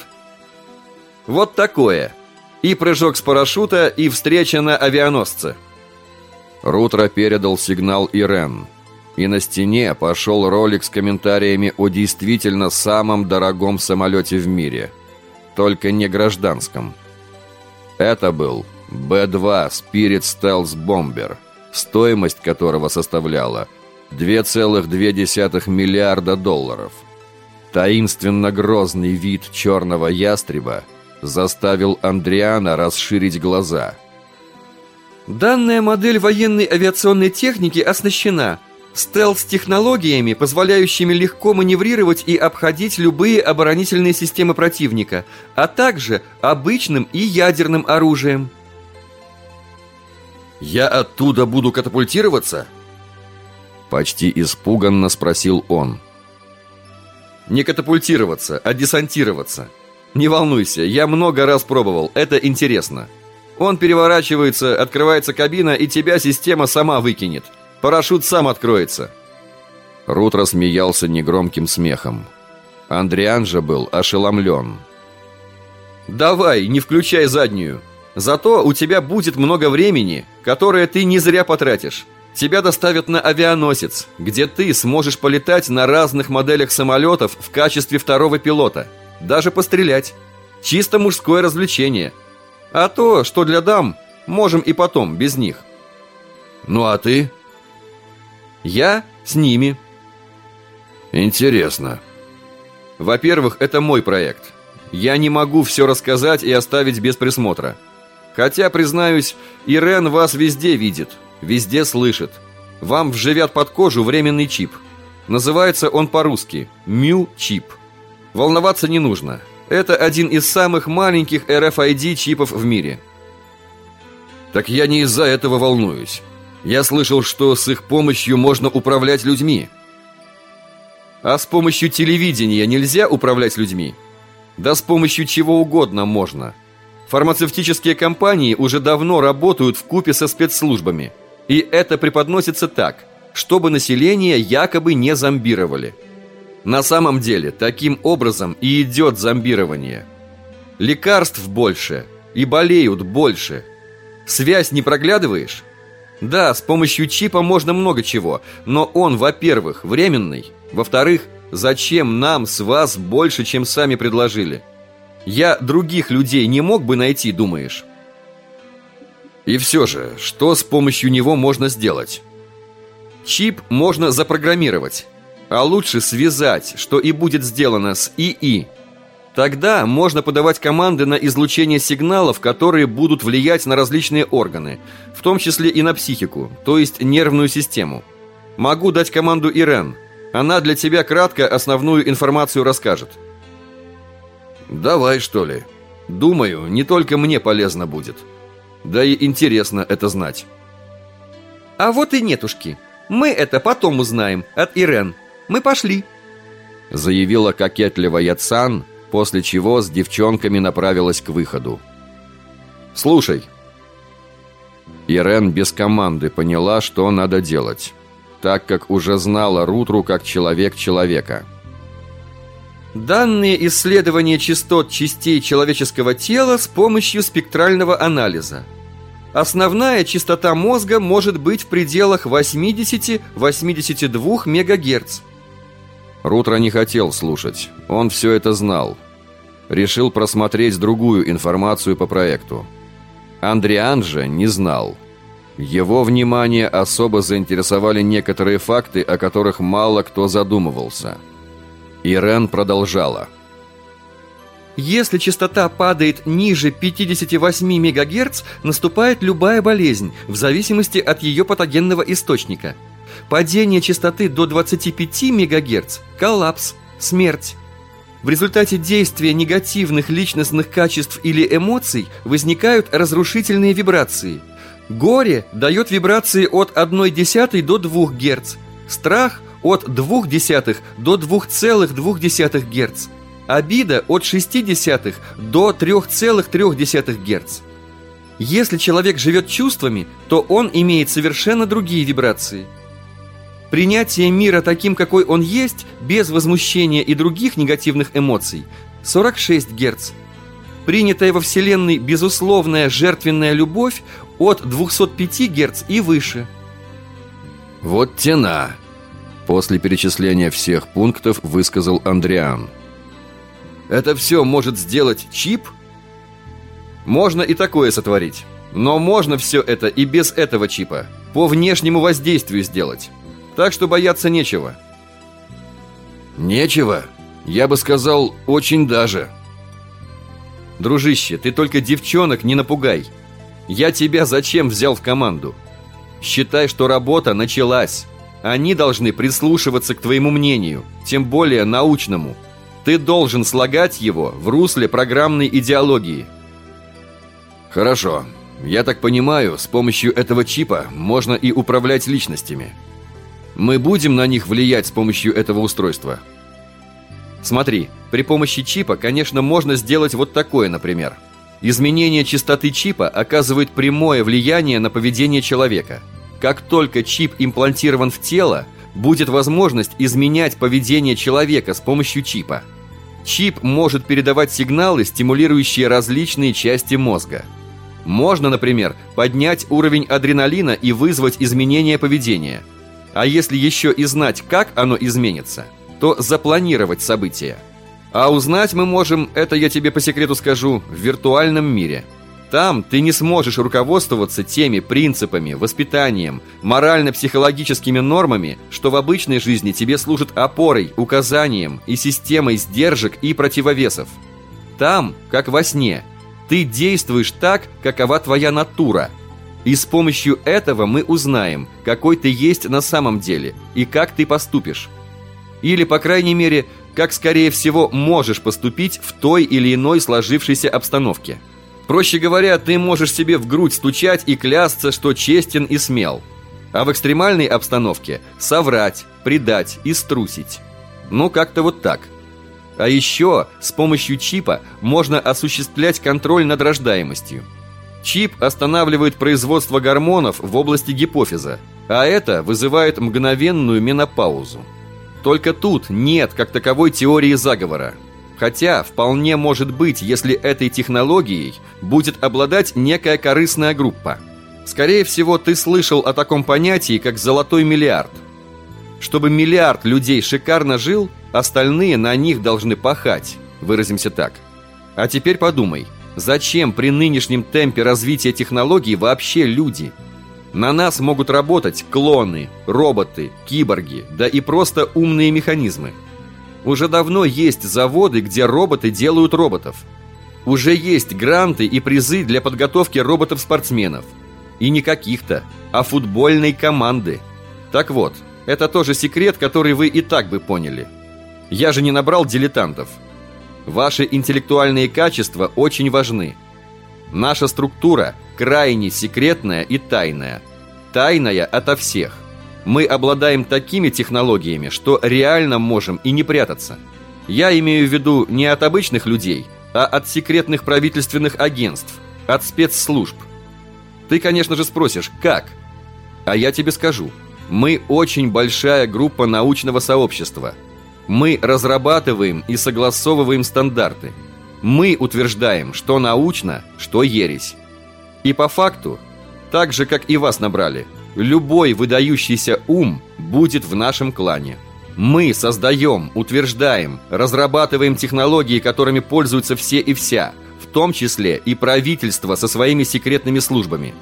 «Вот такое. И прыжок с парашюта, и встреча на авианосце». Рутро передал сигнал Ирен. И на стене пошел ролик с комментариями о действительно самом дорогом самолете в мире. Только не гражданском. Это был Б-2 Spirit Stealth Bomber, стоимость которого составляла 2,2 миллиарда долларов. Таинственно грозный вид черного ястреба заставил Андриана расширить глаза – Данная модель военной авиационной техники оснащена стелс-технологиями, позволяющими легко маневрировать и обходить любые оборонительные системы противника, а также обычным и ядерным оружием. «Я оттуда буду катапультироваться?» Почти испуганно спросил он. «Не катапультироваться, а десантироваться. Не волнуйся, я много раз пробовал, это интересно». Он переворачивается, открывается кабина, и тебя система сама выкинет. Парашют сам откроется. Рут рассмеялся негромким смехом. Андриан же был ошеломлен. «Давай, не включай заднюю. Зато у тебя будет много времени, которое ты не зря потратишь. Тебя доставят на авианосец, где ты сможешь полетать на разных моделях самолетов в качестве второго пилота. Даже пострелять. Чисто мужское развлечение – а то, что для дам, можем и потом, без них. Ну а ты? Я с ними. Интересно. Во-первых, это мой проект. Я не могу все рассказать и оставить без присмотра. Хотя, признаюсь, Ирен вас везде видит, везде слышит. Вам вживят под кожу временный чип. Называется он по-русски «Мю-чип». Волноваться не нужно. Это один из самых маленьких RFID чипов в мире. Так я не из-за этого волнуюсь. Я слышал, что с их помощью можно управлять людьми. А с помощью телевидения нельзя управлять людьми? Да с помощью чего угодно можно. Фармацевтические компании уже давно работают в купе со спецслужбами. И это преподносится так, чтобы население якобы не зомбировали. На самом деле, таким образом и идет зомбирование. Лекарств больше, и болеют больше. Связь не проглядываешь? Да, с помощью чипа можно много чего, но он, во-первых, временный, во-вторых, зачем нам с вас больше, чем сами предложили? Я других людей не мог бы найти, думаешь? И все же, что с помощью него можно сделать? Чип можно запрограммировать, а лучше связать, что и будет сделано с ИИ. Тогда можно подавать команды на излучение сигналов, которые будут влиять на различные органы, в том числе и на психику, то есть нервную систему. Могу дать команду Ирен. Она для тебя кратко основную информацию расскажет. Давай, что ли. Думаю, не только мне полезно будет. Да и интересно это знать. А вот и нетушки. Мы это потом узнаем от Ирен. Мы пошли. Заявила кокетливо Яцан, после чего с девчонками направилась к выходу. «Слушай». Ирен без команды поняла, что надо делать, так как уже знала Рутру как человек человека. Данные исследования частот частей человеческого тела с помощью спектрального анализа. Основная частота мозга может быть в пределах 80-82 МГц. Рутро не хотел слушать. Он все это знал. Решил просмотреть другую информацию по проекту. Андриан же не знал. Его внимание особо заинтересовали некоторые факты, о которых мало кто задумывался – Ирен продолжала. Если частота падает ниже 58 МГц, наступает любая болезнь, в зависимости от ее патогенного источника. Падение частоты до 25 МГц – коллапс, смерть. В результате действия негативных личностных качеств или эмоций возникают разрушительные вибрации. Горе дает вибрации от 1,1 до 2 Гц, страх – от 0,2 до 2,2 Гц. Обида от 0,6 до 3,3 Гц. Если человек живет чувствами, то он имеет совершенно другие вибрации. Принятие мира таким, какой он есть, без возмущения и других негативных эмоций – 46 Гц. Принятая во Вселенной безусловная жертвенная любовь от 205 Гц и выше. Вот тена. После перечисления всех пунктов высказал Андриан. «Это все может сделать чип?» «Можно и такое сотворить. Но можно все это и без этого чипа. По внешнему воздействию сделать. Так что бояться нечего». «Нечего? Я бы сказал, очень даже». «Дружище, ты только девчонок не напугай. Я тебя зачем взял в команду? Считай, что работа началась». Они должны прислушиваться к твоему мнению, тем более научному. Ты должен слагать его в русле программной идеологии. Хорошо. Я так понимаю, с помощью этого чипа можно и управлять личностями. Мы будем на них влиять с помощью этого устройства. Смотри, при помощи чипа, конечно, можно сделать вот такое, например. Изменение частоты чипа оказывает прямое влияние на поведение человека – как только чип имплантирован в тело, будет возможность изменять поведение человека с помощью чипа. Чип может передавать сигналы, стимулирующие различные части мозга. Можно, например, поднять уровень адреналина и вызвать изменение поведения. А если еще и знать, как оно изменится, то запланировать события. А узнать мы можем, это я тебе по секрету скажу, в виртуальном мире – Там ты не сможешь руководствоваться теми принципами, воспитанием, морально-психологическими нормами, что в обычной жизни тебе служат опорой, указанием и системой сдержек и противовесов. Там, как во сне, ты действуешь так, какова твоя натура. И с помощью этого мы узнаем, какой ты есть на самом деле и как ты поступишь. Или, по крайней мере, как, скорее всего, можешь поступить в той или иной сложившейся обстановке. Проще говоря, ты можешь себе в грудь стучать и клясться, что честен и смел. А в экстремальной обстановке соврать, предать и струсить. Ну, как-то вот так. А еще с помощью чипа можно осуществлять контроль над рождаемостью. Чип останавливает производство гормонов в области гипофиза, а это вызывает мгновенную менопаузу. Только тут нет как таковой теории заговора. Хотя вполне может быть, если этой технологией будет обладать некая корыстная группа. Скорее всего, ты слышал о таком понятии, как «золотой миллиард». Чтобы миллиард людей шикарно жил, остальные на них должны пахать, выразимся так. А теперь подумай, зачем при нынешнем темпе развития технологий вообще люди – на нас могут работать клоны, роботы, киборги, да и просто умные механизмы. Уже давно есть заводы, где роботы делают роботов. Уже есть гранты и призы для подготовки роботов-спортсменов. И не каких-то, а футбольной команды. Так вот, это тоже секрет, который вы и так бы поняли. Я же не набрал дилетантов. Ваши интеллектуальные качества очень важны. Наша структура крайне секретная и тайная. Тайная ото всех. Мы обладаем такими технологиями, что реально можем и не прятаться. Я имею в виду не от обычных людей, а от секретных правительственных агентств, от спецслужб. Ты, конечно же, спросишь, как? А я тебе скажу. Мы очень большая группа научного сообщества. Мы разрабатываем и согласовываем стандарты. Мы утверждаем, что научно, что ересь. И по факту, так же, как и вас набрали, любой выдающийся ум будет в нашем клане. Мы создаем, утверждаем, разрабатываем технологии, которыми пользуются все и вся, в том числе и правительство со своими секретными службами.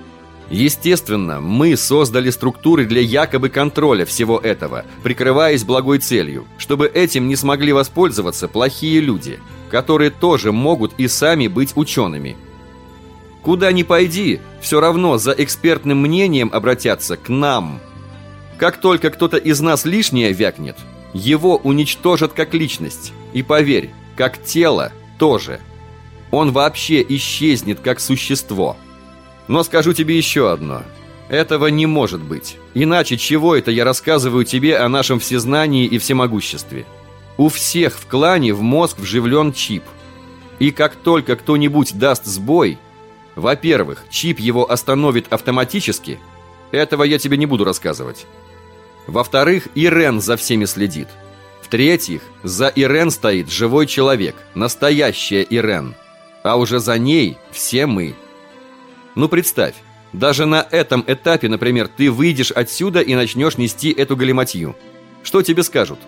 Естественно, мы создали структуры для якобы контроля всего этого, прикрываясь благой целью, чтобы этим не смогли воспользоваться плохие люди – которые тоже могут и сами быть учеными. Куда ни пойди, все равно за экспертным мнением обратятся к нам. Как только кто-то из нас лишнее вякнет, его уничтожат как личность. И поверь, как тело тоже. Он вообще исчезнет как существо. Но скажу тебе еще одно. Этого не может быть. Иначе чего это я рассказываю тебе о нашем всезнании и всемогуществе? У всех в клане в мозг вживлен чип. И как только кто-нибудь даст сбой, во-первых, чип его остановит автоматически, этого я тебе не буду рассказывать. Во-вторых, Ирен за всеми следит. В-третьих, за Ирен стоит живой человек, настоящая Ирен. А уже за ней все мы. Ну представь, даже на этом этапе, например, ты выйдешь отсюда и начнешь нести эту галиматью. Что тебе скажут?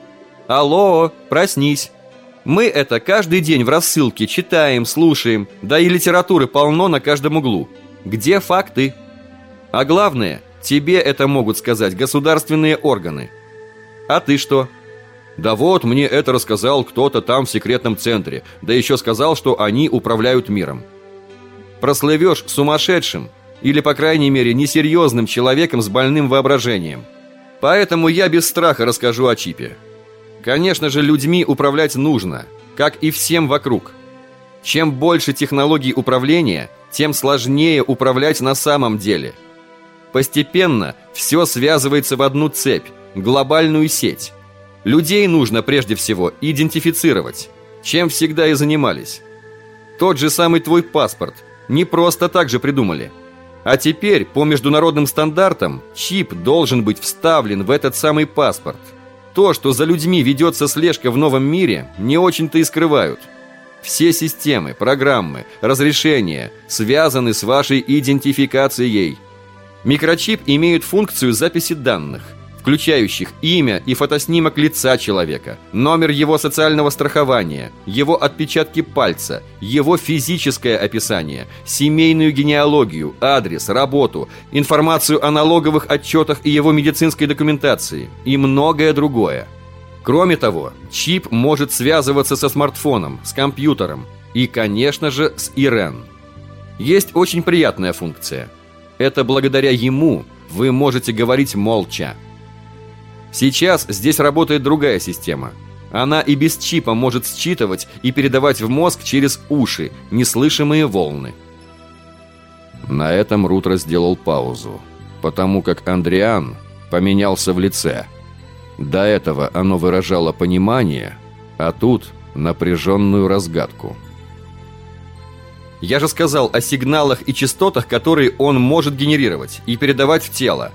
Алло, проснись. Мы это каждый день в рассылке читаем, слушаем, да и литературы полно на каждом углу. Где факты? А главное, тебе это могут сказать государственные органы. А ты что? Да вот, мне это рассказал кто-то там в секретном центре, да еще сказал, что они управляют миром. Прослывешь сумасшедшим, или, по крайней мере, несерьезным человеком с больным воображением. Поэтому я без страха расскажу о чипе. Конечно же, людьми управлять нужно, как и всем вокруг. Чем больше технологий управления, тем сложнее управлять на самом деле. Постепенно все связывается в одну цепь, глобальную сеть. Людей нужно прежде всего идентифицировать, чем всегда и занимались. Тот же самый твой паспорт не просто так же придумали. А теперь, по международным стандартам, чип должен быть вставлен в этот самый паспорт – то, что за людьми ведется слежка в новом мире, не очень-то и скрывают. Все системы, программы, разрешения связаны с вашей идентификацией. Микрочип имеет функцию записи данных. Включающих имя и фотоснимок лица человека, номер его социального страхования, его отпечатки пальца, его физическое описание, семейную генеалогию, адрес, работу, информацию о налоговых отчетах и его медицинской документации и многое другое. Кроме того, чип может связываться со смартфоном, с компьютером и, конечно же, с ИРЕН. Есть очень приятная функция. Это благодаря ему вы можете говорить молча. Сейчас здесь работает другая система. Она и без чипа может считывать и передавать в мозг через уши неслышимые волны. На этом Рутро сделал паузу, потому как Андриан поменялся в лице. До этого оно выражало понимание, а тут напряженную разгадку. Я же сказал о сигналах и частотах, которые он может генерировать и передавать в тело.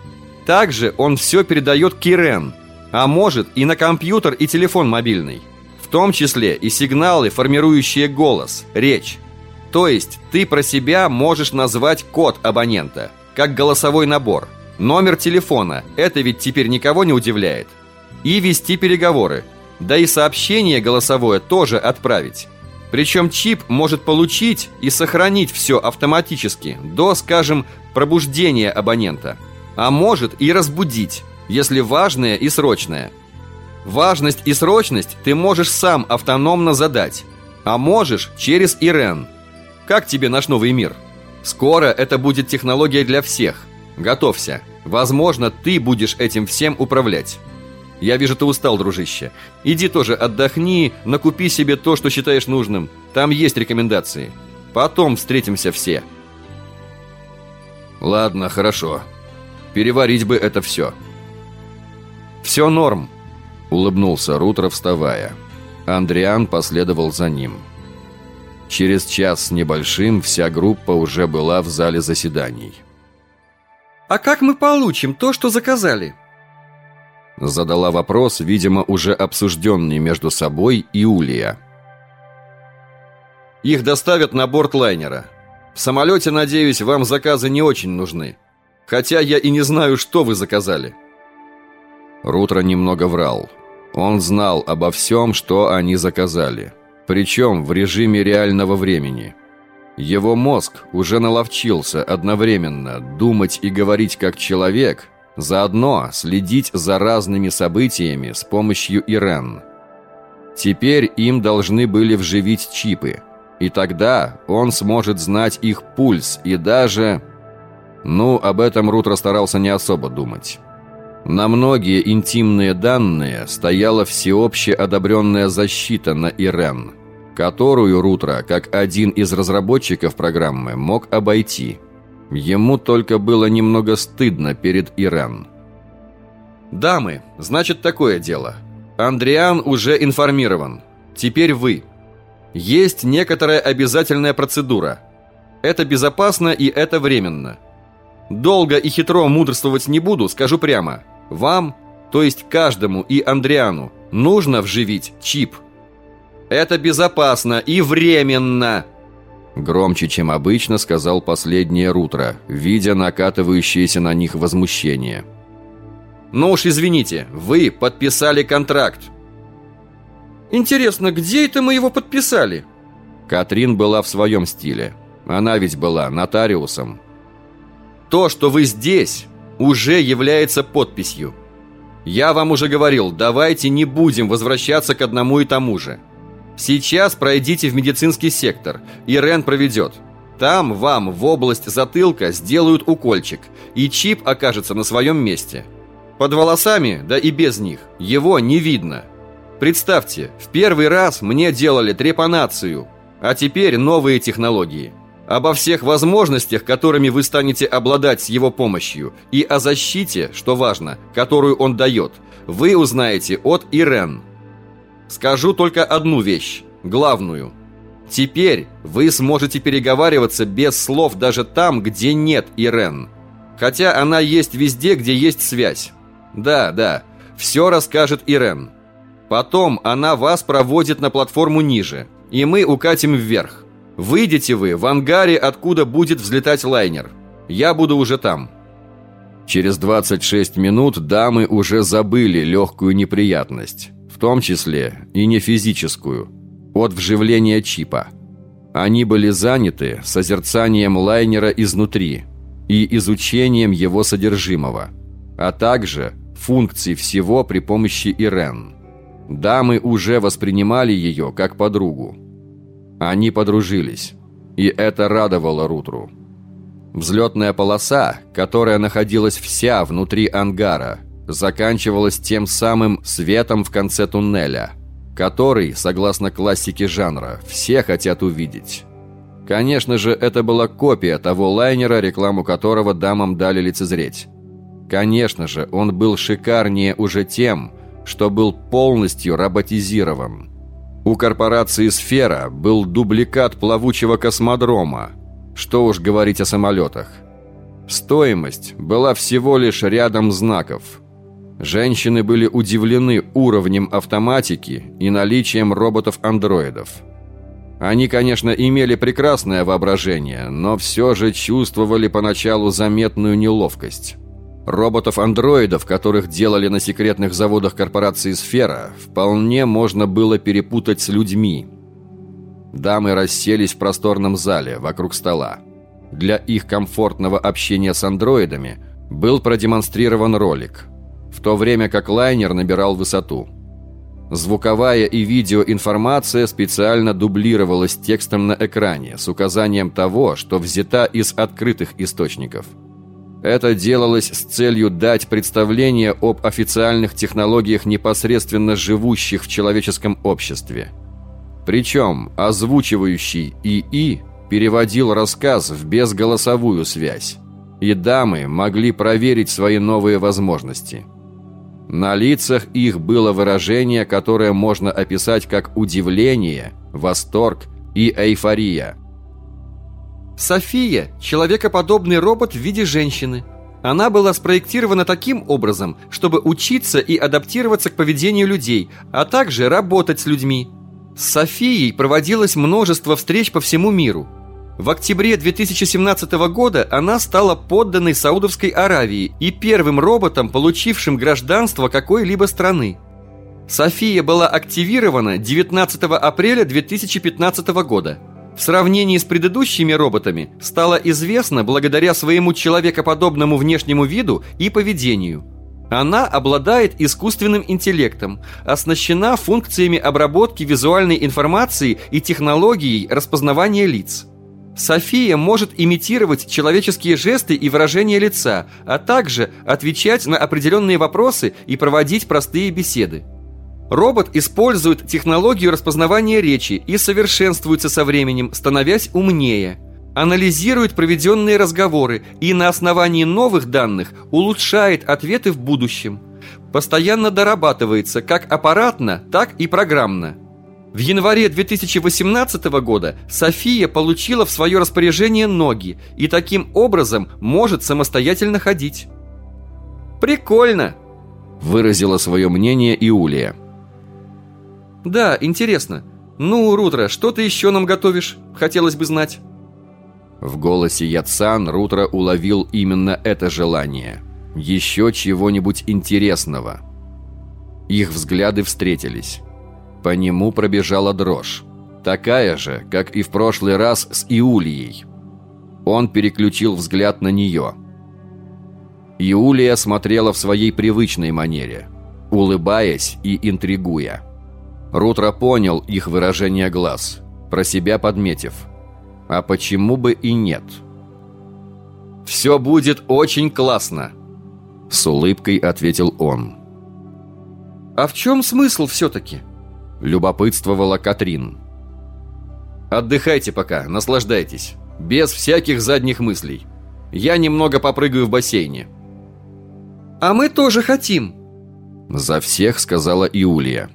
Также он все передает Кирен, а может и на компьютер и телефон мобильный. В том числе и сигналы, формирующие голос, речь. То есть ты про себя можешь назвать код абонента, как голосовой набор. Номер телефона, это ведь теперь никого не удивляет. И вести переговоры. Да и сообщение голосовое тоже отправить. Причем чип может получить и сохранить все автоматически до, скажем, пробуждения абонента – а может и разбудить, если важное и срочное. Важность и срочность ты можешь сам автономно задать, а можешь через Ирен. Как тебе наш новый мир? Скоро это будет технология для всех. Готовься. Возможно, ты будешь этим всем управлять. Я вижу, ты устал, дружище. Иди тоже отдохни, накупи себе то, что считаешь нужным. Там есть рекомендации. Потом встретимся все. Ладно, хорошо. Переварить бы это все. Все норм, улыбнулся Рутро, вставая. Андриан последовал за ним. Через час с небольшим вся группа уже была в зале заседаний. «А как мы получим то, что заказали?» Задала вопрос, видимо, уже обсужденный между собой и Улия. «Их доставят на борт лайнера. В самолете, надеюсь, вам заказы не очень нужны. Хотя я и не знаю, что вы заказали». Рутро немного врал. Он знал обо всем, что они заказали. Причем в режиме реального времени. Его мозг уже наловчился одновременно думать и говорить как человек, заодно следить за разными событиями с помощью Ирен. Теперь им должны были вживить чипы. И тогда он сможет знать их пульс и даже ну, об этом Рутро старался не особо думать. На многие интимные данные стояла всеобще одобренная защита на Ирен, которую Рутро, как один из разработчиков программы, мог обойти. Ему только было немного стыдно перед Ирен. «Дамы, значит такое дело. Андриан уже информирован. Теперь вы. Есть некоторая обязательная процедура. Это безопасно и это временно». Долго и хитро мудрствовать не буду, скажу прямо. Вам, то есть каждому и Андриану, нужно вживить чип. Это безопасно и временно. Громче, чем обычно, сказал последнее Рутро, видя накатывающееся на них возмущение. Ну уж извините, вы подписали контракт. Интересно, где это мы его подписали? Катрин была в своем стиле. Она ведь была нотариусом. То, что вы здесь, уже является подписью. Я вам уже говорил, давайте не будем возвращаться к одному и тому же. Сейчас пройдите в медицинский сектор, и Рен проведет. Там вам в область затылка сделают укольчик, и чип окажется на своем месте. Под волосами, да и без них, его не видно. Представьте, в первый раз мне делали трепанацию, а теперь новые технологии обо всех возможностях, которыми вы станете обладать с его помощью, и о защите, что важно, которую он дает, вы узнаете от Ирен. Скажу только одну вещь, главную. Теперь вы сможете переговариваться без слов даже там, где нет Ирен. Хотя она есть везде, где есть связь. Да, да, все расскажет Ирен. Потом она вас проводит на платформу ниже, и мы укатим вверх. Выйдете вы в ангаре, откуда будет взлетать лайнер. Я буду уже там. Через 26 минут дамы уже забыли легкую неприятность, в том числе и не физическую, от вживления чипа. Они были заняты созерцанием лайнера изнутри и изучением его содержимого, а также функций всего при помощи Ирен. Дамы уже воспринимали ее как подругу. Они подружились, и это радовало Рутру. Взлетная полоса, которая находилась вся внутри ангара, заканчивалась тем самым светом в конце туннеля, который, согласно классике жанра, все хотят увидеть. Конечно же, это была копия того лайнера, рекламу которого дамам дали лицезреть. Конечно же, он был шикарнее уже тем, что был полностью роботизирован. У корпорации «Сфера» был дубликат плавучего космодрома. Что уж говорить о самолетах. Стоимость была всего лишь рядом знаков. Женщины были удивлены уровнем автоматики и наличием роботов-андроидов. Они, конечно, имели прекрасное воображение, но все же чувствовали поначалу заметную неловкость. Роботов-андроидов, которых делали на секретных заводах корпорации «Сфера», вполне можно было перепутать с людьми. Дамы расселись в просторном зале вокруг стола. Для их комфортного общения с андроидами был продемонстрирован ролик, в то время как лайнер набирал высоту. Звуковая и видеоинформация специально дублировалась текстом на экране с указанием того, что взята из открытых источников – это делалось с целью дать представление об официальных технологиях непосредственно живущих в человеческом обществе. Причем озвучивающий ИИ переводил рассказ в безголосовую связь, и дамы могли проверить свои новые возможности. На лицах их было выражение, которое можно описать как удивление, восторг и эйфория – София – человекоподобный робот в виде женщины. Она была спроектирована таким образом, чтобы учиться и адаптироваться к поведению людей, а также работать с людьми. С Софией проводилось множество встреч по всему миру. В октябре 2017 года она стала подданной Саудовской Аравии и первым роботом, получившим гражданство какой-либо страны. София была активирована 19 апреля 2015 года – в сравнении с предыдущими роботами стало известно благодаря своему человекоподобному внешнему виду и поведению. Она обладает искусственным интеллектом, оснащена функциями обработки визуальной информации и технологией распознавания лиц. София может имитировать человеческие жесты и выражения лица, а также отвечать на определенные вопросы и проводить простые беседы. Робот использует технологию распознавания речи и совершенствуется со временем, становясь умнее. Анализирует проведенные разговоры и на основании новых данных улучшает ответы в будущем. Постоянно дорабатывается как аппаратно, так и программно. В январе 2018 года София получила в свое распоряжение ноги и таким образом может самостоятельно ходить. «Прикольно!» – выразила свое мнение Иулия. «Да, интересно. Ну, Рутро, что ты еще нам готовишь? Хотелось бы знать». В голосе Яцан Рутро уловил именно это желание. Еще чего-нибудь интересного. Их взгляды встретились. По нему пробежала дрожь. Такая же, как и в прошлый раз с Иулией. Он переключил взгляд на нее. Иулия смотрела в своей привычной манере, улыбаясь и интригуя. Рутро понял их выражение глаз, про себя подметив. А почему бы и нет? «Все будет очень классно!» С улыбкой ответил он. «А в чем смысл все-таки?» Любопытствовала Катрин. «Отдыхайте пока, наслаждайтесь. Без всяких задних мыслей. Я немного попрыгаю в бассейне». «А мы тоже хотим!» За всех сказала Иулия.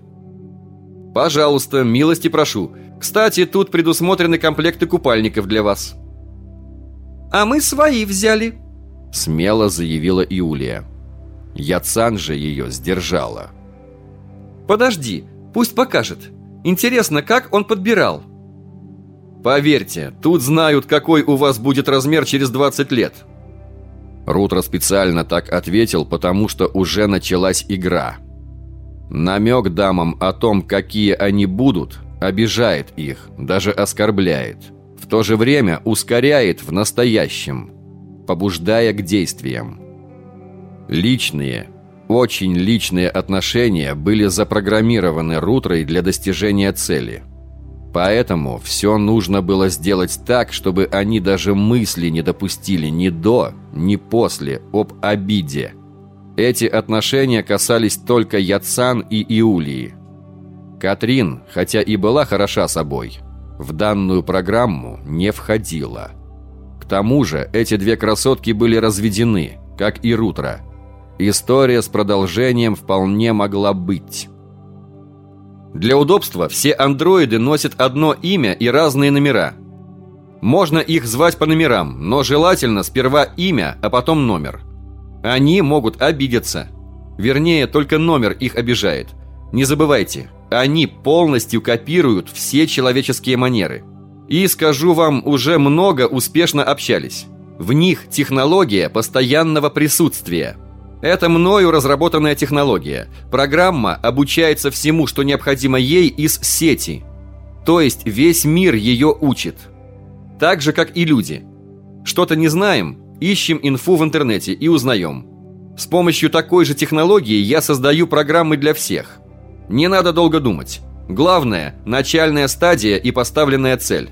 Пожалуйста, милости прошу. Кстати, тут предусмотрены комплекты купальников для вас. А мы свои взяли. Смело заявила Иулия. Яцан же ее сдержала. Подожди, пусть покажет. Интересно, как он подбирал? Поверьте, тут знают, какой у вас будет размер через 20 лет. Рутро специально так ответил, потому что уже началась игра. Намек дамам о том, какие они будут, обижает их, даже оскорбляет. В то же время ускоряет в настоящем, побуждая к действиям. Личные, очень личные отношения были запрограммированы Рутрой для достижения цели. Поэтому все нужно было сделать так, чтобы они даже мысли не допустили ни до, ни после об обиде. Эти отношения касались только Яцан и Иулии. Катрин, хотя и была хороша собой, в данную программу не входила. К тому же эти две красотки были разведены, как и Рутра – История с продолжением вполне могла быть. Для удобства все андроиды носят одно имя и разные номера. Можно их звать по номерам, но желательно сперва имя, а потом номер. Они могут обидеться. Вернее, только номер их обижает. Не забывайте, они полностью копируют все человеческие манеры. И, скажу вам, уже много успешно общались. В них технология постоянного присутствия – это мною разработанная технология. Программа обучается всему, что необходимо ей из сети. То есть весь мир ее учит. Так же, как и люди. Что-то не знаем, ищем инфу в интернете и узнаем. С помощью такой же технологии я создаю программы для всех. Не надо долго думать. Главное – начальная стадия и поставленная цель.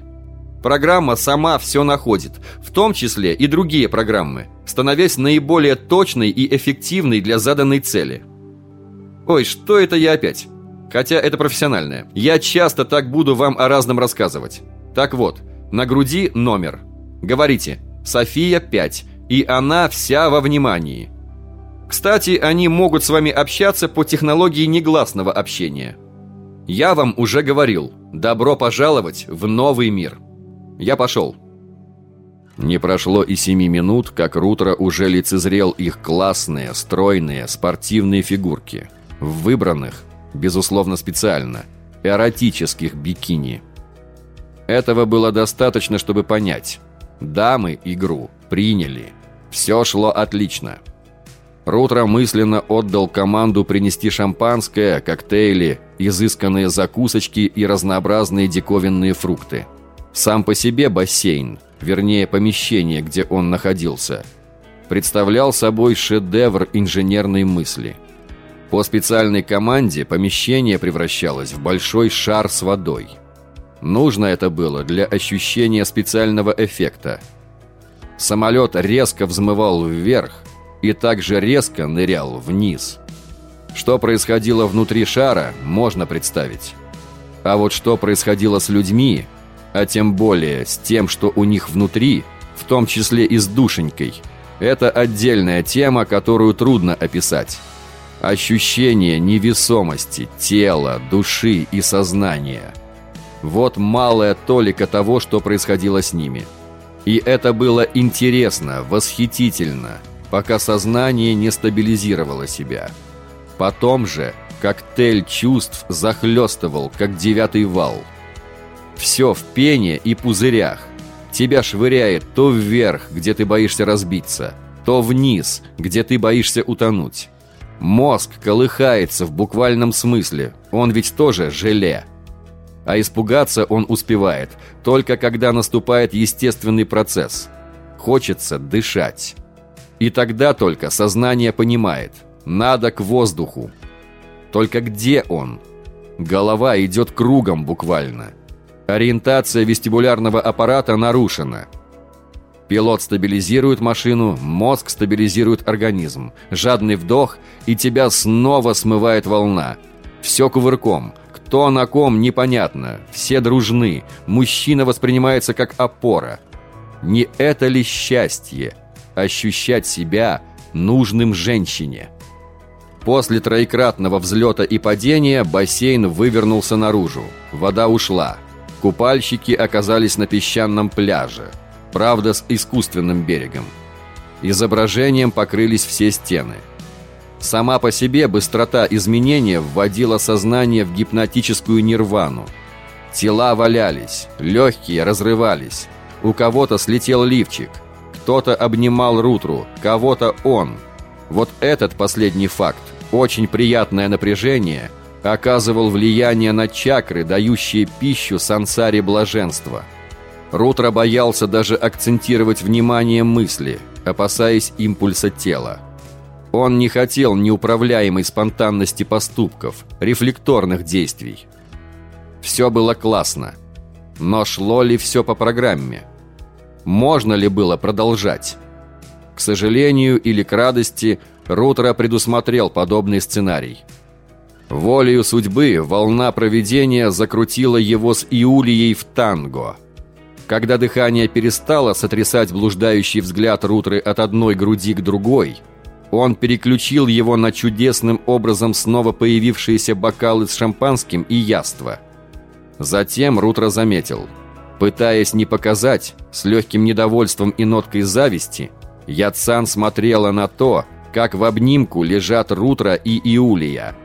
Программа сама все находит, в том числе и другие программы, становясь наиболее точной и эффективной для заданной цели. Ой, что это я опять? Хотя это профессиональное. Я часто так буду вам о разном рассказывать. Так вот, на груди номер. Говорите «София 5», и она вся во внимании. Кстати, они могут с вами общаться по технологии негласного общения. Я вам уже говорил, добро пожаловать в новый мир. Я пошел». Не прошло и семи минут, как Рутро уже лицезрел их классные, стройные, спортивные фигурки. В выбранных, безусловно специально, эротических бикини. Этого было достаточно, чтобы понять. Дамы игру приняли. Все шло отлично. Рутро мысленно отдал команду принести шампанское, коктейли, изысканные закусочки и разнообразные диковинные фрукты – сам по себе бассейн, вернее помещение, где он находился, представлял собой шедевр инженерной мысли. По специальной команде помещение превращалось в большой шар с водой. Нужно это было для ощущения специального эффекта. Самолет резко взмывал вверх и также резко нырял вниз. Что происходило внутри шара, можно представить. А вот что происходило с людьми – а тем более с тем, что у них внутри, в том числе и с душенькой. Это отдельная тема, которую трудно описать. Ощущение невесомости тела, души и сознания. Вот малая толика того, что происходило с ними. И это было интересно, восхитительно, пока сознание не стабилизировало себя. Потом же коктейль чувств захлестывал, как девятый вал – все в пене и пузырях. Тебя швыряет то вверх, где ты боишься разбиться, то вниз, где ты боишься утонуть. Мозг колыхается в буквальном смысле, он ведь тоже желе. А испугаться он успевает, только когда наступает естественный процесс. Хочется дышать. И тогда только сознание понимает, надо к воздуху. Только где он? Голова идет кругом буквально – Ориентация вестибулярного аппарата нарушена. Пилот стабилизирует машину, мозг стабилизирует организм. Жадный вдох, и тебя снова смывает волна. Все кувырком. Кто на ком, непонятно. Все дружны. Мужчина воспринимается как опора. Не это ли счастье? Ощущать себя нужным женщине. После троекратного взлета и падения бассейн вывернулся наружу. Вода ушла. Купальщики оказались на песчаном пляже, правда с искусственным берегом. Изображением покрылись все стены. Сама по себе быстрота изменения вводила сознание в гипнотическую нирвану. Тела валялись, легкие разрывались. У кого-то слетел лифчик, Кто-то обнимал Рутру, кого-то он. Вот этот последний факт, очень приятное напряжение, оказывал влияние на чакры, дающие пищу сансаре блаженства. Рутра боялся даже акцентировать внимание мысли, опасаясь импульса тела. Он не хотел неуправляемой спонтанности поступков, рефлекторных действий. Все было классно. Но шло ли все по программе? Можно ли было продолжать? К сожалению или к радости, Рутро предусмотрел подобный сценарий. Волею судьбы волна проведения закрутила его с Иулией в танго. Когда дыхание перестало сотрясать блуждающий взгляд Рутры от одной груди к другой – он переключил его на чудесным образом снова появившиеся бокалы с шампанским и яство. Затем Рутро заметил. Пытаясь не показать, с легким недовольством и ноткой зависти, Яцан смотрела на то, как в обнимку лежат Рутро и Иулия.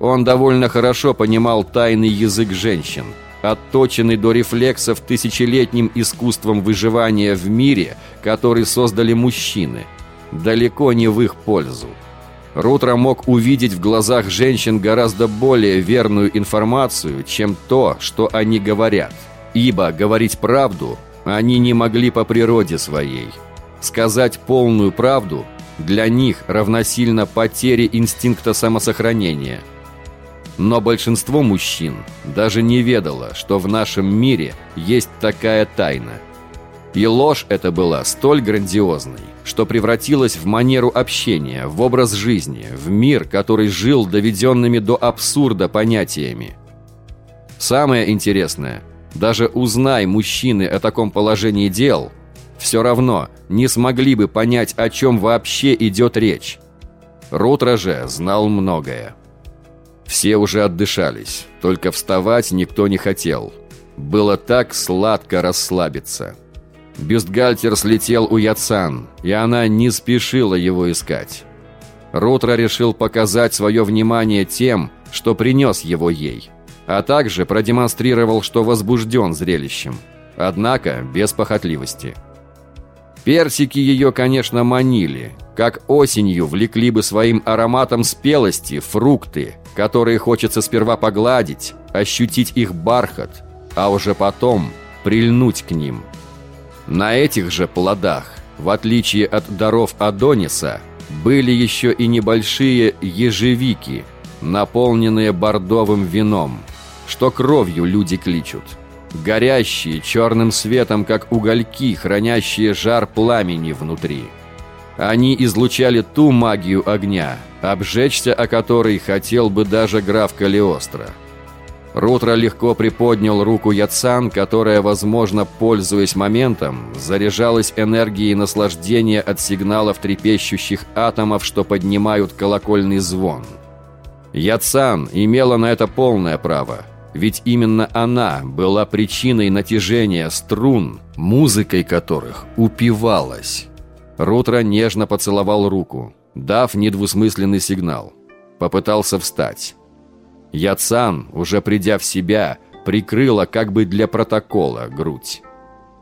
Он довольно хорошо понимал тайный язык женщин, отточенный до рефлексов тысячелетним искусством выживания в мире, который создали мужчины – далеко не в их пользу. Рутро мог увидеть в глазах женщин гораздо более верную информацию, чем то, что они говорят. Ибо говорить правду они не могли по природе своей. Сказать полную правду для них равносильно потере инстинкта самосохранения. Но большинство мужчин даже не ведало, что в нашем мире есть такая тайна – и ложь эта была столь грандиозной, что превратилась в манеру общения, в образ жизни, в мир, который жил доведенными до абсурда понятиями. Самое интересное, даже узнай мужчины о таком положении дел, все равно не смогли бы понять, о чем вообще идет речь. Рутро же знал многое. Все уже отдышались, только вставать никто не хотел. Было так сладко расслабиться. Бюстгальтер слетел у Яцан, и она не спешила его искать. Рутро решил показать свое внимание тем, что принес его ей, а также продемонстрировал, что возбужден зрелищем, однако без похотливости. Персики ее, конечно, манили, как осенью влекли бы своим ароматом спелости фрукты, которые хочется сперва погладить, ощутить их бархат, а уже потом прильнуть к ним – на этих же плодах, в отличие от даров Адониса, были еще и небольшие ежевики, наполненные бордовым вином, что кровью люди кличут. Горящие черным светом, как угольки, хранящие жар пламени внутри. Они излучали ту магию огня, обжечься о которой хотел бы даже граф Калиостро. Рутро легко приподнял руку Яцан, которая, возможно, пользуясь моментом, заряжалась энергией наслаждения от сигналов трепещущих атомов, что поднимают колокольный звон. Яцан имела на это полное право, ведь именно она была причиной натяжения струн, музыкой которых упивалась. Рутро нежно поцеловал руку, дав недвусмысленный сигнал. Попытался встать. Яцан, уже придя в себя, прикрыла как бы для протокола грудь.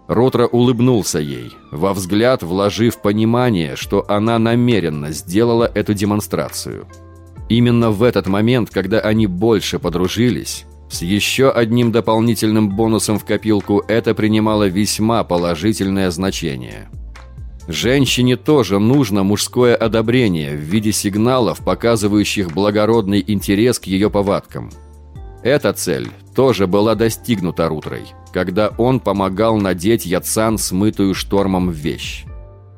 Ротро улыбнулся ей, во взгляд вложив понимание, что она намеренно сделала эту демонстрацию. Именно в этот момент, когда они больше подружились, с еще одним дополнительным бонусом в копилку это принимало весьма положительное значение – Женщине тоже нужно мужское одобрение в виде сигналов, показывающих благородный интерес к ее повадкам. Эта цель тоже была достигнута Рутрой, когда он помогал надеть Яцан смытую штормом вещь.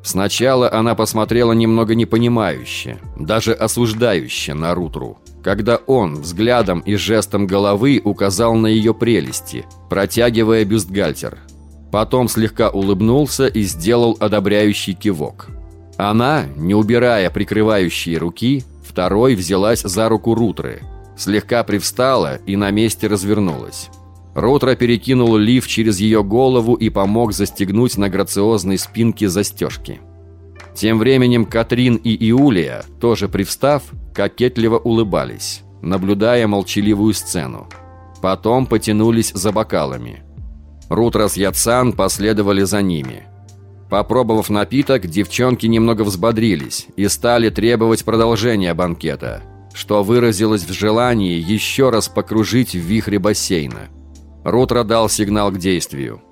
Сначала она посмотрела немного непонимающе, даже осуждающе на Рутру, когда он взглядом и жестом головы указал на ее прелести, протягивая бюстгальтер – Потом слегка улыбнулся и сделал одобряющий кивок. Она, не убирая прикрывающие руки, второй взялась за руку Рутры, слегка привстала и на месте развернулась. Рутра перекинул лиф через ее голову и помог застегнуть на грациозной спинке застежки. Тем временем Катрин и Иулия, тоже привстав, кокетливо улыбались, наблюдая молчаливую сцену. Потом потянулись за бокалами – Рутрас Яцан последовали за ними. Попробовав напиток, девчонки немного взбодрились и стали требовать продолжения банкета, что выразилось в желании еще раз покружить в вихре бассейна. Рутро дал сигнал к действию.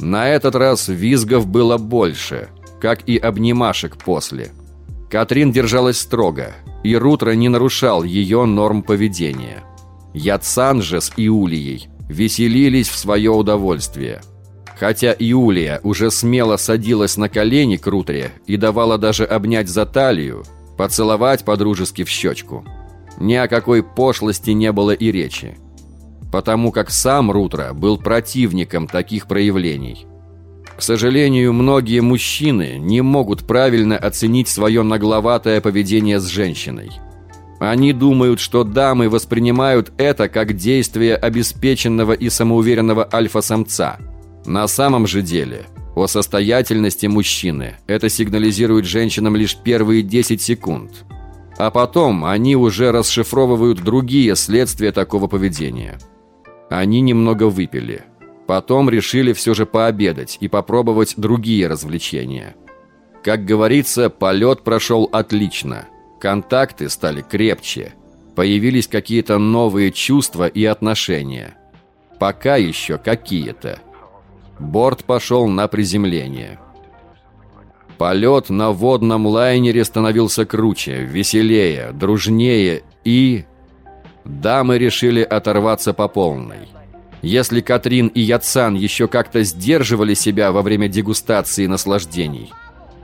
На этот раз визгов было больше, как и обнимашек после. Катрин держалась строго, и Рутро не нарушал ее норм поведения. Яцан же с Иулией веселились в свое удовольствие – Хотя Юлия уже смело садилась на колени к Рутре и давала даже обнять за талию, поцеловать подружески в щечку. Ни о какой пошлости не было и речи. Потому как сам Рутра был противником таких проявлений. К сожалению, многие мужчины не могут правильно оценить свое нагловатое поведение с женщиной. Они думают, что дамы воспринимают это как действие обеспеченного и самоуверенного альфа-самца – на самом же деле, о состоятельности мужчины это сигнализирует женщинам лишь первые 10 секунд. А потом они уже расшифровывают другие следствия такого поведения. Они немного выпили. Потом решили все же пообедать и попробовать другие развлечения. Как говорится, полет прошел отлично. Контакты стали крепче. Появились какие-то новые чувства и отношения. Пока еще какие-то. Борт пошел на приземление. Полет на водном лайнере становился круче, веселее, дружнее и... Дамы решили оторваться по полной. Если Катрин и Яцан еще как-то сдерживали себя во время дегустации наслаждений,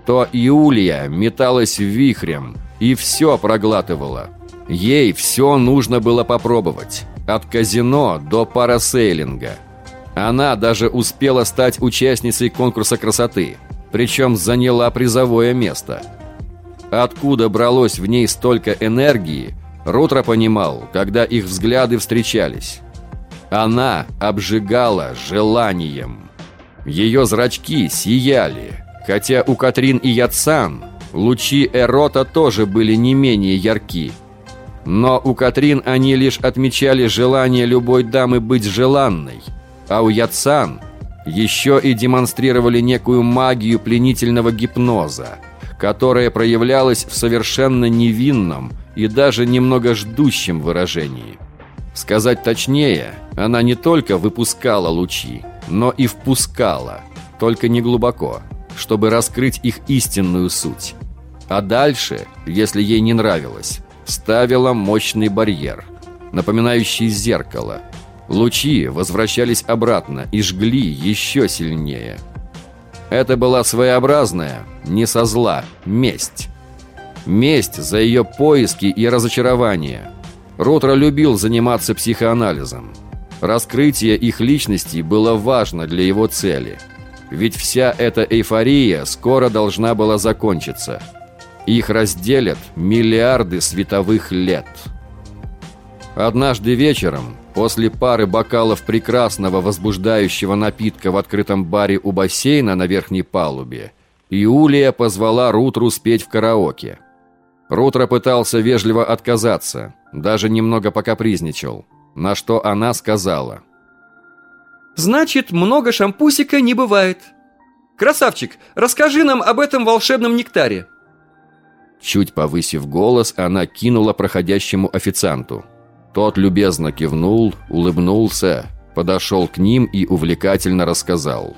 то Иулия металась вихрем и все проглатывала. Ей все нужно было попробовать. От казино до парасейлинга – она даже успела стать участницей конкурса красоты, причем заняла призовое место. Откуда бралось в ней столько энергии, Рутро понимал, когда их взгляды встречались. Она обжигала желанием. Ее зрачки сияли, хотя у Катрин и Яцан лучи Эрота тоже были не менее ярки. Но у Катрин они лишь отмечали желание любой дамы быть желанной – а у Яцан еще и демонстрировали некую магию пленительного гипноза, которая проявлялась в совершенно невинном и даже немного ждущем выражении. Сказать точнее, она не только выпускала лучи, но и впускала, только не глубоко, чтобы раскрыть их истинную суть. А дальше, если ей не нравилось, ставила мощный барьер, напоминающий зеркало – Лучи возвращались обратно и жгли еще сильнее. Это была своеобразная, не со зла, месть. Месть за ее поиски и разочарование. Ротро любил заниматься психоанализом. Раскрытие их личности было важно для его цели. Ведь вся эта эйфория скоро должна была закончиться. Их разделят миллиарды световых лет. Однажды вечером После пары бокалов прекрасного возбуждающего напитка в открытом баре у бассейна на верхней палубе, Иулия позвала Рутру спеть в караоке. Рутра пытался вежливо отказаться, даже немного покапризничал, на что она сказала. «Значит, много шампусика не бывает. Красавчик, расскажи нам об этом волшебном нектаре». Чуть повысив голос, она кинула проходящему официанту – тот любезно кивнул, улыбнулся, подошел к ним и увлекательно рассказал.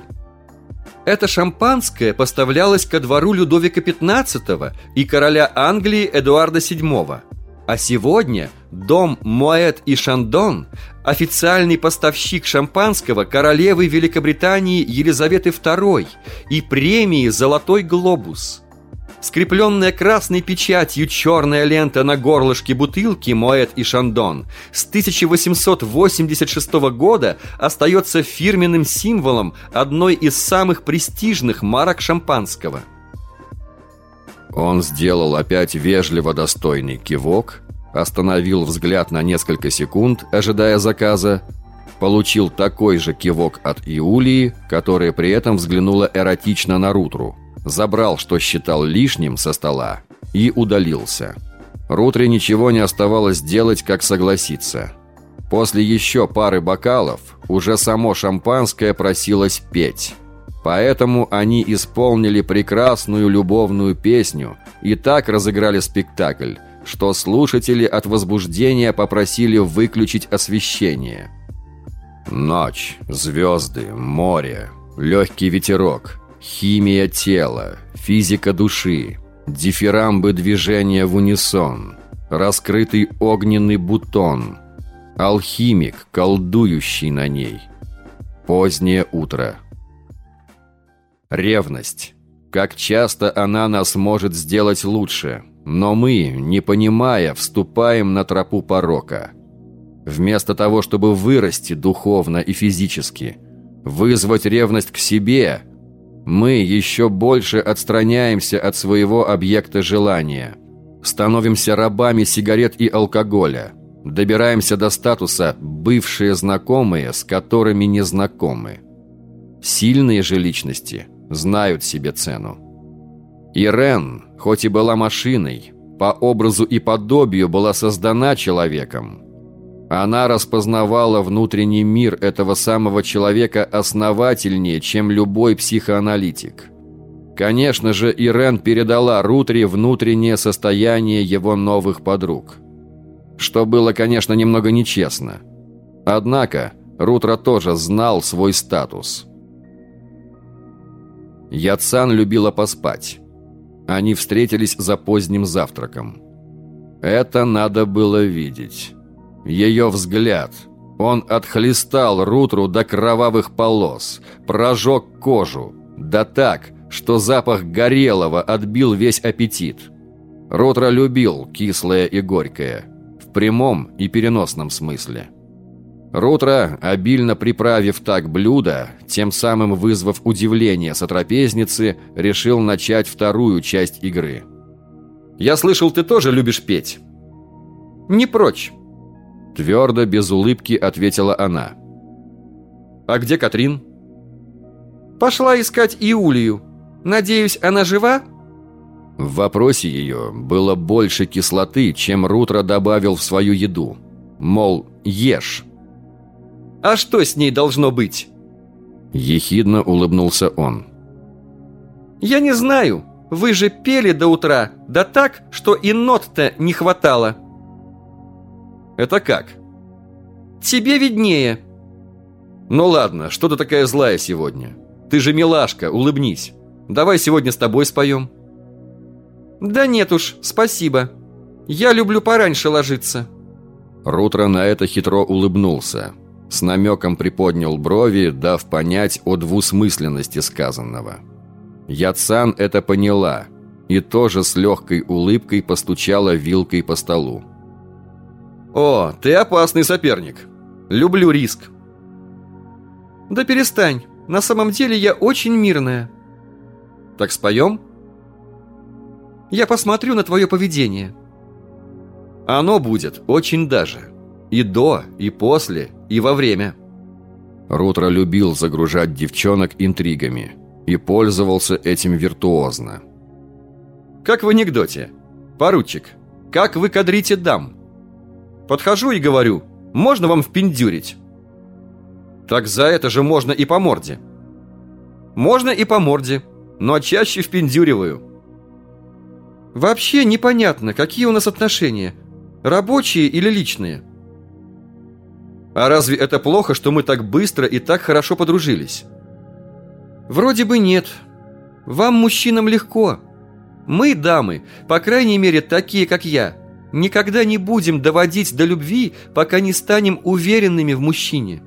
Это шампанское поставлялось ко двору Людовика XV и короля Англии Эдуарда VII. А сегодня дом Моэт и Шандон – официальный поставщик шампанского королевы Великобритании Елизаветы II и премии «Золотой глобус». Скрепленная красной печатью черная лента на горлышке бутылки Моэт и Шандон с 1886 года остается фирменным символом одной из самых престижных марок шампанского. Он сделал опять вежливо достойный кивок, остановил взгляд на несколько секунд, ожидая заказа, получил такой же кивок от Иулии, которая при этом взглянула эротично на Рутру – забрал, что считал лишним, со стола и удалился. Рутре ничего не оставалось делать, как согласиться. После еще пары бокалов уже само шампанское просилось петь. Поэтому они исполнили прекрасную любовную песню и так разыграли спектакль, что слушатели от возбуждения попросили выключить освещение. Ночь, звезды, море, легкий ветерок, химия тела, физика души, дифирамбы движения в унисон, раскрытый огненный бутон, алхимик, колдующий на ней. Позднее утро. Ревность. Как часто она нас может сделать лучше, но мы, не понимая, вступаем на тропу порока. Вместо того, чтобы вырасти духовно и физически, вызвать ревность к себе, мы еще больше отстраняемся от своего объекта желания, становимся рабами сигарет и алкоголя, добираемся до статуса «бывшие знакомые, с которыми не знакомы». Сильные же личности – знают себе цену. Ирен, хоть и была машиной, по образу и подобию была создана человеком. Она распознавала внутренний мир этого самого человека основательнее, чем любой психоаналитик. Конечно же, Ирен передала Рутри внутреннее состояние его новых подруг. Что было, конечно, немного нечестно. Однако, Рутра тоже знал свой статус – Яцан любила поспать. Они встретились за поздним завтраком. Это надо было видеть. Ее взгляд. Он отхлестал Рутру до кровавых полос, прожег кожу. Да так, что запах горелого отбил весь аппетит. Рутра любил кислое и горькое. В прямом и переносном смысле. Рутро, обильно приправив так блюдо, тем самым вызвав удивление сотрапезницы, решил начать вторую часть игры. «Я слышал, ты тоже любишь петь?» «Не прочь», – твердо, без улыбки ответила она. «А где Катрин?» «Пошла искать Иулию. Надеюсь, она жива?» В вопросе ее было больше кислоты, чем Рутро добавил в свою еду. Мол, ешь. А что с ней должно быть?» Ехидно улыбнулся он. «Я не знаю. Вы же пели до утра, да так, что и нот-то не хватало». «Это как?» «Тебе виднее». «Ну ладно, что ты такая злая сегодня? Ты же милашка, улыбнись. Давай сегодня с тобой споем». «Да нет уж, спасибо. Я люблю пораньше ложиться». Рутро на это хитро улыбнулся с намеком приподнял брови, дав понять о двусмысленности сказанного. Яцан это поняла и тоже с легкой улыбкой постучала вилкой по столу. «О, ты опасный соперник. Люблю риск». «Да перестань. На самом деле я очень мирная». «Так споем?» «Я посмотрю на твое поведение». «Оно будет очень даже». И до, и после, и во время. Рутро любил загружать девчонок интригами и пользовался этим виртуозно. Как в анекдоте. «Поручик, как вы кадрите дам?» Подхожу и говорю, можно вам впендюрить? Так за это же можно и по морде. Можно и по морде, но чаще впендюриваю. Вообще непонятно, какие у нас отношения, рабочие или личные. А разве это плохо, что мы так быстро и так хорошо подружились? Вроде бы нет. Вам, мужчинам, легко. Мы, дамы, по крайней мере, такие, как я, никогда не будем доводить до любви, пока не станем уверенными в мужчине.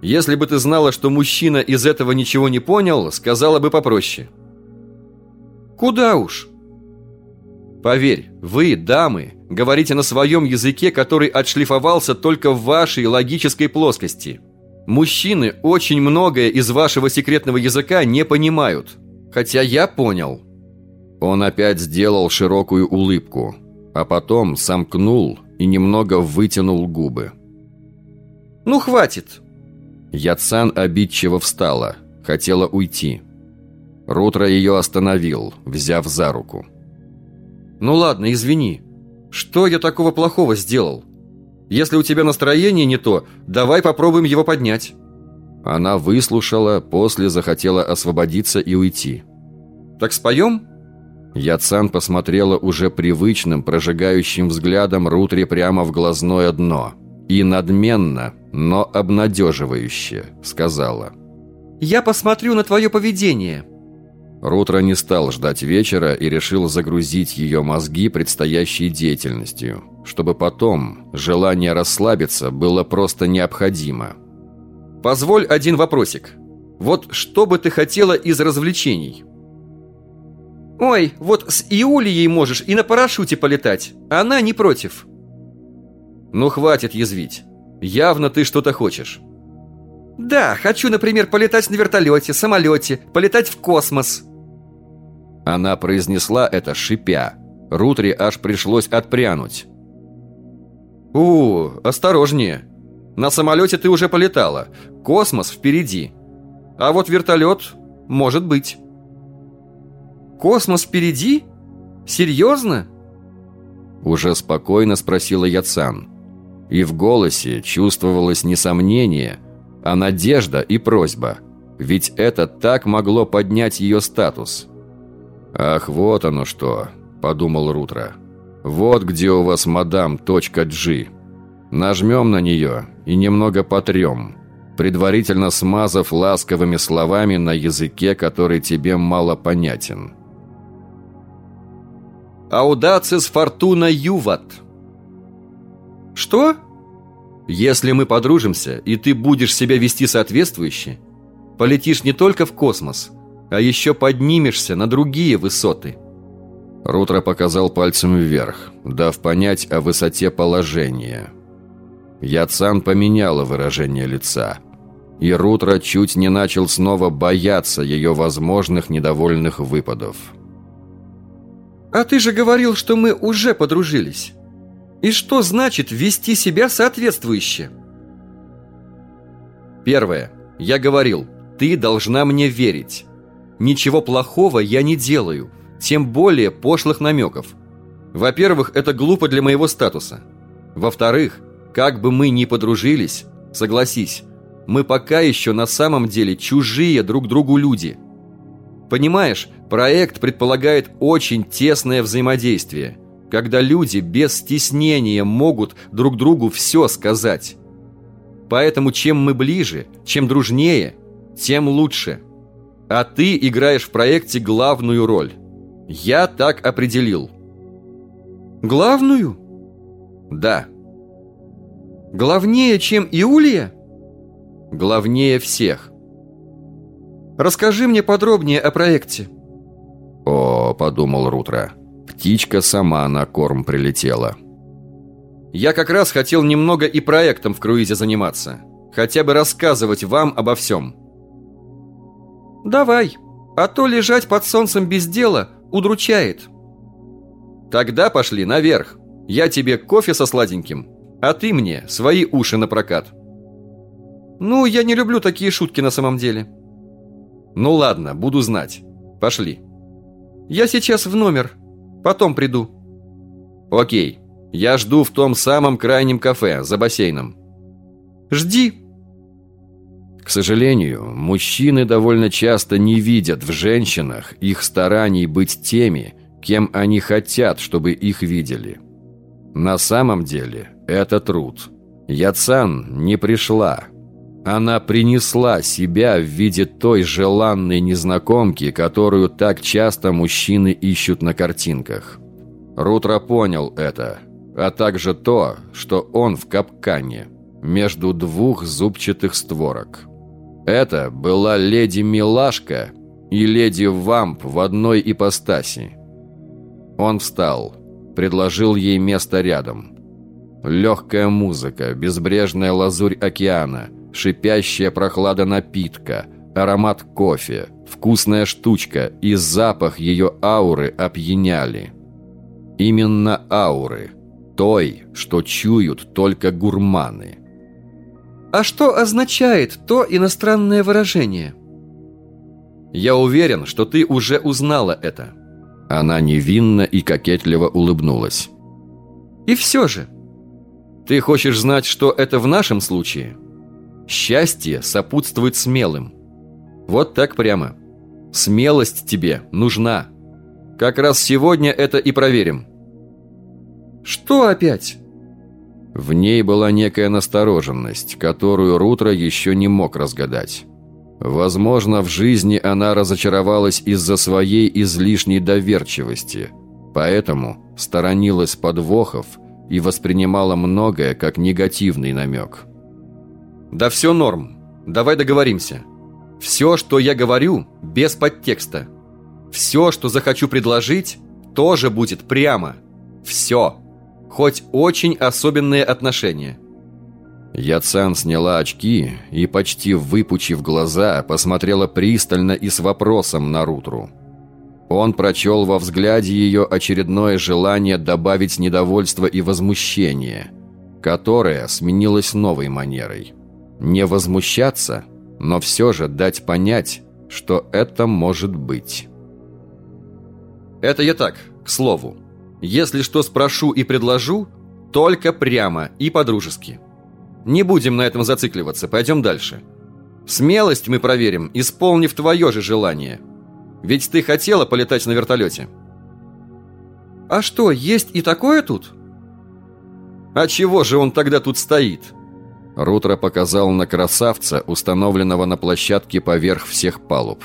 Если бы ты знала, что мужчина из этого ничего не понял, сказала бы попроще. Куда уж? Поверь, вы, дамы, говорите на своем языке, который отшлифовался только в вашей логической плоскости. Мужчины очень многое из вашего секретного языка не понимают. Хотя я понял. Он опять сделал широкую улыбку, а потом сомкнул и немного вытянул губы. «Ну, хватит!» Яцан обидчиво встала, хотела уйти. Рутро ее остановил, взяв за руку. «Ну ладно, извини. Что я такого плохого сделал? Если у тебя настроение не то, давай попробуем его поднять». Она выслушала, после захотела освободиться и уйти. «Так споем?» Яцан посмотрела уже привычным, прожигающим взглядом Рутри прямо в глазное дно. И надменно, но обнадеживающе сказала. «Я посмотрю на твое поведение». Рутро не стал ждать вечера и решил загрузить ее мозги предстоящей деятельностью, чтобы потом желание расслабиться было просто необходимо. «Позволь один вопросик. Вот что бы ты хотела из развлечений?» «Ой, вот с Иулией можешь и на парашюте полетать. Она не против». «Ну, хватит язвить. Явно ты что-то хочешь». «Да, хочу, например, полетать на вертолете, самолете, полетать в космос». Она произнесла это шипя. Рутри аж пришлось отпрянуть. «У, осторожнее. На самолете ты уже полетала. Космос впереди. А вот вертолет может быть». «Космос впереди? Серьезно?» Уже спокойно спросила Яцан. И в голосе чувствовалось не сомнение, а надежда и просьба. Ведь это так могло поднять ее статус. «Ах, вот оно что», — подумал Рутро. «Вот где у вас мадам точка G. Нажмем на нее и немного потрем, предварительно смазав ласковыми словами на языке, который тебе мало понятен». «Аудацис фортуна юват». «Что?» «Если мы подружимся, и ты будешь себя вести соответствующе, полетишь не только в космос, а еще поднимешься на другие высоты». Рутро показал пальцем вверх, дав понять о высоте положения. Яцан поменяла выражение лица, и Рутро чуть не начал снова бояться ее возможных недовольных выпадов. «А ты же говорил, что мы уже подружились. И что значит вести себя соответствующе?» Первое. Я говорил, ты должна мне верить. Ничего плохого я не делаю, тем более пошлых намеков. Во-первых, это глупо для моего статуса. Во-вторых, как бы мы ни подружились, согласись, мы пока еще на самом деле чужие друг другу люди. Понимаешь, проект предполагает очень тесное взаимодействие, когда люди без стеснения могут друг другу все сказать. Поэтому чем мы ближе, чем дружнее, тем лучше – а ты играешь в проекте главную роль. Я так определил. Главную? Да. Главнее, чем Иулия? Главнее всех. Расскажи мне подробнее о проекте. О, подумал Рутро. Птичка сама на корм прилетела. Я как раз хотел немного и проектом в круизе заниматься. Хотя бы рассказывать вам обо всем. «Давай, а то лежать под солнцем без дела удручает». «Тогда пошли наверх. Я тебе кофе со сладеньким, а ты мне свои уши на прокат». «Ну, я не люблю такие шутки на самом деле». «Ну ладно, буду знать. Пошли». «Я сейчас в номер. Потом приду». «Окей. Я жду в том самом крайнем кафе, за бассейном». «Жди», к сожалению, мужчины довольно часто не видят в женщинах их стараний быть теми, кем они хотят, чтобы их видели. На самом деле это труд. Яцан не пришла. Она принесла себя в виде той желанной незнакомки, которую так часто мужчины ищут на картинках. Рутро понял это, а также то, что он в капкане между двух зубчатых створок. Это была леди Милашка и леди Вамп в одной ипостаси. Он встал, предложил ей место рядом. Легкая музыка, безбрежная лазурь океана, шипящая прохлада напитка, аромат кофе, вкусная штучка и запах ее ауры опьяняли. Именно ауры, той, что чуют только гурманы – а что означает то иностранное выражение? Я уверен, что ты уже узнала это. Она невинно и кокетливо улыбнулась. И все же. Ты хочешь знать, что это в нашем случае? Счастье сопутствует смелым. Вот так прямо. Смелость тебе нужна. Как раз сегодня это и проверим. Что опять? В ней была некая настороженность, которую Рутро еще не мог разгадать. Возможно, в жизни она разочаровалась из-за своей излишней доверчивости, поэтому сторонилась подвохов и воспринимала многое как негативный намек. «Да все норм. Давай договоримся. Все, что я говорю, без подтекста. Все, что захочу предложить, тоже будет прямо. Все. Хоть очень особенные отношения». Яцан сняла очки и, почти выпучив глаза, посмотрела пристально и с вопросом на Рутру. Он прочел во взгляде ее очередное желание добавить недовольство и возмущение, которое сменилось новой манерой. Не возмущаться, но все же дать понять, что это может быть. «Это я так, к слову. Если что спрошу и предложу, только прямо и по-дружески». Не будем на этом зацикливаться, пойдем дальше. Смелость мы проверим, исполнив твое же желание. Ведь ты хотела полетать на вертолете. А что, есть и такое тут? А чего же он тогда тут стоит? Рутро показал на красавца, установленного на площадке поверх всех палуб.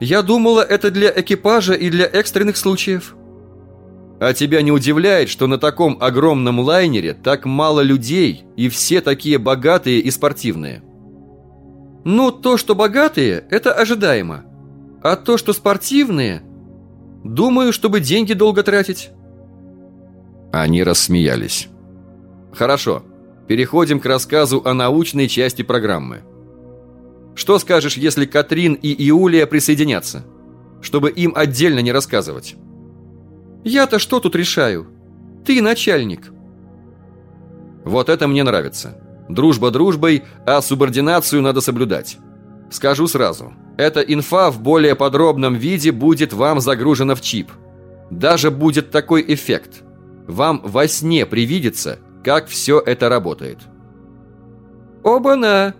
Я думала, это для экипажа и для экстренных случаев. А тебя не удивляет, что на таком огромном лайнере так мало людей и все такие богатые и спортивные? Ну, то, что богатые, это ожидаемо. А то, что спортивные, думаю, чтобы деньги долго тратить. Они рассмеялись. Хорошо. Переходим к рассказу о научной части программы. Что скажешь, если Катрин и Иулия присоединятся? Чтобы им отдельно не рассказывать. Я-то что тут решаю? Ты начальник. Вот это мне нравится. Дружба дружбой, а субординацию надо соблюдать. Скажу сразу. Эта инфа в более подробном виде будет вам загружена в чип. Даже будет такой эффект. Вам во сне привидится, как все это работает. Оба-на!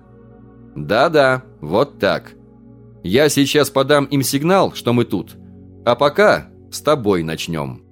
Да-да, вот так. Я сейчас подам им сигнал, что мы тут. А пока с тобой начнем.